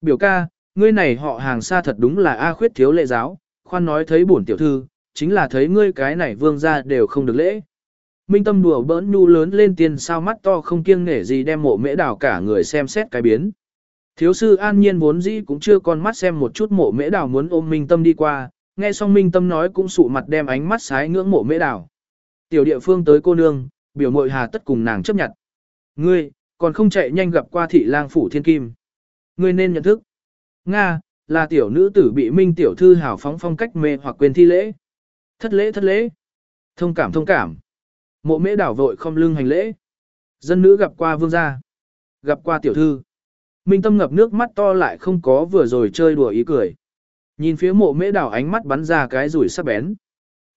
Biểu ca, ngươi này họ hàng xa thật đúng là A khuyết thiếu lệ giáo, khoan nói thấy bổn tiểu thư, chính là thấy ngươi cái này vương ra đều không được lễ. Minh tâm đùa bỡn nhu lớn lên tiền sao mắt to không kiêng nể gì đem mộ mễ đào cả người xem xét cái biến. Thiếu sư an nhiên vốn dĩ cũng chưa con mắt xem một chút mộ mễ đào muốn ôm minh tâm đi qua, nghe xong minh tâm nói cũng sụ mặt đem ánh mắt sái ngưỡng mộ mễ đào. Tiểu địa phương tới cô nương, biểu mội hà tất cùng nàng chấp nhận. Ngươi, còn không chạy nhanh gặp qua thị lang phủ thiên kim. Ngươi nên nhận thức. Nga, là tiểu nữ tử bị minh tiểu thư hào phóng phong cách mê hoặc quên thi lễ. Thất lễ thất lễ. Thông cảm thông cảm. Mộ mễ đảo vội không lưng hành lễ. Dân nữ gặp qua vương gia. Gặp qua tiểu thư. Minh tâm ngập nước mắt to lại không có vừa rồi chơi đùa ý cười. Nhìn phía mộ mễ đảo ánh mắt bắn ra cái rủi sắc bén.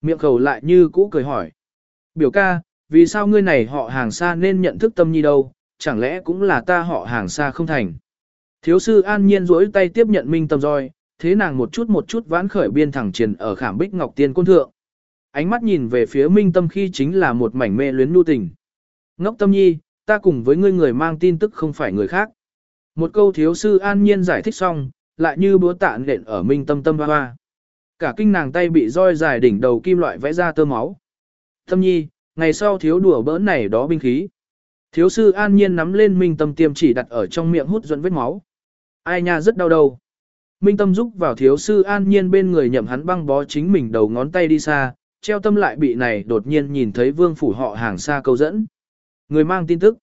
Miệng khẩu lại như cũ cười hỏi. Biểu ca, vì sao ngươi này họ hàng xa nên nhận thức tâm nhi đâu, chẳng lẽ cũng là ta họ hàng xa không thành. Thiếu sư an nhiên rỗi tay tiếp nhận minh tâm roi, thế nàng một chút một chút vãn khởi biên thẳng triền ở khảm bích ngọc tiên côn thượng. Ánh mắt nhìn về phía minh tâm khi chính là một mảnh mê luyến nu tình. Ngốc tâm nhi, ta cùng với ngươi người mang tin tức không phải người khác. Một câu thiếu sư an nhiên giải thích xong, lại như búa tạ nện ở minh tâm tâm hoa hoa. Cả kinh nàng tay bị roi dài đỉnh đầu kim loại vẽ ra tơ máu. Tâm nhi, ngày sau thiếu đùa bỡn này đó binh khí. Thiếu sư an nhiên nắm lên minh tâm tiêm chỉ đặt ở trong miệng hút dẫn vết máu. Ai nha rất đau đầu. Minh tâm rúc vào thiếu sư an nhiên bên người nhậm hắn băng bó chính mình đầu ngón tay đi xa, treo tâm lại bị này đột nhiên nhìn thấy vương phủ họ hàng xa câu dẫn. Người mang tin tức.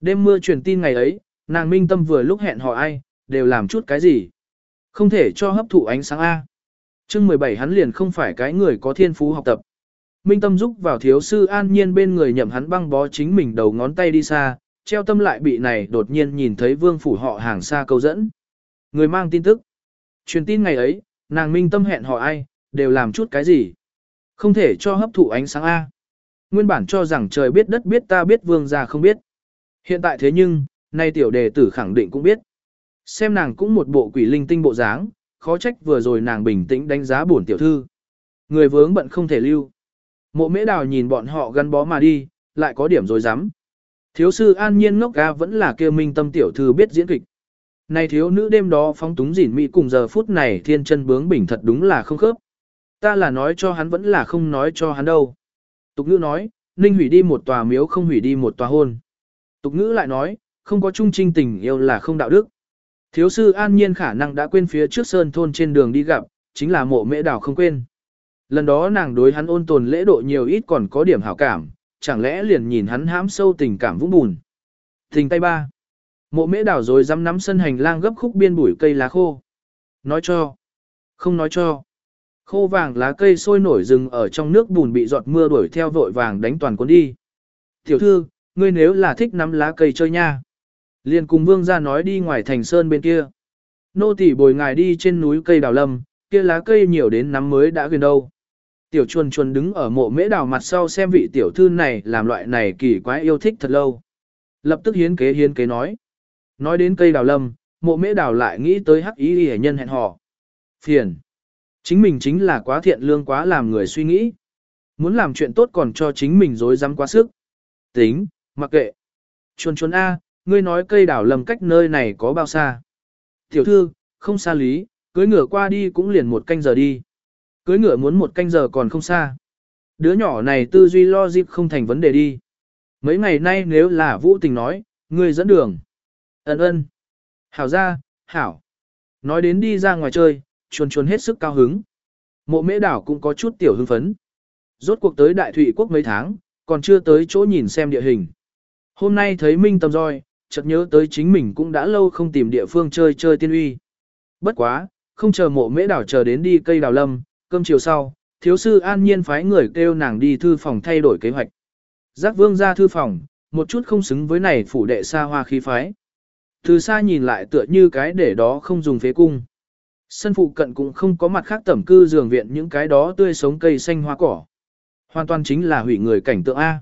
Đêm mưa truyền tin ngày ấy, nàng minh tâm vừa lúc hẹn hò ai, đều làm chút cái gì. Không thể cho hấp thụ ánh sáng A. chương 17 hắn liền không phải cái người có thiên phú học tập. Minh tâm giúp vào thiếu sư an nhiên bên người nhậm hắn băng bó chính mình đầu ngón tay đi xa, treo tâm lại bị này đột nhiên nhìn thấy vương phủ họ hàng xa câu dẫn. Người mang tin tức. Truyền tin ngày ấy, nàng minh tâm hẹn họ ai, đều làm chút cái gì. Không thể cho hấp thụ ánh sáng A. Nguyên bản cho rằng trời biết đất biết ta biết vương gia không biết. Hiện tại thế nhưng, nay tiểu đề tử khẳng định cũng biết. Xem nàng cũng một bộ quỷ linh tinh bộ dáng, khó trách vừa rồi nàng bình tĩnh đánh giá bổn tiểu thư. Người vướng bận không thể lưu. Mộ mễ đào nhìn bọn họ gắn bó mà đi, lại có điểm rồi dám. Thiếu sư an nhiên ngốc ga vẫn là kêu minh tâm tiểu thư biết diễn kịch. Này thiếu nữ đêm đó phóng túng dỉn mỹ cùng giờ phút này thiên chân bướng bình thật đúng là không khớp. Ta là nói cho hắn vẫn là không nói cho hắn đâu. Tục ngữ nói, ninh hủy đi một tòa miếu không hủy đi một tòa hôn. Tục ngữ lại nói, không có trung trinh tình yêu là không đạo đức. Thiếu sư an nhiên khả năng đã quên phía trước sơn thôn trên đường đi gặp, chính là mộ mễ đảo không quên. Lần đó nàng đối hắn ôn tồn lễ độ nhiều ít còn có điểm hảo cảm, chẳng lẽ liền nhìn hắn hãm sâu tình cảm vũng bùn. Tình tay ba. Mộ mễ đảo rồi dám nắm sân hành lang gấp khúc biên bụi cây lá khô. Nói cho. Không nói cho. Khô vàng lá cây sôi nổi rừng ở trong nước bùn bị giọt mưa đuổi theo vội vàng đánh toàn cuốn đi. Tiểu thư, ngươi nếu là thích nắm lá cây chơi nha. Liền cùng vương ra nói đi ngoài thành sơn bên kia. Nô tỳ bồi ngài đi trên núi cây đào lâm, kia lá cây nhiều đến nắm mới đã gần đâu. Tiểu chuồn chuồn đứng ở mộ mễ đào mặt sau xem vị tiểu thư này làm loại này kỳ quái yêu thích thật lâu. Lập tức hiến kế hiến kế nói. Nói đến cây đào lâm, mộ mễ đào lại nghĩ tới hắc ý hề nhân hẹn hò. Phiền. Chính mình chính là quá thiện lương quá làm người suy nghĩ. Muốn làm chuyện tốt còn cho chính mình dối dám quá sức. Tính, mặc kệ. Chuồn chuồn A, ngươi nói cây đảo lầm cách nơi này có bao xa. Tiểu thư, không xa lý, cưới ngựa qua đi cũng liền một canh giờ đi. Cưới ngựa muốn một canh giờ còn không xa. Đứa nhỏ này tư duy lo dịp không thành vấn đề đi. Mấy ngày nay nếu là vũ tình nói, Ngươi dẫn đường. Ấn ơn. Hảo ra, hảo. Nói đến đi ra ngoài chơi, chuồn chuồn hết sức cao hứng. Mộ mễ đảo cũng có chút tiểu hưng phấn. Rốt cuộc tới Đại Thụy Quốc mấy tháng, còn chưa tới chỗ nhìn xem địa hình. Hôm nay thấy Minh Tâm roi, chợt nhớ tới chính mình cũng đã lâu không tìm địa phương chơi chơi tiên uy. Bất quá, không chờ mộ mễ đảo chờ đến đi cây đào lâm, cơm chiều sau, thiếu sư an nhiên phái người kêu nàng đi thư phòng thay đổi kế hoạch. Giác vương ra thư phòng, một chút không xứng với này phủ đệ xa hoa khí phái. Từ xa nhìn lại tựa như cái để đó không dùng phế cung. Sân phụ cận cũng không có mặt khác tẩm cư giường viện những cái đó tươi sống cây xanh hoa cỏ. Hoàn toàn chính là hủy người cảnh tượng A.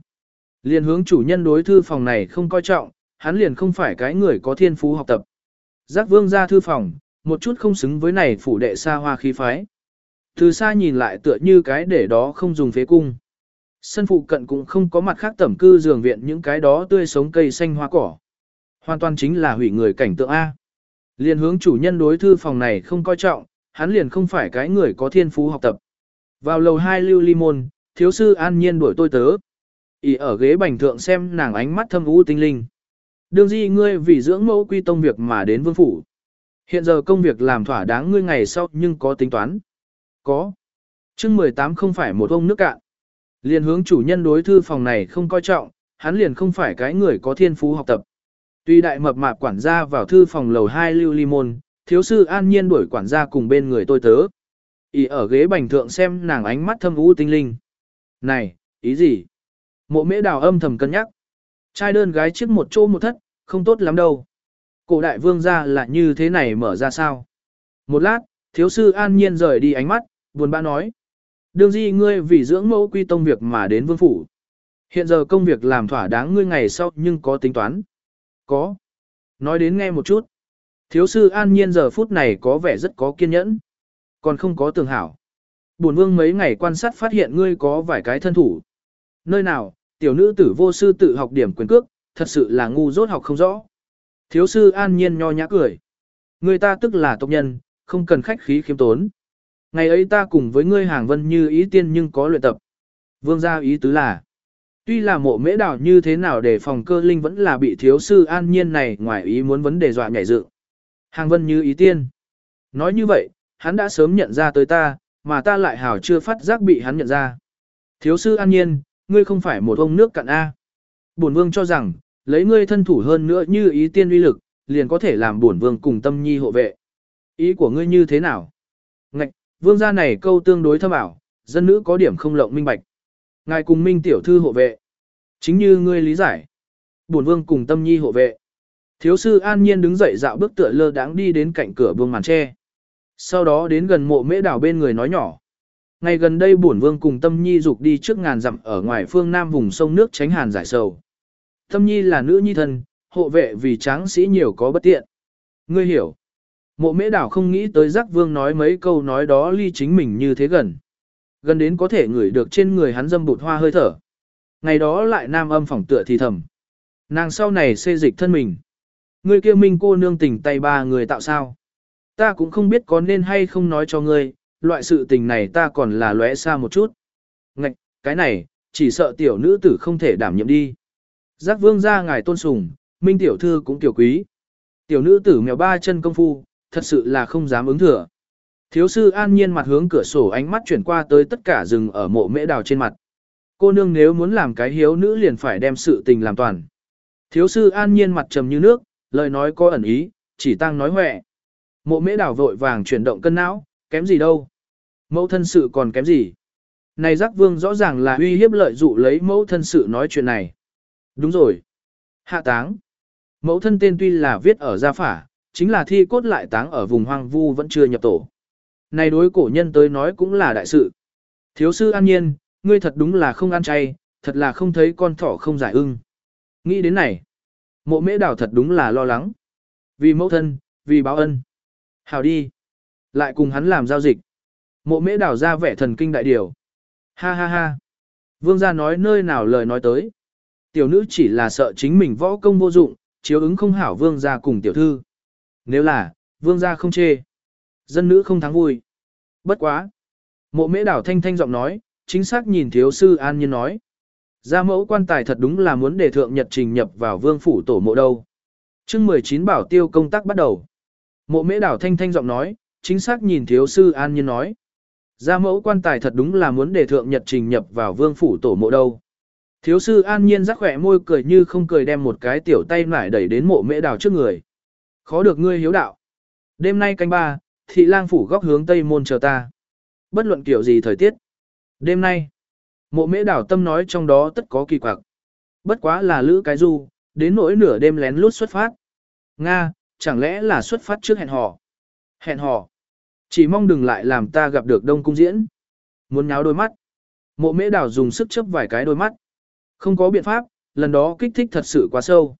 Liền hướng chủ nhân đối thư phòng này không coi trọng, hắn liền không phải cái người có thiên phú học tập. Giác vương ra thư phòng, một chút không xứng với này phủ đệ xa hoa khí phái. Từ xa nhìn lại tựa như cái để đó không dùng phế cung. Sân phụ cận cũng không có mặt khác tẩm cư giường viện những cái đó tươi sống cây xanh hoa cỏ. Hoàn toàn chính là hủy người cảnh tượng A. Liền hướng chủ nhân đối thư phòng này không coi trọng, hắn liền không phải cái người có thiên phú học tập. Vào lầu hai lưu ly môn, thiếu sư an nhiên đuổi tôi tớ. ỉ ở ghế bành thượng xem nàng ánh mắt thâm u tinh linh. Đương di ngươi vì dưỡng mẫu quy tông việc mà đến vương phủ. Hiện giờ công việc làm thỏa đáng ngươi ngày sau nhưng có tính toán. Có. chương 18 không phải một ông nước cạn. Liền hướng chủ nhân đối thư phòng này không coi trọng, hắn liền không phải cái người có thiên phú học tập. Tuy đại mập mạp quản gia vào thư phòng lầu 2 lưu ly môn, thiếu sư an nhiên đuổi quản gia cùng bên người tôi tớ. Ý ở ghế bành thượng xem nàng ánh mắt thâm u tinh linh. Này, ý gì? Mộ mễ đào âm thầm cân nhắc. Trai đơn gái chiếc một chỗ một thất, không tốt lắm đâu. Cổ đại vương ra là như thế này mở ra sao? Một lát, thiếu sư an nhiên rời đi ánh mắt, buồn bã nói. Đương di ngươi vì dưỡng mẫu quy tông việc mà đến vương phủ. Hiện giờ công việc làm thỏa đáng ngươi ngày sau nhưng có tính toán. Có. Nói đến nghe một chút. Thiếu sư an nhiên giờ phút này có vẻ rất có kiên nhẫn. Còn không có tường hảo. Bổn vương mấy ngày quan sát phát hiện ngươi có vài cái thân thủ. Nơi nào, tiểu nữ tử vô sư tự học điểm quyền cước, thật sự là ngu dốt học không rõ. Thiếu sư an nhiên nho nhã cười. Người ta tức là tộc nhân, không cần khách khí khiêm tốn. Ngày ấy ta cùng với ngươi hàng vân như ý tiên nhưng có luyện tập. Vương gia ý tứ là, tuy là mộ mễ đảo như thế nào để phòng cơ linh vẫn là bị thiếu sư an nhiên này ngoài ý muốn vấn đề dọa nhảy dựng. Hàng vân như ý tiên. Nói như vậy, hắn đã sớm nhận ra tới ta, mà ta lại hảo chưa phát giác bị hắn nhận ra. Thiếu sư an nhiên, ngươi không phải một ông nước cạn A. Bổn vương cho rằng, lấy ngươi thân thủ hơn nữa như ý tiên uy lực, liền có thể làm bổn vương cùng tâm nhi hộ vệ. Ý của ngươi như thế nào? Ngạch, vương gia này câu tương đối thâm ảo, dân nữ có điểm không lộng minh bạch. Ngài cùng minh tiểu thư hộ vệ. Chính như ngươi lý giải. Bổn vương cùng tâm nhi hộ vệ. Thiếu sư an nhiên đứng dậy dạo bước tựa lơ đáng đi đến cạnh cửa buông màn tre. Sau đó đến gần mộ mễ đảo bên người nói nhỏ. Ngày gần đây bổn vương cùng tâm nhi dục đi trước ngàn dặm ở ngoài phương nam vùng sông nước tránh hàn giải sầu. Tâm nhi là nữ nhi thân, hộ vệ vì tráng sĩ nhiều có bất tiện. Ngươi hiểu. Mộ mễ đảo không nghĩ tới giác vương nói mấy câu nói đó ly chính mình như thế gần. Gần đến có thể ngửi được trên người hắn dâm bụt hoa hơi thở. Ngày đó lại nam âm phỏng tựa thì thầm. Nàng sau này xê dịch thân mình. Ngươi kia minh cô nương tình tay ba người tạo sao. Ta cũng không biết có nên hay không nói cho ngươi, loại sự tình này ta còn là lóe xa một chút. Ngạch, cái này, chỉ sợ tiểu nữ tử không thể đảm nhiệm đi. Giác vương ra ngài tôn sùng, minh tiểu thư cũng tiểu quý. Tiểu nữ tử mèo ba chân công phu, thật sự là không dám ứng thừa. Thiếu sư an nhiên mặt hướng cửa sổ ánh mắt chuyển qua tới tất cả rừng ở mộ mễ đào trên mặt. Cô nương nếu muốn làm cái hiếu nữ liền phải đem sự tình làm toàn. Thiếu sư an nhiên mặt trầm như nước, lời nói có ẩn ý, chỉ tăng nói huệ. Mộ mễ đào vội vàng chuyển động cân não, kém gì đâu. Mẫu thân sự còn kém gì. Này giác vương rõ ràng là uy hiếp lợi dụ lấy mẫu thân sự nói chuyện này. Đúng rồi. Hạ táng. Mẫu thân tên tuy là viết ở gia phả, chính là thi cốt lại táng ở vùng hoang vu vẫn chưa nhập tổ. Này đối cổ nhân tới nói cũng là đại sự. Thiếu sư an nhiên, ngươi thật đúng là không ăn chay, thật là không thấy con thỏ không giải ưng. Nghĩ đến này, mộ mễ đảo thật đúng là lo lắng. Vì mẫu thân, vì báo ân. Hào đi. Lại cùng hắn làm giao dịch. Mộ mễ đảo ra vẻ thần kinh đại điều. Ha ha ha. Vương gia nói nơi nào lời nói tới. Tiểu nữ chỉ là sợ chính mình võ công vô dụng, chiếu ứng không hảo vương gia cùng tiểu thư. Nếu là, vương gia không chê. Dân nữ không thắng vui. Bất quá. Mộ mễ đảo thanh thanh giọng nói, chính xác nhìn thiếu sư an nhiên nói. Gia mẫu quan tài thật đúng là muốn để thượng nhật trình nhập vào vương phủ tổ mộ đâu. chương 19 bảo tiêu công tác bắt đầu. Mộ mễ đảo thanh thanh giọng nói, chính xác nhìn thiếu sư an nhiên nói. Gia mẫu quan tài thật đúng là muốn để thượng nhật trình nhập vào vương phủ tổ mộ đâu. Thiếu sư an nhiên rắc khỏe môi cười như không cười đem một cái tiểu tay nải đẩy đến mộ mễ đào trước người. Khó được ngươi hiếu đạo. Đêm nay canh ba, thị lang phủ góc hướng tây môn chờ ta. Bất luận kiểu gì thời tiết. Đêm nay, mộ mễ đào tâm nói trong đó tất có kỳ quặc. Bất quá là lữ cái du, đến nỗi nửa đêm lén lút xuất phát. Nga, chẳng lẽ là xuất phát trước hẹn hò? Hẹn hò. Chỉ mong đừng lại làm ta gặp được đông cung diễn. Muốn nháo đôi mắt. Mộ mễ đảo dùng sức chấp vài cái đôi mắt. Không có biện pháp, lần đó kích thích thật sự quá sâu.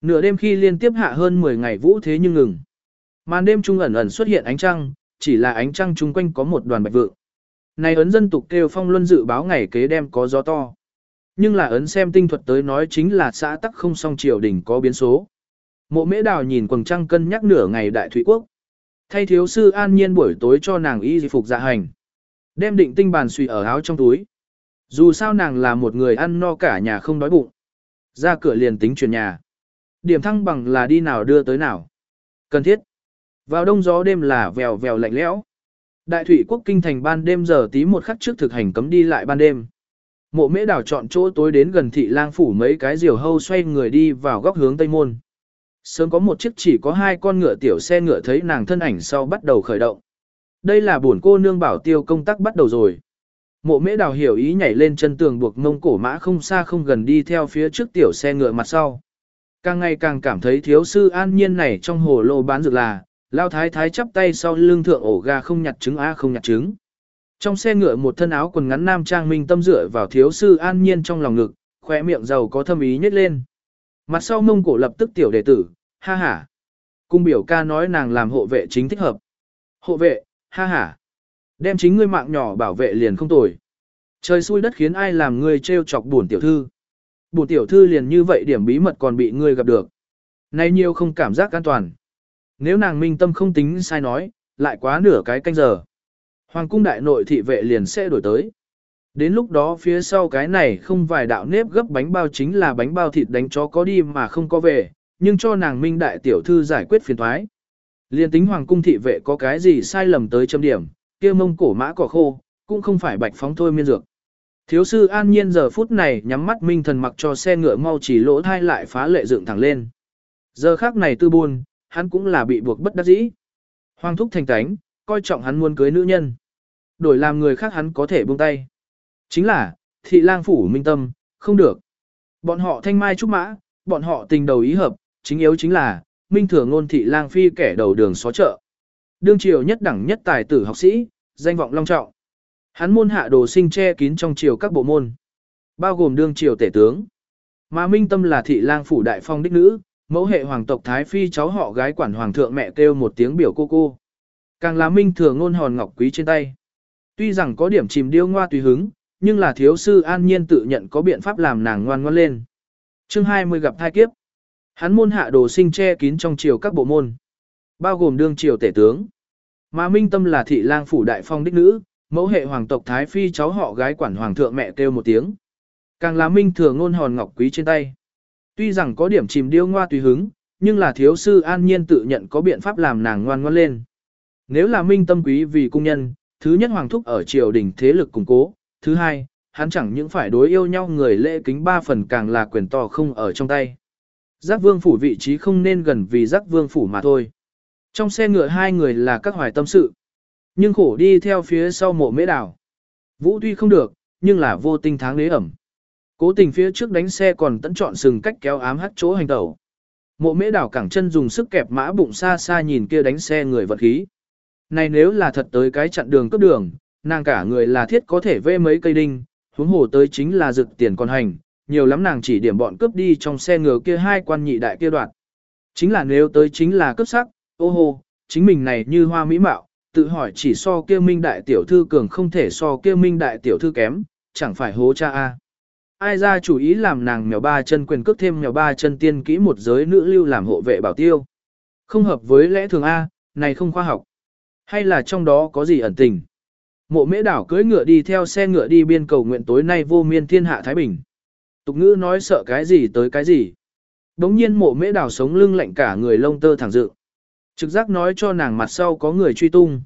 Nửa đêm khi liên tiếp hạ hơn 10 ngày vũ thế nhưng ngừng. Màn đêm trung ẩn ẩn xuất hiện ánh trăng, chỉ là ánh trăng chung quanh có một đoàn bạch vượng. Này ấn dân tục kêu phong luân dự báo ngày kế đêm có gió to. Nhưng là ấn xem tinh thuật tới nói chính là xã tắc không song triều đỉnh có biến số. Mộ mễ đào nhìn quần trăng cân nhắc nửa ngày đại thủy quốc. Thay thiếu sư an nhiên buổi tối cho nàng y phục dạ hành. Đem định tinh bàn suy ở áo trong túi. Dù sao nàng là một người ăn no cả nhà không đói bụng. Ra cửa liền tính chuyển nhà. Điểm thăng bằng là đi nào đưa tới nào. Cần thiết. Vào đông gió đêm là vèo vèo lạnh lẽo. Đại thủy quốc kinh thành ban đêm giờ tí một khắc trước thực hành cấm đi lại ban đêm. Mộ mễ đảo chọn chỗ tối đến gần thị lang phủ mấy cái diều hâu xoay người đi vào góc hướng tây môn. Sớm có một chiếc chỉ có hai con ngựa tiểu xe ngựa thấy nàng thân ảnh sau bắt đầu khởi động. Đây là buồn cô nương bảo tiêu công tác bắt đầu rồi. Mộ mễ đào hiểu ý nhảy lên chân tường buộc mông cổ mã không xa không gần đi theo phía trước tiểu xe ngựa mặt sau. Càng ngày càng cảm thấy thiếu sư an nhiên này trong hồ lô bán dược là, lao thái thái chắp tay sau lưng thượng ổ gà không nhặt trứng a không nhặt trứng. Trong xe ngựa một thân áo quần ngắn nam trang minh tâm dựa vào thiếu sư an nhiên trong lòng ngực, khỏe miệng giàu có thâm ý nhất lên. Mặt sau mông cổ lập tức tiểu đệ tử, ha ha. Cung biểu ca nói nàng làm hộ vệ chính thích hợp. Hộ vệ, ha ha. Đem chính ngươi mạng nhỏ bảo vệ liền không tồi. Trời xui đất khiến ai làm ngươi trêu chọc buồn tiểu thư. Buồn tiểu thư liền như vậy điểm bí mật còn bị ngươi gặp được. Nay nhiều không cảm giác an toàn. Nếu nàng minh tâm không tính sai nói, lại quá nửa cái canh giờ. Hoàng cung đại nội thị vệ liền sẽ đổi tới. Đến lúc đó phía sau cái này không vài đạo nếp gấp bánh bao chính là bánh bao thịt đánh chó có đi mà không có về, nhưng cho nàng minh đại tiểu thư giải quyết phiền thoái. Liên tính hoàng cung thị vệ có cái gì sai lầm tới châm điểm, kia mông cổ mã cỏ khô, cũng không phải bạch phóng thôi miên dược. Thiếu sư an nhiên giờ phút này nhắm mắt minh thần mặc cho xe ngựa mau chỉ lỗ thai lại phá lệ dựng thẳng lên. Giờ khác này tư buồn, hắn cũng là bị buộc bất đắc dĩ. Hoàng thúc thành tánh, coi trọng hắn muốn cưới nữ nhân. Đổi làm người khác hắn có thể buông tay. Chính là, thị lang phủ minh tâm, không được. Bọn họ thanh mai trúc mã, bọn họ tình đầu ý hợp, chính yếu chính là, minh thừa ngôn thị lang phi kẻ đầu đường xó chợ. Đương triều nhất đẳng nhất tài tử học sĩ, danh vọng long trọng. Hắn môn hạ đồ sinh che kín trong triều các bộ môn, bao gồm đương triều tể tướng. Mà minh tâm là thị lang phủ đại phong đích nữ, mẫu hệ hoàng tộc Thái Phi cháu họ gái quản hoàng thượng mẹ kêu một tiếng biểu cô cô. Càng là minh thừa ngôn hòn ngọc quý trên tay. Tuy rằng có điểm chìm điêu ngoa tùy hứng, nhưng là thiếu sư an nhiên tự nhận có biện pháp làm nàng ngoan ngoan lên. chương 20 gặp thai kiếp. Hắn môn hạ đồ sinh che kín trong triều các bộ môn, bao gồm đương triều tể tướng. Mà minh tâm là thị lang phủ đại phong đích nữ, mẫu hệ hoàng tộc Thái Phi cháu họ gái quản hoàng thượng mẹ kêu một tiếng. Càng là minh thừa ngôn hòn ngọc quý trên tay. Tuy rằng có điểm chìm điêu ngoa tùy hứng, nhưng là thiếu sư an nhiên tự nhận có biện pháp làm nàng ngoan ngoan lên. Nếu là minh tâm quý vì cung nhân, thứ nhất hoàng thúc ở triều đình thế lực củng cố, thứ hai, hắn chẳng những phải đối yêu nhau người lễ kính ba phần càng là quyền to không ở trong tay. Giác vương phủ vị trí không nên gần vì giác vương phủ mà thôi. Trong xe ngựa hai người là các hoài tâm sự. Nhưng khổ đi theo phía sau mộ mễ đảo. Vũ tuy không được, nhưng là vô tình tháng đế ẩm. Cố tình phía trước đánh xe còn tận chọn sừng cách kéo ám hắt chỗ hành tẩu. Mộ mễ đảo cẳng chân dùng sức kẹp mã bụng xa xa nhìn kia đánh xe người vật khí. Này nếu là thật tới cái chặn đường cấp đường, nàng cả người là thiết có thể vê mấy cây đinh, huống hồ tới chính là rực tiền còn hành, nhiều lắm nàng chỉ điểm bọn cướp đi trong xe ngựa kia hai quan nhị đại kia đoạn. Chính là nếu tới chính là cấp sắc, ô hô, chính mình này như hoa mỹ mạo, tự hỏi chỉ so kia minh đại tiểu thư cường không thể so kia minh đại tiểu thư kém, chẳng phải hố cha a. Ai ra chủ ý làm nàng mèo ba chân quyền cước thêm mèo ba chân tiên kỹ một giới nữ lưu làm hộ vệ bảo tiêu. Không hợp với lẽ thường A, này không khoa học. Hay là trong đó có gì ẩn tình? Mộ mễ đảo cưỡi ngựa đi theo xe ngựa đi biên cầu nguyện tối nay vô miên thiên hạ Thái Bình. Tục ngữ nói sợ cái gì tới cái gì. Đống nhiên mộ mễ đào sống lưng lạnh cả người lông tơ thẳng dự. Trực giác nói cho nàng mặt sau có người truy tung.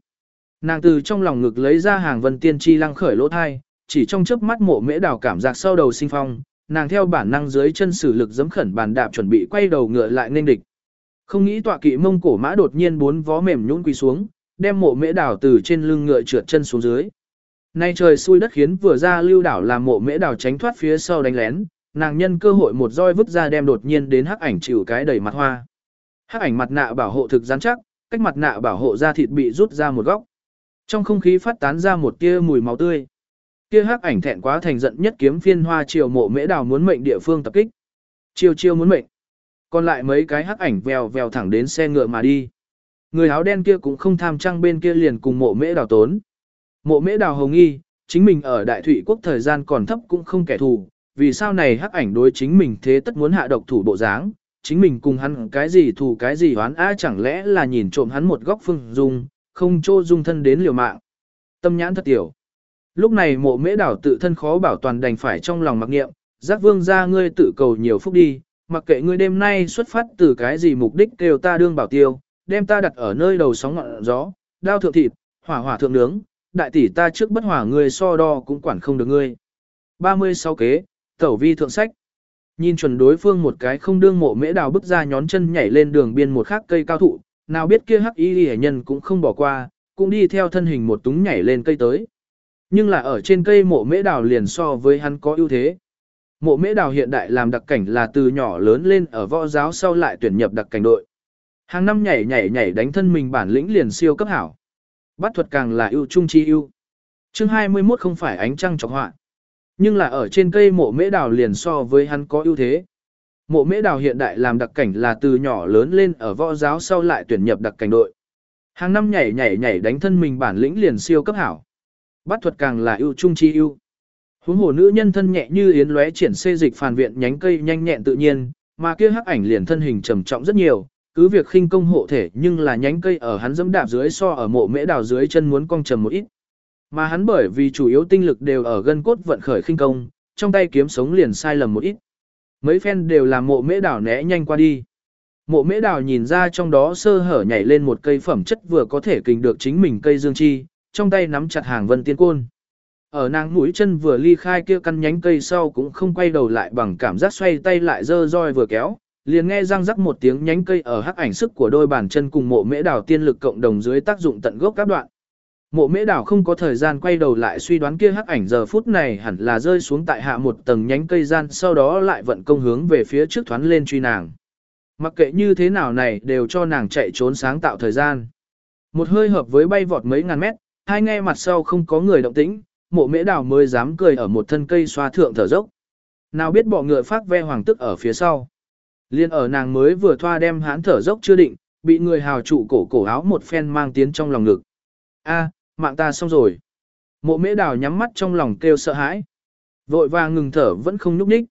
Nàng từ trong lòng ngực lấy ra hàng vân tiên chi lăng khởi lỗ thai, chỉ trong chớp mắt mộ mễ đào cảm giác sau đầu sinh phong, nàng theo bản năng dưới chân sử lực giấm khẩn bàn đạp chuẩn bị quay đầu ngựa lại nên địch. Không nghĩ tọa kỵ mông cổ mã đột nhiên bốn vó mềm nhũn quỳ xuống, đem mộ mễ đảo từ trên lưng ngựa trượt chân xuống dưới. Nay trời xui đất khiến vừa ra lưu đảo làm mộ mễ đảo tránh thoát phía sau đánh lén, nàng nhân cơ hội một roi vứt ra đem đột nhiên đến hắc ảnh chịu cái đầy mặt hoa. Hắc ảnh mặt nạ bảo hộ thực rắn chắc, cách mặt nạ bảo hộ da thịt bị rút ra một góc. Trong không khí phát tán ra một tia mùi máu tươi. Kia hắc ảnh thẹn quá thành giận nhất kiếm phiên hoa chiều mộ mễ đào muốn mệnh địa phương tập kích. Chiêu chiêu muốn mệnh. Còn lại mấy cái hắc ảnh vèo vèo thẳng đến xe ngựa mà đi. Người áo đen kia cũng không tham trăng bên kia liền cùng mộ mễ đào tốn. Mộ mễ đào hồng nghi, chính mình ở đại thủy quốc thời gian còn thấp cũng không kẻ thù, vì sao này hắc ảnh đối chính mình thế tất muốn hạ độc thủ bộ dáng, chính mình cùng hắn cái gì thù cái gì hoán á chẳng lẽ là nhìn trộm hắn một góc phương dung, không chỗ dung thân đến liều mạng. Tâm nhãn thật tiểu. Lúc này mộ mễ đảo tự thân khó bảo toàn đành phải trong lòng mặc nghiệm, giác vương ra ngươi tự cầu nhiều phúc đi, mặc kệ ngươi đêm nay xuất phát từ cái gì mục đích kêu ta đương bảo tiêu, đem ta đặt ở nơi đầu sóng ngọn gió, đao thượng thịt, hỏa hỏa thượng nướng, đại tỷ ta trước bất hỏa ngươi so đo cũng quản không được ngươi. 36 kế, tẩu vi thượng sách. Nhìn chuẩn đối phương một cái không đương mộ mễ đào bước ra nhón chân nhảy lên đường biên một khắc cây cao thụ, nào biết kia hắc y hệ nhân cũng không bỏ qua, cũng đi theo thân hình một túng nhảy lên cây tới. Nhưng là ở trên cây mộ mễ đào liền so với hắn có ưu thế. Mộ mễ đào hiện đại làm đặc cảnh là từ nhỏ lớn lên ở võ giáo sau lại tuyển nhập đặc cảnh đội. Hàng năm nhảy nhảy nhảy đánh thân mình bản lĩnh liền siêu cấp hảo. Bắt thuật càng là ưu trung chi ưu. Chương 21 không phải ánh trăng trọng họa. Nhưng là ở trên cây mộ mễ đào liền so với hắn có ưu thế. Mộ mễ đào hiện đại làm đặc cảnh là từ nhỏ lớn lên ở võ giáo sau lại tuyển nhập đặc cảnh đội. Hàng năm nhảy nhảy nhảy đánh thân mình bản lĩnh liền siêu cấp hảo. Bắt thuật càng là ưu trung chi ưu. Huống hồ nữ nhân thân nhẹ như yến lóe triển xê dịch phản viện nhánh cây nhanh nhẹn tự nhiên, mà kia hắc ảnh liền thân hình trầm trọng rất nhiều, cứ việc khinh công hộ thể nhưng là nhánh cây ở hắn dẫm đạp dưới so ở mộ mễ đào dưới chân muốn cong trầm một ít. Mà hắn bởi vì chủ yếu tinh lực đều ở gân cốt vận khởi khinh công, trong tay kiếm sống liền sai lầm một ít. Mấy phen đều làm mộ mễ đào né nhanh qua đi. Mộ mễ đào nhìn ra trong đó sơ hở nhảy lên một cây phẩm chất vừa có thể kình được chính mình cây dương chi, trong tay nắm chặt hàng vân tiên côn. Ở nàng mũi chân vừa ly khai kia căn nhánh cây sau cũng không quay đầu lại bằng cảm giác xoay tay lại dơ roi vừa kéo, liền nghe răng rắc một tiếng nhánh cây ở hắc ảnh sức của đôi bàn chân cùng mộ mễ đào tiên lực cộng đồng dưới tác dụng tận gốc các đoạn. Mộ mễ đảo không có thời gian quay đầu lại suy đoán kia hắc ảnh giờ phút này hẳn là rơi xuống tại hạ một tầng nhánh cây gian sau đó lại vận công hướng về phía trước thoán lên truy nàng. Mặc kệ như thế nào này đều cho nàng chạy trốn sáng tạo thời gian. Một hơi hợp với bay vọt mấy ngàn mét, hai nghe mặt sau không có người động tĩnh, mộ mễ đảo mới dám cười ở một thân cây xoa thượng thở dốc. Nào biết bỏ ngựa phát ve hoàng tức ở phía sau. Liên ở nàng mới vừa thoa đem hán thở dốc chưa định, bị người hào trụ cổ cổ áo một phen mang tiến trong lòng ngực. A, mạng ta xong rồi. Mộ mễ đào nhắm mắt trong lòng kêu sợ hãi. Vội vàng ngừng thở vẫn không nhúc nhích.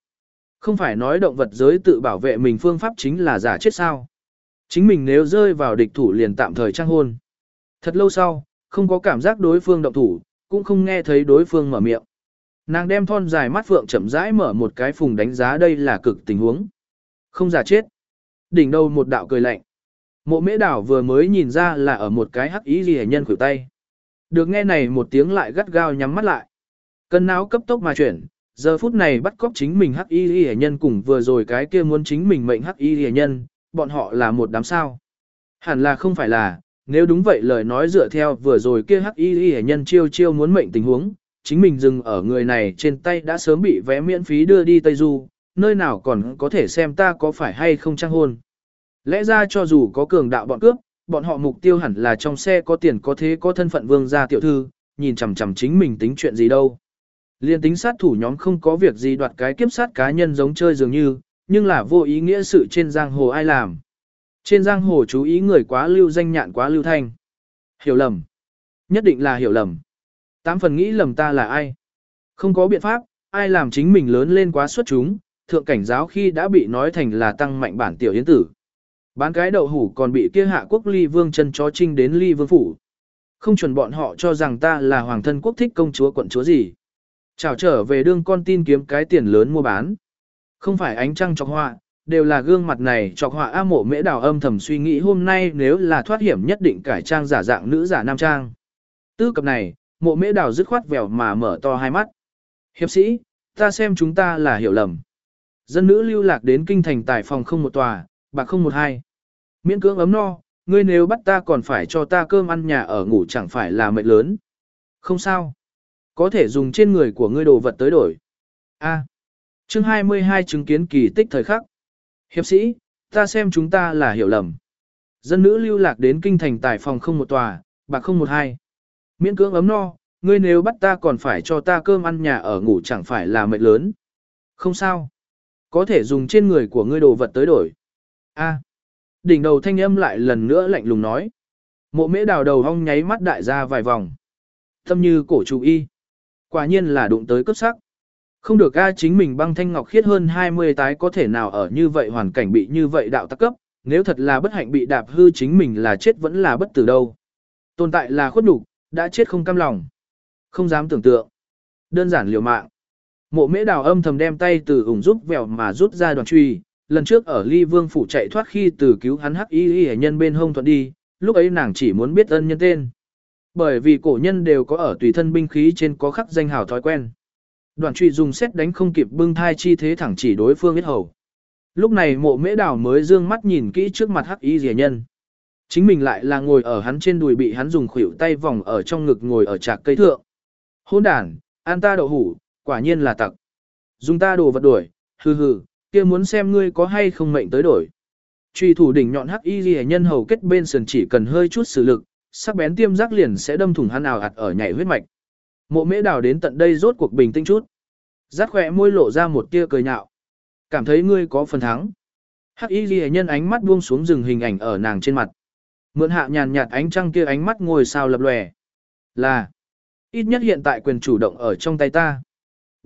Không phải nói động vật giới tự bảo vệ mình phương pháp chính là giả chết sao. Chính mình nếu rơi vào địch thủ liền tạm thời trang hôn. Thật lâu sau, không có cảm giác đối phương động thủ, cũng không nghe thấy đối phương mở miệng. Nàng đem thon dài mắt phượng chậm rãi mở một cái phùng đánh giá đây là cực tình huống. Không giả chết. Đỉnh đầu một đạo cười lạnh. Mộ mễ đảo vừa mới nhìn ra là ở một cái hắc ý gì nhân khuỷu tay. Được nghe này một tiếng lại gắt gao nhắm mắt lại. Cân não cấp tốc mà chuyển, giờ phút này bắt cóc chính mình hắc y hệ nhân cùng vừa rồi cái kia muốn chính mình mệnh hắc y hệ nhân, bọn họ là một đám sao. Hẳn là không phải là, nếu đúng vậy lời nói dựa theo vừa rồi kia hắc y hệ nhân chiêu chiêu muốn mệnh tình huống, chính mình dừng ở người này trên tay đã sớm bị vé miễn phí đưa đi Tây Du, nơi nào còn có thể xem ta có phải hay không trang hôn. Lẽ ra cho dù có cường đạo bọn cướp, bọn họ mục tiêu hẳn là trong xe có tiền có thế có thân phận vương gia tiểu thư, nhìn chằm chằm chính mình tính chuyện gì đâu. Liên tính sát thủ nhóm không có việc gì đoạt cái kiếp sát cá nhân giống chơi dường như, nhưng là vô ý nghĩa sự trên giang hồ ai làm. Trên giang hồ chú ý người quá lưu danh nhạn quá lưu thanh. Hiểu lầm. Nhất định là hiểu lầm. Tám phần nghĩ lầm ta là ai. Không có biện pháp, ai làm chính mình lớn lên quá xuất chúng, thượng cảnh giáo khi đã bị nói thành là tăng mạnh bản tiểu yến tử. Bán cái đậu hủ còn bị kia hạ quốc ly vương chân chó trinh đến ly vương phủ. Không chuẩn bọn họ cho rằng ta là hoàng thân quốc thích công chúa quận chúa gì. Chào trở về đương con tin kiếm cái tiền lớn mua bán. Không phải ánh trăng chọc họa, đều là gương mặt này chọc họa A mộ mễ đào âm thầm suy nghĩ hôm nay nếu là thoát hiểm nhất định cải trang giả dạng nữ giả nam trang. Tư cập này, mộ mễ đào dứt khoát vèo mà mở to hai mắt. Hiệp sĩ, ta xem chúng ta là hiểu lầm. Dân nữ lưu lạc đến kinh thành tài phòng không một tòa, bạc không một hai. Miễn cưỡng ấm no, ngươi nếu bắt ta còn phải cho ta cơm ăn nhà ở ngủ chẳng phải là mệnh lớn. Không sao. Có thể dùng trên người của ngươi đồ vật tới đổi. A. chương 22 chứng kiến kỳ tích thời khắc. Hiệp sĩ, ta xem chúng ta là hiểu lầm. Dân nữ lưu lạc đến kinh thành tài phòng không một tòa, bạc không một hai. Miễn cưỡng ấm no, ngươi nếu bắt ta còn phải cho ta cơm ăn nhà ở ngủ chẳng phải là mệnh lớn. Không sao. Có thể dùng trên người của ngươi đồ vật tới đổi. A. À, đỉnh đầu thanh âm lại lần nữa lạnh lùng nói. Mộ mễ đào đầu hong nháy mắt đại ra vài vòng. Tâm như cổ chủ y. Quả nhiên là đụng tới cấp sắc. Không được A chính mình băng thanh ngọc khiết hơn 20 tái có thể nào ở như vậy hoàn cảnh bị như vậy đạo tắc cấp, nếu thật là bất hạnh bị đạp hư chính mình là chết vẫn là bất tử đâu. Tồn tại là khuất nhục, đã chết không cam lòng. Không dám tưởng tượng. Đơn giản liều mạng. Mộ mễ đào âm thầm đem tay từ ủng giúp vèo mà rút ra đoàn truy, lần trước ở ly vương phủ chạy thoát khi từ cứu hắn hắc y y nhân bên hông thuận đi, lúc ấy nàng chỉ muốn biết ân nhân tên. Bởi vì cổ nhân đều có ở tùy thân binh khí trên có khắc danh hào thói quen. Đoàn truy dùng xét đánh không kịp bưng thai chi thế thẳng chỉ đối phương biết hầu. Lúc này mộ mễ đào mới dương mắt nhìn kỹ trước mặt hắc y rìa nhân. Chính mình lại là ngồi ở hắn trên đùi bị hắn dùng khuỷu tay vòng ở trong ngực ngồi ở trạc cây thượng. Hôn đàn, an ta đậu hủ, quả nhiên là tặc. Dùng ta đồ vật đuổi, hừ hừ, kia muốn xem ngươi có hay không mệnh tới đổi. Truy thủ đỉnh nhọn hắc y ghi nhân hầu kết bên sườn chỉ cần hơi chút sử lực, sắc bén tiêm giác liền sẽ đâm thủng hắn ảo ạt ở nhảy huyết mạch. Mộ mễ đào đến tận đây rốt cuộc bình tĩnh chút. Giác khỏe môi lộ ra một tia cười nhạo. Cảm thấy ngươi có phần thắng. Hắc y ghi nhân ánh mắt buông xuống rừng hình ảnh ở nàng trên mặt. Mượn hạ nhàn nhạt ánh trăng kia ánh mắt ngồi sao lập lòe. Là. Ít nhất hiện tại quyền chủ động ở trong tay ta.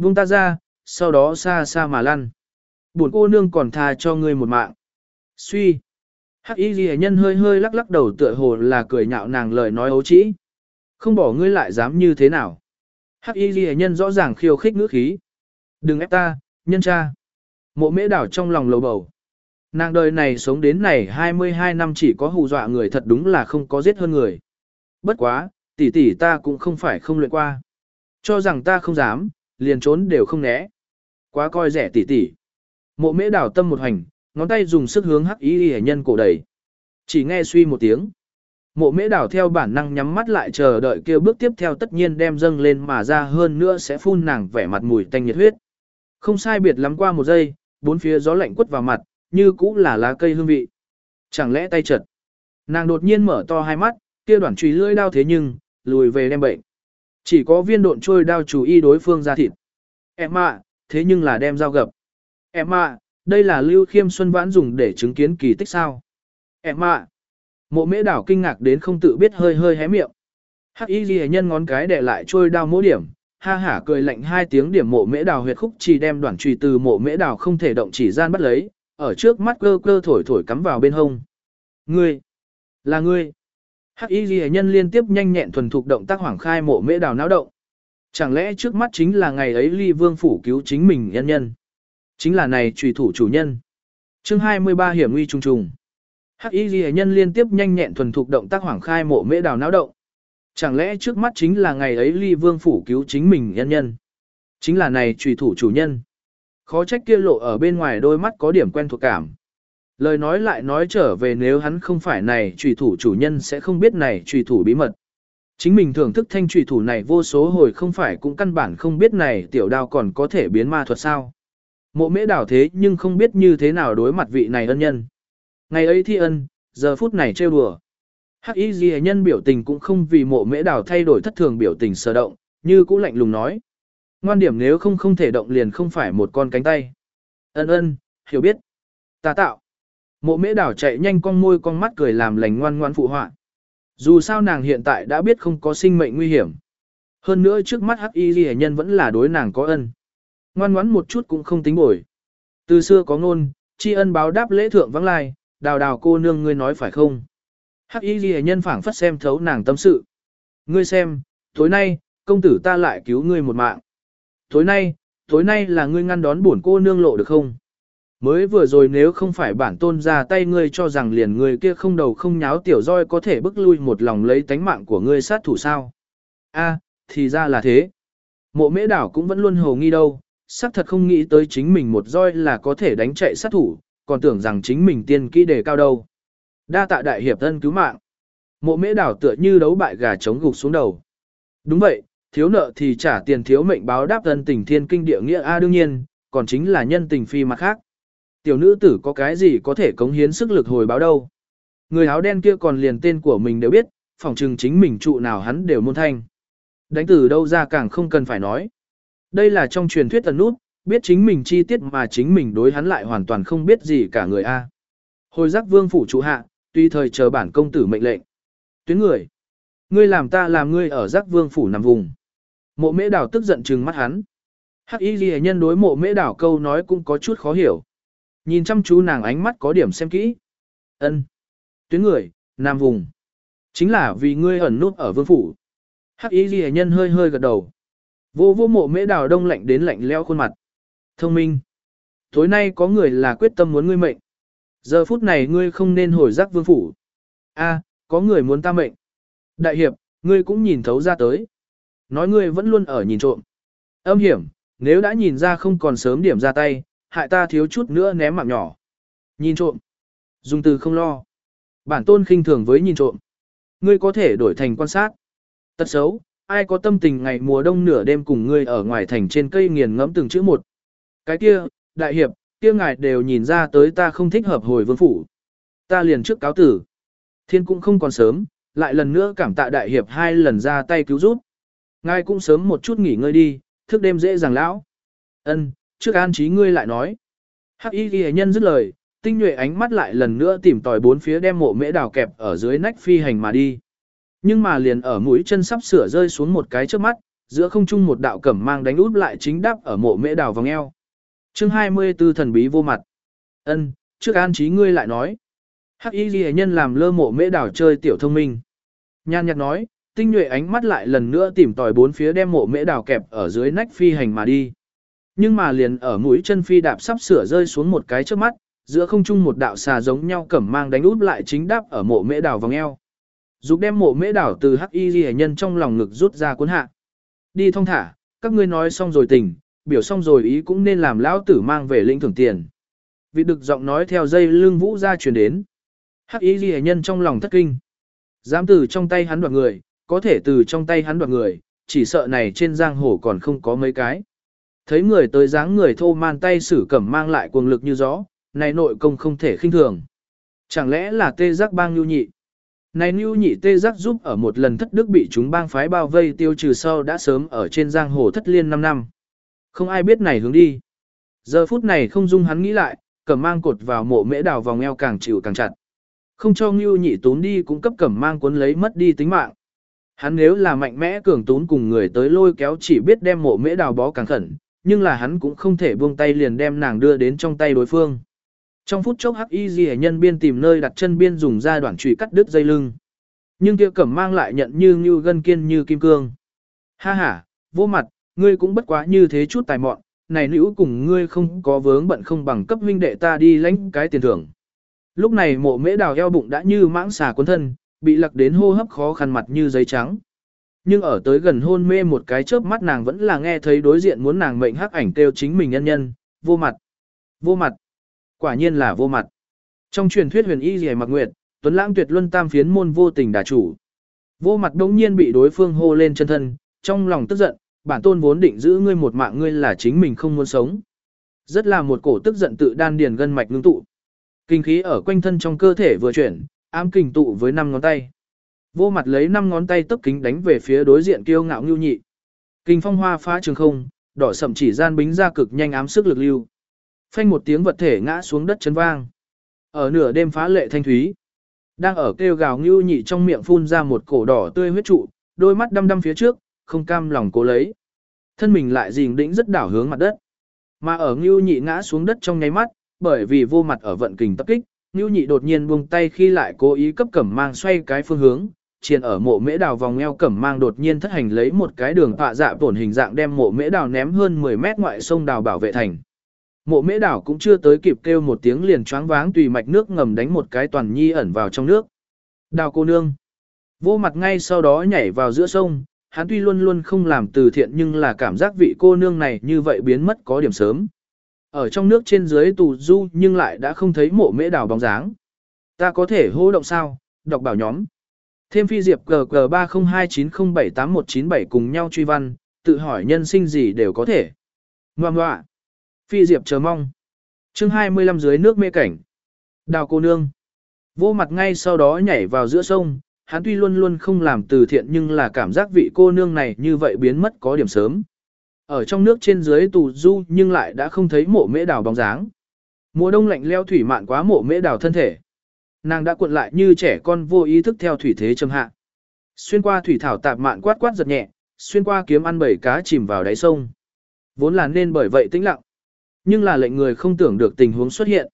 Buông ta ra, sau đó xa xa mà lăn. Buồn cô nương còn tha cho ngươi một mạng. Suy. Hắc y ghi nhân hơi hơi lắc lắc đầu tựa hồ là cười nhạo nàng lời nói ấu trĩ. Không bỏ ngươi lại dám như thế nào. Hắc y ghi nhân rõ ràng khiêu khích ngữ khí. Đừng ép ta, nhân cha. Mộ mễ đảo trong lòng lầu bầu. Nàng đời này sống đến này 22 năm chỉ có hù dọa người thật đúng là không có giết hơn người. Bất quá, tỷ tỷ ta cũng không phải không luyện qua. Cho rằng ta không dám, liền trốn đều không né. Quá coi rẻ tỷ tỷ. Mộ mễ đảo tâm một hành, ngón tay dùng sức hướng hắc ý hề nhân cổ đẩy. Chỉ nghe suy một tiếng. Mộ mễ đảo theo bản năng nhắm mắt lại chờ đợi kêu bước tiếp theo tất nhiên đem dâng lên mà ra hơn nữa sẽ phun nàng vẻ mặt mùi tanh nhiệt huyết. Không sai biệt lắm qua một giây, bốn phía gió lạnh quất vào mặt, như cũ là lá cây hương vị. Chẳng lẽ tay chật. Nàng đột nhiên mở to hai mắt, kia đoạn trùy lưỡi đao thế nhưng, lùi về đem bệnh. Chỉ có viên độn trôi đao chủ y đối phương ra thịt. Em ạ, thế nhưng là đem dao gập. Em ạ, đây là Lưu Khiêm Xuân Vãn dùng để chứng kiến kỳ tích sao. Em ạ, mộ mễ đảo kinh ngạc đến không tự biết hơi hơi hé miệng. Hắc y ghi nhân ngón cái để lại trôi đao mỗi điểm, ha hả cười lạnh hai tiếng điểm mộ mễ đào huyệt khúc chỉ đem đoạn trùy từ mộ mễ đào không thể động chỉ gian bắt lấy, ở trước mắt cơ cơ thổi thổi cắm vào bên hông. Ngươi, là ngươi. Hắc y ghi nhân liên tiếp nhanh nhẹn thuần thục động tác hoảng khai mộ mễ đào náo động. Chẳng lẽ trước mắt chính là ngày ấy ly vương phủ cứu chính mình nhân nhân. Chính là này trùy thủ chủ nhân. chương 23 hiểm nguy trùng trùng. Hắc y ghi nhân liên tiếp nhanh nhẹn thuần thục động tác hoảng khai mộ mễ đào náo động. Chẳng lẽ trước mắt chính là ngày ấy ly vương phủ cứu chính mình nhân nhân. Chính là này trùy thủ chủ nhân. Khó trách kia lộ ở bên ngoài đôi mắt có điểm quen thuộc cảm. Lời nói lại nói trở về nếu hắn không phải này trùy thủ chủ nhân sẽ không biết này trùy thủ bí mật. Chính mình thưởng thức thanh trùy thủ này vô số hồi không phải cũng căn bản không biết này tiểu đao còn có thể biến ma thuật sao. Mộ mễ đảo thế nhưng không biết như thế nào đối mặt vị này ân nhân. Ngày ấy thi ân, giờ phút này trêu đùa. Hắc y ghi nhân biểu tình cũng không vì mộ mễ đảo thay đổi thất thường biểu tình sờ động, như cũ lạnh lùng nói. Ngoan điểm nếu không không thể động liền không phải một con cánh tay. Ân ân, hiểu biết. Ta tạo. Mộ mễ đảo chạy nhanh con môi con mắt cười làm lành ngoan ngoan phụ họa. Dù sao nàng hiện tại đã biết không có sinh mệnh nguy hiểm. Hơn nữa trước mắt hắc y ghi nhân vẫn là đối nàng có ân. Ngoan ngoãn một chút cũng không tính bổi. Từ xưa có ngôn, tri ân báo đáp lễ thượng vắng lai, đào đào cô nương ngươi nói phải không? Hắc y ghi nhân phảng phất xem thấu nàng tâm sự. Ngươi xem, tối nay, công tử ta lại cứu ngươi một mạng. Tối nay, tối nay là ngươi ngăn đón bổn cô nương lộ được không? Mới vừa rồi nếu không phải bản tôn ra tay ngươi cho rằng liền người kia không đầu không nháo tiểu roi có thể bức lui một lòng lấy tánh mạng của ngươi sát thủ sao? A, thì ra là thế. Mộ mễ đảo cũng vẫn luôn hồ nghi đâu, xác thật không nghĩ tới chính mình một roi là có thể đánh chạy sát thủ, còn tưởng rằng chính mình tiên kỹ đề cao đâu. Đa tạ đại hiệp thân cứu mạng. Mộ mễ đảo tựa như đấu bại gà chống gục xuống đầu. Đúng vậy, thiếu nợ thì trả tiền thiếu mệnh báo đáp thân tình thiên kinh địa nghĩa A đương nhiên, còn chính là nhân tình phi mặt khác. Tiểu nữ tử có cái gì có thể cống hiến sức lực hồi báo đâu. Người áo đen kia còn liền tên của mình đều biết, phỏng chừng chính mình trụ nào hắn đều môn thanh. Đánh từ đâu ra càng không cần phải nói. Đây là trong truyền thuyết tần nút, biết chính mình chi tiết mà chính mình đối hắn lại hoàn toàn không biết gì cả người A. Hồi giác vương phủ trụ hạ, tuy thời chờ bản công tử mệnh lệnh. Tuyến người. Ngươi làm ta làm ngươi ở giác vương phủ nằm vùng. Mộ mễ đảo tức giận trừng mắt hắn. Hắc y ghi nhân đối mộ mễ đảo câu nói cũng có chút khó hiểu. Nhìn chăm chú nàng ánh mắt có điểm xem kỹ. ân Tuyến người, nam vùng. Chính là vì ngươi ẩn nút ở vương phủ. Hắc y ghi nhân hơi hơi gật đầu. Vô vô mộ mễ đào đông lạnh đến lạnh leo khuôn mặt. Thông minh. Tối nay có người là quyết tâm muốn ngươi mệnh. Giờ phút này ngươi không nên hồi giác vương phủ. A, có người muốn ta mệnh. Đại hiệp, ngươi cũng nhìn thấu ra tới. Nói ngươi vẫn luôn ở nhìn trộm. Âm hiểm, nếu đã nhìn ra không còn sớm điểm ra tay, hại ta thiếu chút nữa ném mạng nhỏ. Nhìn trộm. Dùng từ không lo. Bản tôn khinh thường với nhìn trộm. Ngươi có thể đổi thành quan sát. Tật xấu, ai có tâm tình ngày mùa đông nửa đêm cùng ngươi ở ngoài thành trên cây nghiền ngẫm từng chữ một. Cái kia, đại hiệp, kia ngài đều nhìn ra tới ta không thích hợp hồi vương phủ. Ta liền trước cáo tử. Thiên cũng không còn sớm, lại lần nữa cảm tạ đại hiệp hai lần ra tay cứu giúp. Ngài cũng sớm một chút nghỉ ngơi đi, thức đêm dễ dàng lão. Ân, trước an trí ngươi lại nói. Hắc y ghi nhân dứt lời, tinh nhuệ ánh mắt lại lần nữa tìm tòi bốn phía đem mộ mễ đào kẹp ở dưới nách phi hành mà đi. Nhưng mà liền ở mũi chân sắp sửa rơi xuống một cái trước mắt, giữa không trung một đạo cẩm mang đánh út lại chính đáp ở mộ mễ đào vòng eo. Chương 24 thần bí vô mặt. Ân, trước an trí ngươi lại nói. Hắc y ghi nhân làm lơ mộ mễ đào chơi tiểu thông minh. Nhan nhạt nói, tinh nhuệ ánh mắt lại lần nữa tìm tòi bốn phía đem mộ mễ đào kẹp ở dưới nách phi hành mà đi. Nhưng mà liền ở mũi chân phi đạp sắp sửa rơi xuống một cái trước mắt, giữa không trung một đạo xà giống nhau cẩm mang đánh út lại chính đáp ở mộ mễ đảo vòng eo. Dục đem mộ mễ đảo từ hắc y ghi nhân trong lòng ngực rút ra cuốn hạ. Đi thong thả, các ngươi nói xong rồi tình, biểu xong rồi ý cũng nên làm lão tử mang về lĩnh thưởng tiền. Vị đực giọng nói theo dây lưng vũ ra truyền đến. Hắc Y ghi nhân trong lòng thất kinh. Dám từ trong tay hắn đoạt người, có thể từ trong tay hắn đoạt người, chỉ sợ này trên giang hồ còn không có mấy cái. Thấy người tới dáng người thô man tay sử cẩm mang lại cuồng lực như gió, này nội công không thể khinh thường. Chẳng lẽ là tê giác bang nhu nhị? Này nhu nhị tê giác giúp ở một lần thất đức bị chúng bang phái bao vây tiêu trừ sau đã sớm ở trên giang hồ thất liên 5 năm. Không ai biết này hướng đi. Giờ phút này không dung hắn nghĩ lại, cẩm mang cột vào mộ mễ đào vòng eo càng chịu càng chặt. Không cho nhu nhị tốn đi cũng cấp cẩm mang cuốn lấy mất đi tính mạng. Hắn nếu là mạnh mẽ cường tốn cùng người tới lôi kéo chỉ biết đem mộ mễ đào bó càng khẩn, nhưng là hắn cũng không thể buông tay liền đem nàng đưa đến trong tay đối phương. Trong phút chốc hắc y ghi nhân biên tìm nơi đặt chân biên dùng ra đoạn trùy cắt đứt dây lưng. Nhưng kia cẩm mang lại nhận như như gân kiên như kim cương. Ha ha, vô mặt, ngươi cũng bất quá như thế chút tài mọn, này nữ cùng ngươi không có vướng bận không bằng cấp huynh đệ ta đi lãnh cái tiền thưởng. Lúc này mộ mễ đào eo bụng đã như mãng xà cuốn thân, bị lặc đến hô hấp khó khăn mặt như giấy trắng. Nhưng ở tới gần hôn mê một cái chớp mắt nàng vẫn là nghe thấy đối diện muốn nàng mệnh hắc ảnh kêu chính mình nhân nhân, vô mặt. Vô mặt. Quả nhiên là vô mặt. Trong truyền thuyết huyền y rìa mặc nguyệt, Tuấn Lãng tuyệt luân tam phiến môn vô tình đả chủ. Vô mặt đông nhiên bị đối phương hô lên chân thân, trong lòng tức giận, bản tôn vốn định giữ ngươi một mạng ngươi là chính mình không muốn sống. Rất là một cổ tức giận tự đan điền gân mạch ngưng tụ. Kinh khí ở quanh thân trong cơ thể vừa chuyển, ám kình tụ với năm ngón tay. Vô mặt lấy năm ngón tay tấp kính đánh về phía đối diện kiêu ngạo ngưu nhị. Kinh phong hoa phá trường không, đỏ sậm chỉ gian bính ra cực nhanh ám sức lực lưu. Phanh một tiếng vật thể ngã xuống đất chấn vang. Ở nửa đêm phá lệ thanh thúy. Đang ở kêu gào ngưu nhị trong miệng phun ra một cổ đỏ tươi huyết trụ, đôi mắt đăm đăm phía trước, không cam lòng cố lấy. Thân mình lại dình đĩnh rất đảo hướng mặt đất. Mà ở ngưu nhị ngã xuống đất trong nháy mắt, bởi vì vô mặt ở vận kình tập kích, ngưu Nhị đột nhiên buông tay khi lại cố ý cấp cẩm mang xoay cái phương hướng, triền ở mộ mễ đào vòng eo cẩm mang đột nhiên thất hành lấy một cái đường tọa dạ tổn hình dạng đem mộ mễ đào ném hơn 10 mét ngoại sông đào bảo vệ thành. Mộ mễ đào cũng chưa tới kịp kêu một tiếng liền choáng váng tùy mạch nước ngầm đánh một cái toàn nhi ẩn vào trong nước. Đào cô nương. Vô mặt ngay sau đó nhảy vào giữa sông, hắn tuy luôn luôn không làm từ thiện nhưng là cảm giác vị cô nương này như vậy biến mất có điểm sớm. Ở trong nước trên dưới tù du nhưng lại đã không thấy mộ mễ đào bóng dáng. Ta có thể hô động sao, đọc bảo nhóm. Thêm phi diệp cờ cờ 3029078197 cùng nhau truy văn, tự hỏi nhân sinh gì đều có thể. Ngoà ngoạ. Phi diệp chờ mong. chương 25 dưới nước mê cảnh. Đào cô nương. Vô mặt ngay sau đó nhảy vào giữa sông, hắn tuy luôn luôn không làm từ thiện nhưng là cảm giác vị cô nương này như vậy biến mất có điểm sớm. Ở trong nước trên dưới tù du nhưng lại đã không thấy mộ mễ đào bóng dáng. Mùa đông lạnh leo thủy mạn quá mộ mễ đào thân thể. Nàng đã cuộn lại như trẻ con vô ý thức theo thủy thế châm hạ. Xuyên qua thủy thảo tạp mạn quát quát giật nhẹ, xuyên qua kiếm ăn bảy cá chìm vào đáy sông. Vốn là nên bởi vậy tĩnh lặng. Nhưng là lệnh người không tưởng được tình huống xuất hiện.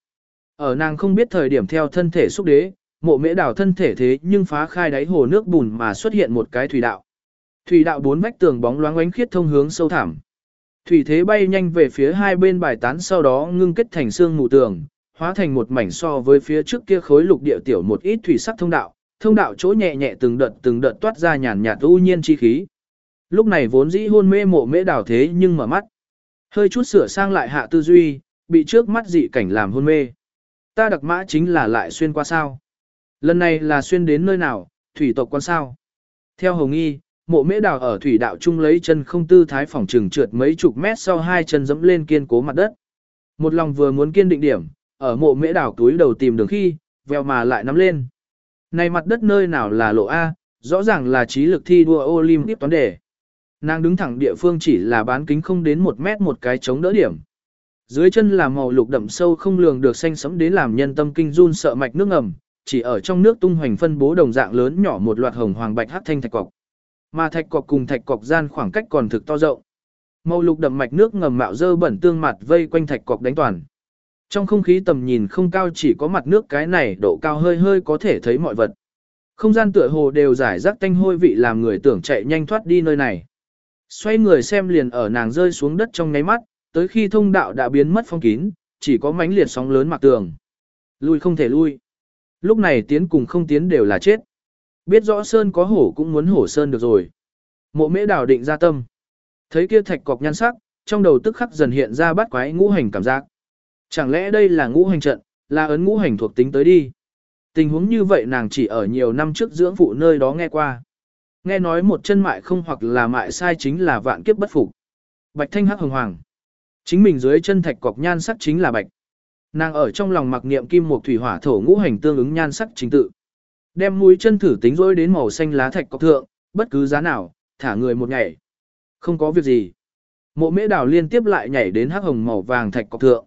Ở nàng không biết thời điểm theo thân thể xúc đế, mộ mễ đảo thân thể thế nhưng phá khai đáy hồ nước bùn mà xuất hiện một cái thủy đạo. Thủy đạo bốn vách tường bóng loáng ánh khiết thông hướng sâu thẳm. Thủy thế bay nhanh về phía hai bên bài tán sau đó ngưng kết thành xương mù tường, hóa thành một mảnh so với phía trước kia khối lục địa tiểu một ít thủy sắc thông đạo, thông đạo chỗ nhẹ nhẹ từng đợt từng đợt toát ra nhàn nhạt u nhiên chi khí. Lúc này vốn dĩ hôn mê mộ mễ đảo thế nhưng mở mắt. Hơi chút sửa sang lại hạ tư duy, bị trước mắt dị cảnh làm hôn mê. Ta đặc mã chính là lại xuyên qua sao. Lần này là xuyên đến nơi nào, thủy tộc quan sao. Theo hồng nghi, mộ mễ đào ở thủy đạo trung lấy chân không tư thái phòng trừng trượt mấy chục mét sau hai chân dẫm lên kiên cố mặt đất. Một lòng vừa muốn kiên định điểm, ở mộ mễ đảo túi đầu tìm đường khi, veo mà lại nắm lên. Này mặt đất nơi nào là lộ A, rõ ràng là trí lực thi đua Olympic toán đề. Nàng đứng thẳng địa phương chỉ là bán kính không đến một mét một cái chống đỡ điểm. Dưới chân là màu lục đậm sâu không lường được xanh sẫm đến làm nhân tâm kinh run sợ mạch nước ngầm, chỉ ở trong nước tung hoành phân bố đồng dạng lớn nhỏ một loạt hồng hoàng bạch hắc thanh thạch cọc. Mà thạch cọc cùng thạch cọc gian khoảng cách còn thực to rộng. Màu lục đậm mạch nước ngầm mạo dơ bẩn tương mặt vây quanh thạch cọc đánh toàn. Trong không khí tầm nhìn không cao chỉ có mặt nước cái này độ cao hơi hơi có thể thấy mọi vật. Không gian tựa hồ đều giải rác tanh hôi vị làm người tưởng chạy nhanh thoát đi nơi này. Xoay người xem liền ở nàng rơi xuống đất trong nháy mắt, tới khi thông đạo đã biến mất phong kín, chỉ có mánh liệt sóng lớn mặc tường. Lui không thể lui. Lúc này tiến cùng không tiến đều là chết. Biết rõ Sơn có hổ cũng muốn hổ Sơn được rồi. Mộ mễ đảo định ra tâm. Thấy kia thạch cọc nhan sắc, trong đầu tức khắc dần hiện ra bát quái ngũ hành cảm giác. Chẳng lẽ đây là ngũ hành trận, là ấn ngũ hành thuộc tính tới đi. Tình huống như vậy nàng chỉ ở nhiều năm trước dưỡng phụ nơi đó nghe qua. Nghe nói một chân mại không hoặc là mại sai chính là vạn kiếp bất phục. Bạch thanh hắc hồng hoàng. Chính mình dưới chân thạch cọc nhan sắc chính là bạch. Nàng ở trong lòng mặc niệm kim một thủy hỏa thổ ngũ hành tương ứng nhan sắc chính tự. Đem mũi chân thử tính rối đến màu xanh lá thạch cọc thượng, bất cứ giá nào, thả người một nhảy, Không có việc gì. Mộ mễ đào liên tiếp lại nhảy đến hắc hồng màu vàng thạch cọc thượng.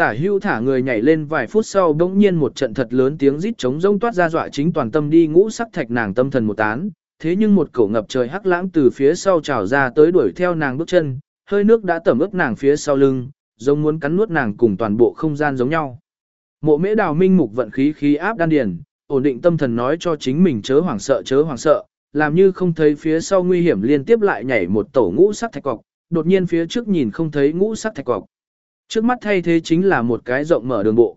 Tả hưu thả người nhảy lên vài phút sau bỗng nhiên một trận thật lớn tiếng rít trống rông toát ra dọa chính toàn tâm đi ngũ sắc thạch nàng tâm thần một tán. Thế nhưng một cổ ngập trời hắc lãng từ phía sau trào ra tới đuổi theo nàng bước chân, hơi nước đã tẩm ướt nàng phía sau lưng, giống muốn cắn nuốt nàng cùng toàn bộ không gian giống nhau. Mộ mễ đào minh mục vận khí khí áp đan điền, ổn định tâm thần nói cho chính mình chớ hoảng sợ chớ hoảng sợ, làm như không thấy phía sau nguy hiểm liên tiếp lại nhảy một tổ ngũ sắc thạch cọc, đột nhiên phía trước nhìn không thấy ngũ sắc thạch cọc. Trước mắt thay thế chính là một cái rộng mở đường bộ.